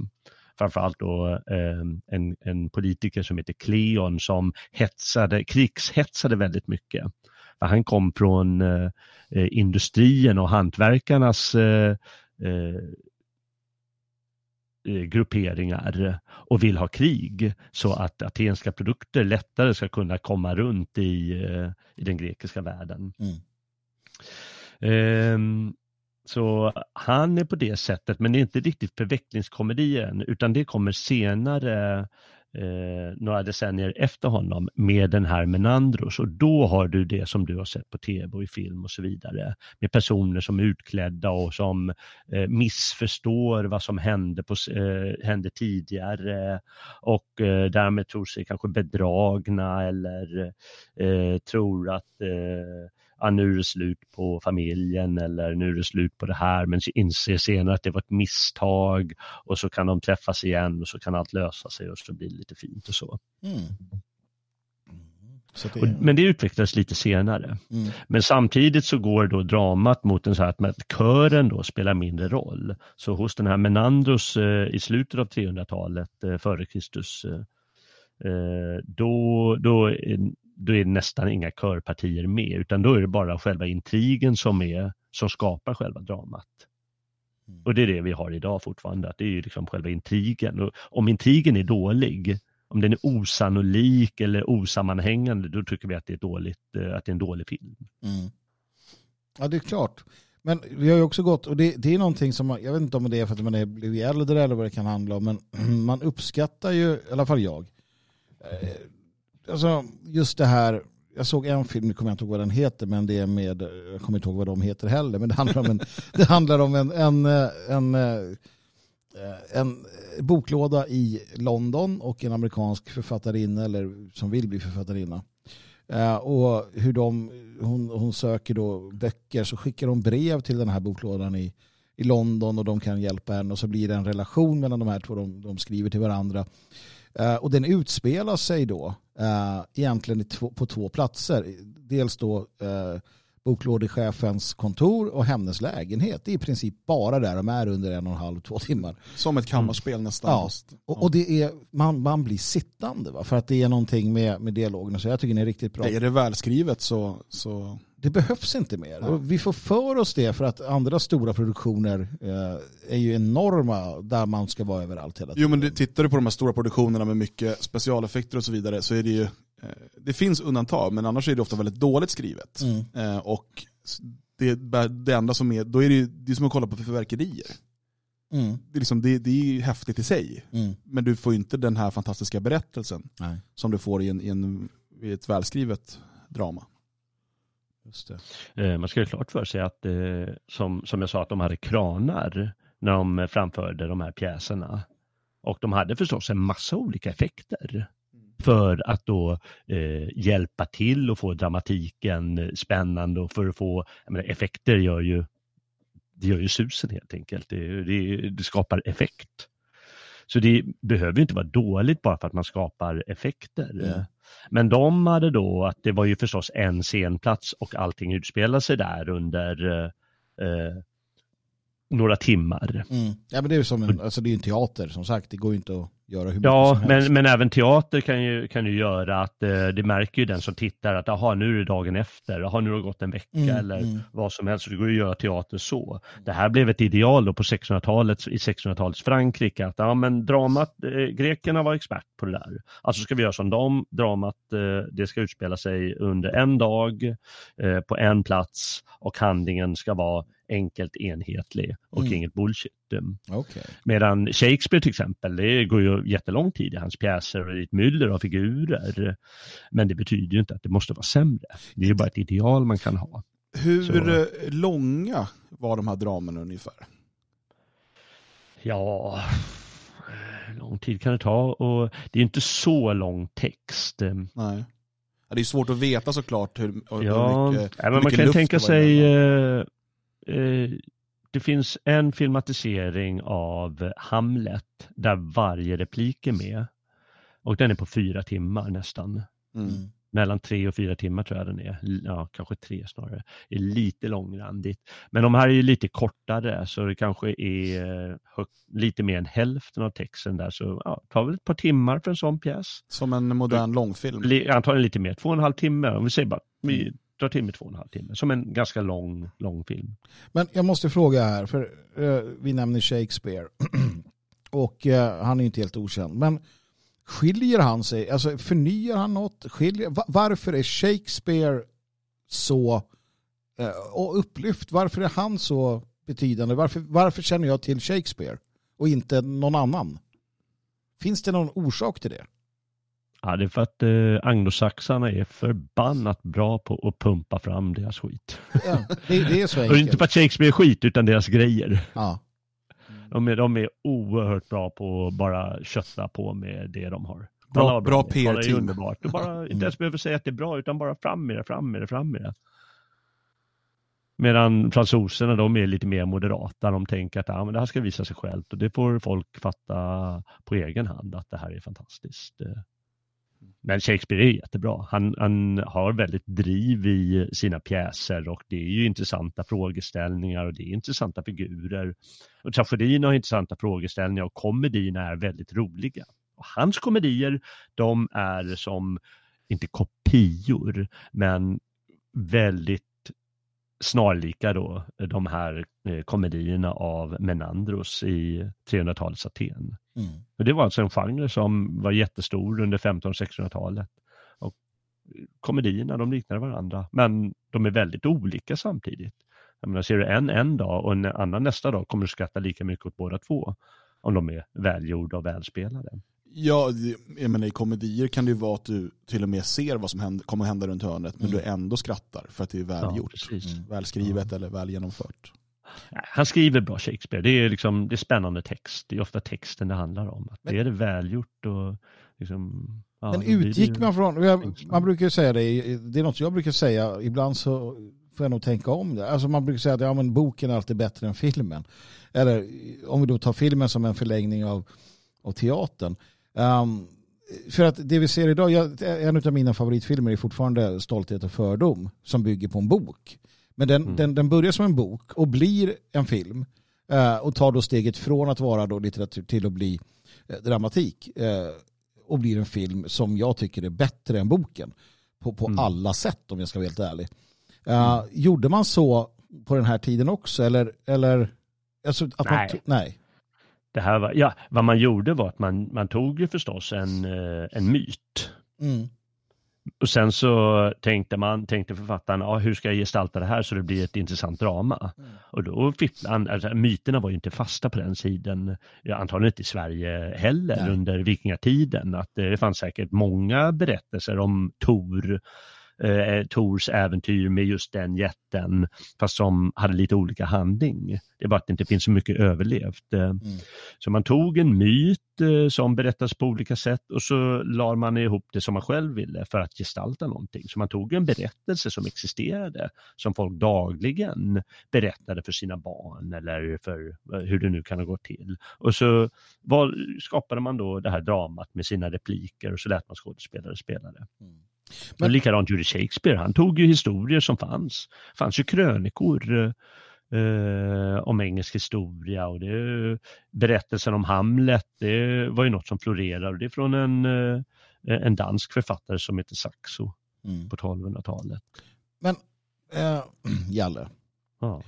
Framförallt då eh, en, en politiker som heter Cleon som hetsade, krigshetsade väldigt mycket. För han kom från eh, eh, industrien och hantverkarnas eh, eh, eh, grupperingar och vill ha krig så att atenska produkter lättare ska kunna komma runt i, eh, i den grekiska världen. Mm. Ehm, så han är på det sättet, men det är inte riktigt förvecklingskomedi än, utan det kommer senare, eh, några decennier efter honom, med den här Menandros. Och då har du det som du har sett på tv och i film och så vidare, med personer som är utklädda och som eh, missförstår vad som hände, på, eh, hände tidigare och eh, därmed tror sig kanske bedragna eller eh, tror att eh, ja, nu är det slut på familjen eller nu är det slut på det här men inser senare att det var ett misstag och så kan de träffas igen och så kan allt lösa sig och så blir det lite fint och så. Mm. Det, Och, men det utvecklades lite senare. mm. Men samtidigt så går då dramat mot en så här att, att kören då spelar mindre roll. Så hos den här Menandros eh, i slutet av 300-talet eh, före Kristus eh, eh, då, då, då är det nästan inga körpartier med utan då är det bara själva intrigen som, är, som skapar själva dramat. Mm. Och det är det vi har idag fortfarande, att det är ju liksom själva intrigen. Och om intrigen är dålig, om den är osannolik eller osammanhängande, då tycker vi att det är, dåligt, eh, att det är en dålig film. Mm. Ja, det är klart. Men vi har ju också gått, och det, det är någonting som, man- jag vet inte om det är för att man är blivit äldre eller vad det kan handla om, men man uppskattar ju, i alla fall jag, eh, alltså just det här, jag såg en film, nu kommer jag inte ihåg vad den heter, men det är med, jag kommer inte ihåg vad de heter heller, men det handlar om en, det handlar om en, en, en, eh, en boklåda i London och en amerikansk författarinna, eller som vill bli författarinna. Eh, och hur de, hon, hon söker då böcker så skickar de brev till den här boklådan i, i London och de kan hjälpa henne och så blir det en relation mellan de här två, de, de skriver till varandra. Eh, och den utspelar sig då eh, egentligen två, på två platser. Dels då eh, boklådechefens kontor och hennes lägenhet. Det är i princip bara där de är under en och en halv, två timmar. Som ett kammarspel nästan. Ja, och, och det är, man, man blir sittande va? för att det är någonting med, med dialogen. Så jag tycker den är riktigt bra. Är det välskrivet så, så Det behövs inte mer. Och vi får för oss det för att andra stora produktioner eh, är ju enorma där man ska vara överallt hela tiden. Jo men det, tittar du på de här stora produktionerna med mycket specialeffekter och så vidare så är det ju, eh, det finns undantag men annars är det ofta väldigt dåligt skrivet. Mm. Eh, och det, det enda som är, då är det ju det är som att kolla på fyrverkerier. Mm. Det är, liksom, det, det är ju häftigt i sig. Mm. Men du får ju inte den här fantastiska berättelsen Nej, som du får i, en, i, en, i ett välskrivet drama. Just det. Eh, Man ska ju klart för sig att, eh, som, som jag sa, att de hade kranar när de framförde de här pjäserna. Och de hade förstås en massa olika effekter för att då eh, hjälpa till och få dramatiken eh, spännande och för att få, jag menar, effekter gör ju, det gör ju susen helt enkelt. Det, det, det skapar effekt. Så det behöver inte vara dåligt bara för att man skapar effekter. Mm. Men de hade då att det var ju förstås en scenplats och allting utspelar sig där under eh, eh några timmar. Mm. Ja, men det är ju som en, alltså det är en teater som sagt. Det går ju inte att göra hur mycket Ja, som helst. men, men även teater kan ju, kan ju göra att eh, det märker ju den som tittar att aha, nu är det dagen efter, jaha, nu har det gått en vecka Mm, eller mm. vad som helst. Så det går ju att göra teater så. Det här blev ett ideal då på 1600-talet, i 1600-talets Frankrike, att ja, men dramat, eh, grekerna var expert på det där. Alltså ska vi göra som dem, dramat, eh, det ska utspela sig under en dag, eh, på en plats och handlingen ska vara enkelt enhetlig och Mm. inget bullshit. Okej. Medan Shakespeare till exempel, det går ju jättelång tid i hans pjäser och är ett myller av figurer. Men det betyder ju inte att det måste vara sämre. Det är ju bara ett ideal man kan ha. Hur Så- långa var de här dramerna ungefär? Ja, lång tid kan det ta? Och det är inte så lång text. Nej. Det är svårt att veta såklart hur, hur Ja, mycket, hur men man kan tänka sig. Eh, det finns en filmatisering av Hamlet där varje replik är med. Och den är på fyra timmar nästan. Mm. Mm. mellan tre och fyra timmar tror jag den är. Ja, kanske tre snarare. Det är lite långrandigt. Men de här är ju lite kortare så det kanske är eh, lite mer än hälften av texten där. Så ja, det tar väl ett par timmar för en sån pjäs. Som en modern långfilm. Li, antagligen lite mer, två och en halv timme. Om vi säger bara, Mm drar till med två och en halv timme. Som en ganska lång, lång film. Men jag måste fråga här, för eh, vi nämner Shakespeare. Och eh, han är inte helt okänd. Men skiljer han sig, alltså förnyar han något? Skiljer, va- varför är Shakespeare så eh, och upplyft? Varför är han så betydande? Varför, varför känner jag till Shakespeare och inte någon annan? Finns det någon orsak till det? Ja, det är för att eh, anglosaxarna är förbannat bra på att pumpa fram deras skit. Ja, det, det är så Och inte enkelt. för att Shakespeare är skit, utan deras grejer. Ja. De är, de är oerhört bra på att bara kötta på med det de har. Bra- bra PR-team. underbart. Du bara inte ens behöver säga att det är bra, utan bara fram med det, fram med det, fram med det. Medan fransoserna, de är lite mer moderata. De tänker att ja, men det här ska visa sig självt och det får folk fatta på egen hand att det här är fantastiskt. Men Shakespeare är jättebra. Han, han har väldigt driv i sina pjäser och det är ju intressanta frågeställningar och det är intressanta figurer. Och tragedin har intressanta frågeställningar och komedierna är väldigt roliga. Och hans komedier, de är som, inte kopior, men väldigt snarlika då de här eh, komedierna av Menandros i 300-talets Aten. Mm. Och det var alltså en genre som var jättestor under 1500-1600-talet. Och komedierna, de liknar varandra, men de är väldigt olika samtidigt. Jag menar, ser du en en dag och en annan nästa dag kommer du skratta lika mycket åt båda två. Om de är välgjorda och välspelade. Ja, jag menar, i komedier kan det ju vara att du till och med ser vad som händer, kommer att hända runt hörnet, men Mm. du ändå skrattar för att det är välgjort. precis. Välskrivet eller väl genomfört. Han skriver bra Shakespeare. Det är, liksom, det är spännande text. Det är ofta texten det handlar om. Att det är det välgjort och liksom... Ja, Men utgick man från, jag, man brukar ju säga det, det är något jag brukar säga, ibland så får jag nog tänka om det. Alltså man brukar säga att ja, men boken är alltid bättre än filmen. Eller om vi då tar filmen som en förlängning av, av teatern. Ehm, för att det vi ser idag, jag, en av mina favoritfilmer är fortfarande Stolthet och fördom som bygger på en bok. Men den, Mm. den, den börjar som en bok och blir en film eh, och tar då steget från att vara då litteratur till att bli eh, dramatik eh, och blir en film som jag tycker är bättre än boken på, på Mm. alla sätt om jag ska vara helt ärlig. Eh, Gjorde man så på den här tiden också eller, eller alltså att man Nej. Det här var, ja, vad man gjorde var att man, man tog ju förstås en, eh, en myt. Mm. Och sen så tänkte man, tänkte författaren, ja, hur ska jag gestalta det här så det blir ett intressant drama? Och då fipplade han, alltså, myterna var ju inte fasta på den sidan, ja, antagligen inte i Sverige heller Nej. under vikingatiden. Att eh, det fanns säkert många berättelser om Tor, eh, Tors äventyr med just den jätten, fast som hade lite olika handling. Det är bara att det inte finns så mycket överlevt. Eh, Så man tog en myt eh, som berättas på olika sätt och så la man ihop det som man själv ville för att gestalta någonting. Så man tog en berättelse som existerade, som folk dagligen berättade för sina barn eller för eh, hur det nu kan ha gått till. Och så var, skapade man då det här dramat med sina repliker och så lät man skådespelare spela det. Men- Och likadant gjorde Shakespeare, han tog ju historier som fanns. Det fanns ju krönikor eh, om engelsk historia och det, berättelsen om Hamlet, det var ju något som florerade och det är från en, eh, en dansk författare som heter Saxo Mm. på 1200-talet. Men eh, Jalle, Ja.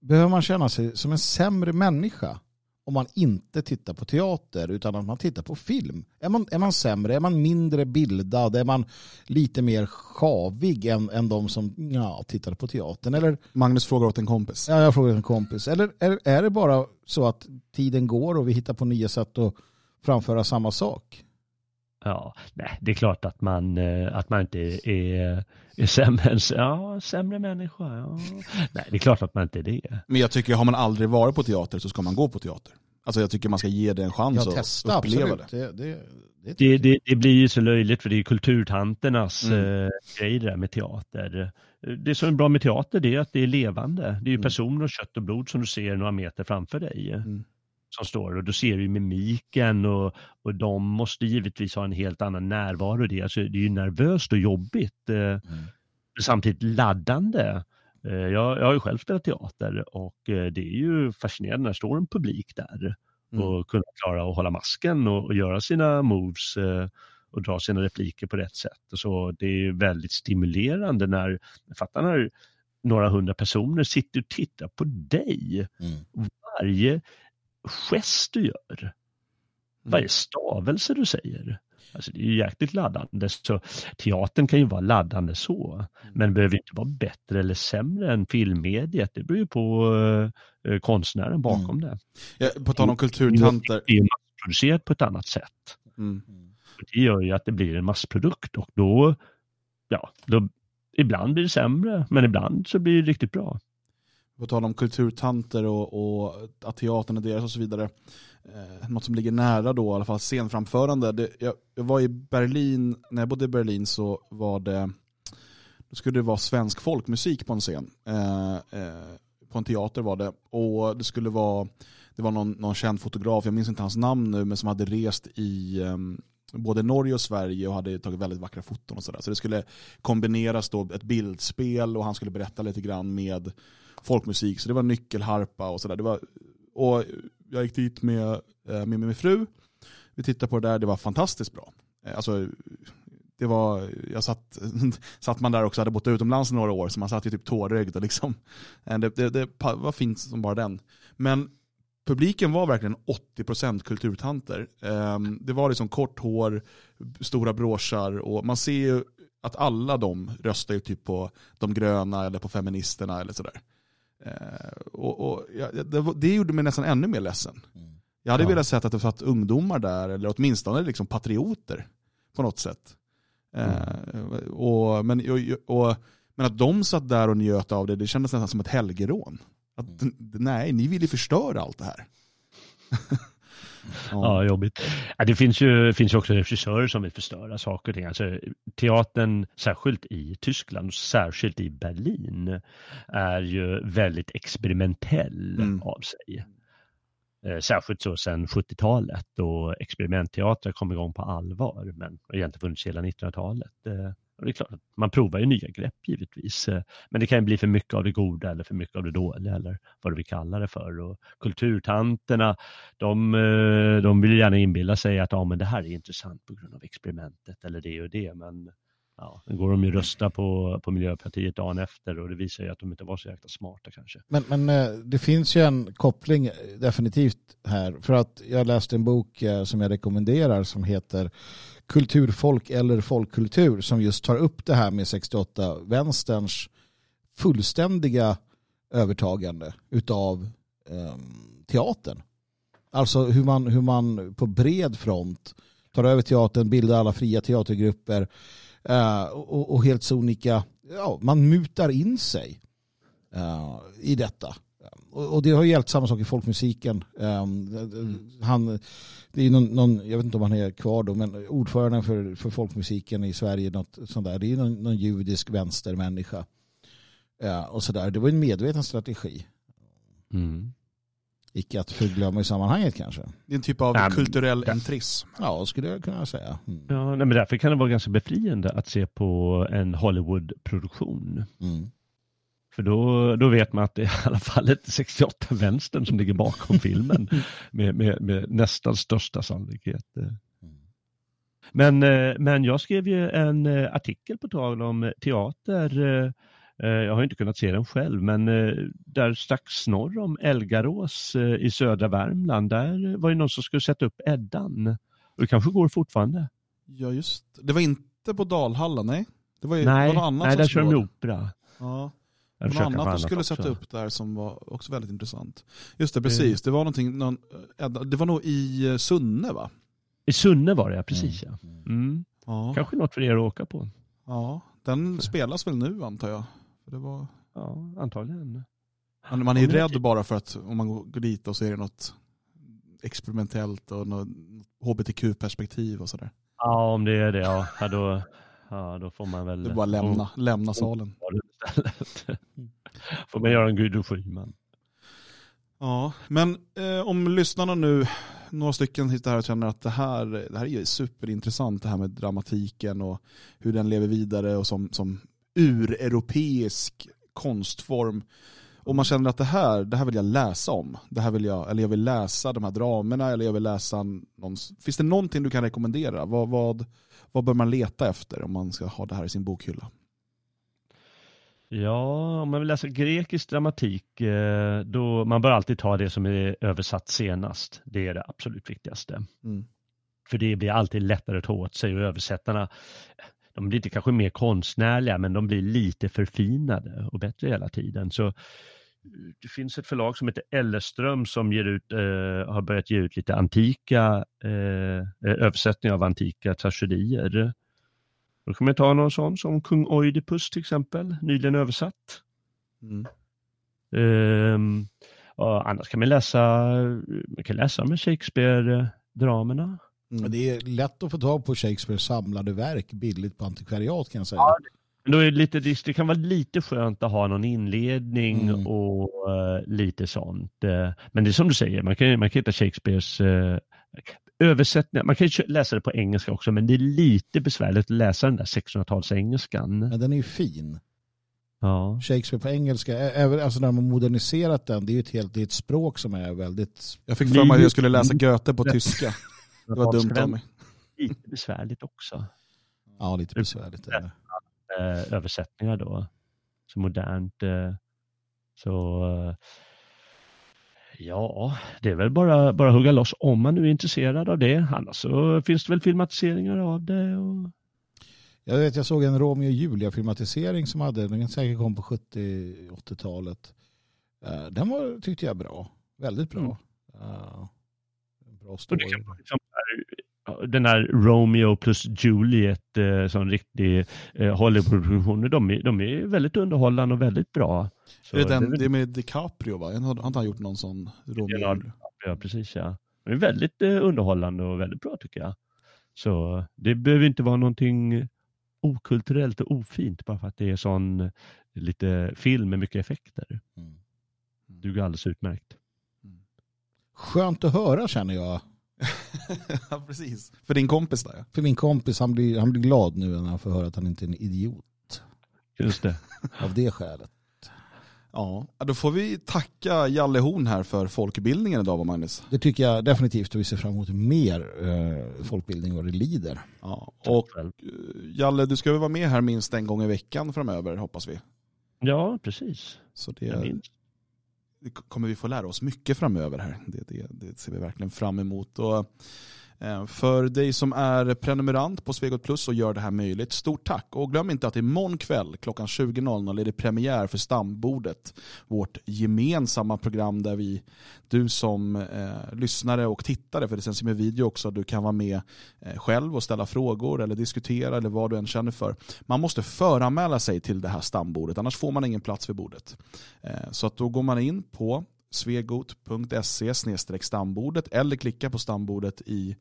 behöver man känna sig som en sämre människa om man inte tittar på teater utan att man tittar på film? Är man, är man sämre? Är man mindre bildad? Är man lite mer sjavig än, än de som ja, tittade på teatern? Eller, Magnus frågar åt en kompis. ja, jag frågar en kompis. Eller är, är det bara så att tiden går och vi hittar på nya sätt att framföra samma sak? Ja, nej, det är klart att man, eh, att man inte är, är sämre, ja, sämre människa. Ja. Nej, det är klart att man inte är det. Men jag tycker, har man aldrig varit på teater så ska man gå på teater. Alltså jag tycker man ska ge det en chans Ja, att testa, uppleva absolut. det. Det, det, det, Det, det, det blir ju så löjligt för det är kulturtanternas Mm. eh, grej det där med teater. Det som är bra med teater det är att det är levande. Det är ju Mm. personer och kött och blod som du ser några meter framför dig. Mm. Som står och då ser du ju mimiken och, och de måste givetvis ha en helt annan närvaro. Det, alltså, det är ju nervöst och jobbigt. Eh, Samtidigt laddande. Eh, jag, jag har ju själv spelat teater och eh, det är ju fascinerande när det står en publik där Mm. och kunna klara att hålla masken och, och göra sina moves eh, och dra sina repliker på rätt sätt. Så det är väldigt stimulerande när, fattar när några hundra personer sitter och tittar på dig. Mm. Varje gest du gör varje stavelse du säger. Alltså det är ju jäkligt laddande. Så teatern kan ju vara laddande så, men behöver inte vara bättre eller sämre än filmmediet. Det beror ju på eh, konstnären bakom det. Ja, på tal om kulturtanter. Det är massproducerat på ett annat sätt. Mm. Det gör ju att det blir en massprodukt och då, ja, då, ibland blir det sämre, men ibland så blir det riktigt bra. På tal om kulturtanter och, och att teatern är deras och så vidare. Eh, något som ligger nära då, i alla fall scenframförande. Det, jag, jag var i Berlin, när jag bodde i Berlin så var det, då skulle det vara svensk folkmusik på en scen. Eh, eh, på en teater var det. Och det skulle vara, det var någon, någon känd fotograf, jag minns inte hans namn nu, men som hade rest i ehm, både Norge och Sverige och hade tagit väldigt vackra foton och sådär. Så det skulle kombineras då ett bildspel och han skulle berätta lite grann med folkmusik. Så det var nyckelharpa och sådär. Och jag gick dit med, med, med min fru. Vi tittade på det där, det var fantastiskt bra. Eh, alltså, det var, jag satt, satt man där också, hade bott utomlands några år, så man satt ju typ tårögd och liksom. Eh, det, det, det var fint som bara den. Men publiken var verkligen 80% kulturtanter. Ehm, det var liksom kort hår, stora broschar och man ser ju att alla de röstar ju typ på de gröna eller på feministerna eller sådär. Eh, och, och ja, det, det, gjorde mig nästan ännu mer ledsen. Jag hade ja. velat sett att det satt ungdomar där, eller åtminstone liksom patrioter på något sätt. Mm. och, men, och, och, men att de satt där och njöt av det, det kändes nästan som ett helgerån. Att, mm. Nej, ni vill ju förstöra allt det här. Ja, jobbigt. Ja, det finns ju, finns ju också regissörer som vill förstöra saker och ting. Alltså, teatern, särskilt i Tyskland och särskilt i Berlin, är ju väldigt experimentell mm. av sig. Eh, särskilt så sedan 70-talet då experimentteater kom igång på allvar, men har egentligen funnits hela 1900-talet. Och det är klart att man provar ju nya grepp givetvis. Eh, men det kan bli för mycket av det goda eller för mycket av det dåliga eller vad du vill kalla det för. Och kulturtanterna, de, eh, de vill gärna inbilla sig att ja, men det här är intressant på grund av experimentet eller det och det. Men ja, då går de ju rösta på, på Miljöpartiet dagen efter och det visar ju att de inte var så jäkla smarta kanske. Men, men eh, det finns ju en koppling definitivt här. För att jag läste en bok som jag rekommenderar som heter kulturfolk eller folkkultur som just tar upp det här med 68-vänsterns fullständiga övertagande utav eh, teatern. Alltså hur man, hur man på bred front tar över teatern, bildar alla fria teatergrupper eh, Eh, och, och, helt sonika, ja, man mutar in sig eh, i detta. Och, och, det har ju gällt samma sak i folkmusiken. Ehm, han, det är någon, någon, jag vet inte om han är kvar då, men ordföranden för, för folkmusiken i Sverige, något sånt där, det är någon, någon judisk vänstermänniska. Ja, och så där. Det var en medveten strategi. Mm. Icke att förglömma i sammanhanget kanske. Det är en typ av ja, kulturell ja. entrism. Ja, skulle jag kunna säga. Mm. Ja, nej, men därför kan det vara ganska befriande att se på en Hollywood-produktion. Mm. För då, då vet man att det är i alla fall inte 68-vänstern som ligger bakom filmen med, med, med, nästan största sannolikhet. Men, eh, men jag skrev ju en eh, artikel på tal om teater. Eh, jag har inte kunnat se den själv, men där strax norr om Elgarås i södra Värmland, där var det någon som skulle sätta upp Eddan. Och det kanske går fortfarande. Ja, just det. var inte på Dalhalla, nej? Det var ju, nej, var något annat nej där kör de opera. Ja. Något annat de skulle också. sätta upp där som var också väldigt intressant. Just det, precis. Det var någonting, någon, det var nog i eh, Sunne va? I Sunne var det ja, precis mm. ja. Mm. ja. Kanske något för er att åka på. Ja, den spelas väl nu antar jag. Det var... Ja, antagligen. Man, man är ju rädd bara för att om man går dit och så är det något experimentellt och något hbtq-perspektiv och sådär. Ja, om det är det, ja. då, ja, då får man väl... Det är bara lämna, lämna salen. Får man göra en Gudrun Schyman. Ja, men eh, om lyssnarna nu, några stycken sitter här och känner att det här, det här är superintressant det här med dramatiken och hur den lever vidare och som, som ureuropeisk konstform. Och man känner att det här, det här vill jag läsa om. Det här vill jag, eller jag vill läsa de här dramerna eller jag vill läsa någon, Finns det någonting du kan rekommendera? Vad, vad, vad bör man leta efter om man ska ha det här i sin bokhylla? Ja, om man vill läsa grekisk dramatik, eh, då man bör alltid ta det som är översatt senast. Det är det absolut viktigaste. Mm. För det blir alltid lättare att ta åt sig och översättarna, de blir inte kanske mer konstnärliga men de blir lite förfinade och bättre hela tiden. Så det finns ett förlag som heter Ellerström som ger ut, eh, har börjat ge ut lite antika eh, översättningar av antika tragedier. Då kan man ta någon sån som Kung Oidipus till exempel, nyligen översatt. Mm. Och annars kan man läsa, man kan läsa med Shakespeare-dramerna. Men Det är lätt att få tag på Shakespeares samlade verk billigt på antikvariat kan jag säga. Ja, Men Då är det, lite, det kan vara lite skönt att ha någon inledning Mm. och eh, lite sånt. Eh, men det är som du säger, man kan, man kan hitta Shakespeares uh, översättningar. Man kan läsa det på engelska också, men det är lite besvärligt att läsa den där 1600-talsengelskan. Men den är ju fin. Ja. Shakespeare på engelska, även alltså när man moderniserat den, det är ju ett, helt, det är ett språk som är väldigt... Jag fick för mig att jag skulle läsa Goethe på tyska. Det var dumt av mig. Lite besvärligt också. Ja, lite besvärligt. är det. eh, översättningar då. Så modernt. Eh, så eh, ja, det är väl bara, bara hugga loss om man nu är intresserad av det. Annars så finns det väl filmatiseringar av det. Och... Jag vet, jag såg en Romeo och Julia-filmatisering som hade, den säkert kom på 70-80-talet. Eh, Den var, tyckte jag bra. Väldigt bra. Mm. En Bra story. liksom, den här Romeo plus Juliet, eh, som riktig eh, Hollywood-produktion, de är, de är väldigt underhållande och väldigt bra. Så är det, den, det är med DiCaprio va? Har inte han gjort någon sån Romeo? Ja, precis ja. Det är väldigt eh, underhållande och väldigt bra tycker jag. Så det behöver inte vara någonting okulturellt och ofint bara för att det är sån eh, lite film med mycket effekter. Mm. Duger alldeles utmärkt. Skönt att höra känner jag. ja, precis. För din kompis där ja. För min kompis, han blir, han blir glad nu när han får höra att han inte är en idiot. Just det. Av det skälet. Ja, då får vi tacka Jalle Horn här för folkbildningen idag, Magnus? Det tycker jag definitivt och vi ser fram emot mer eh, folkbildning vad det lider. Ja, och eh, Jalle, du ska väl vara med här minst en gång i veckan framöver, hoppas vi. Ja, precis. Så Jag det, minns kommer vi få lära oss mycket framöver här. Det, det, det ser vi verkligen fram emot. Och, Eh, för dig som är prenumerant på Svegot Plus och gör det här möjligt, stort tack. Och glöm inte att imorgon kväll klockan 20.00 är det premiär för Stambordet. Vårt gemensamma program där vi, du som eh, lyssnare och tittare, för det sänds ju med video också, du kan vara med eh, själv och ställa frågor eller diskutera eller vad du än känner för. Man måste föranmäla sig till det här stambordet, annars får man ingen plats vid bordet. Eh, Så att då går man in på svegot.se stambordet eller klicka på stambordet i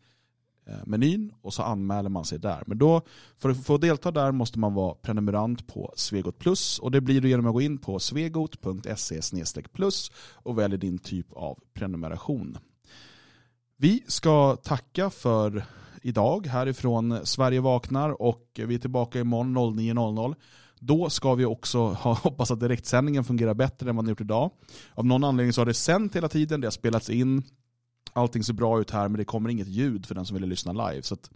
eh, menyn och så anmäler man sig där. Men då, för att få delta där måste man vara prenumerant på Svegot Plus och det blir du genom att gå in på svegot.se plus och välja din typ av prenumeration. Vi ska tacka för idag härifrån Sverige vaknar och vi är tillbaka imorgon 09.00. Då ska vi också ha, hoppas att direktsändningen fungerar bättre än vad den gjort idag. Av någon anledning så har det sänt hela tiden, det har spelats in. Allting ser bra ut här men det kommer inget ljud för den som vill lyssna live. Så att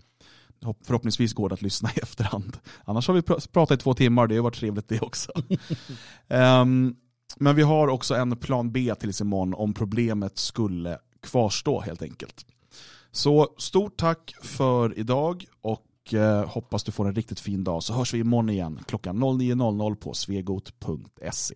hopp- förhoppningsvis går det att lyssna i efterhand. Annars har vi pr- pratat i två timmar, det har varit trevligt det också. Ehm, men vi har också en plan B tills imorgon om problemet skulle kvarstå helt enkelt. Så stort tack för idag och eh, hoppas du får en riktigt fin dag så hörs vi imorgon igen klockan 09.00 på svegot.se.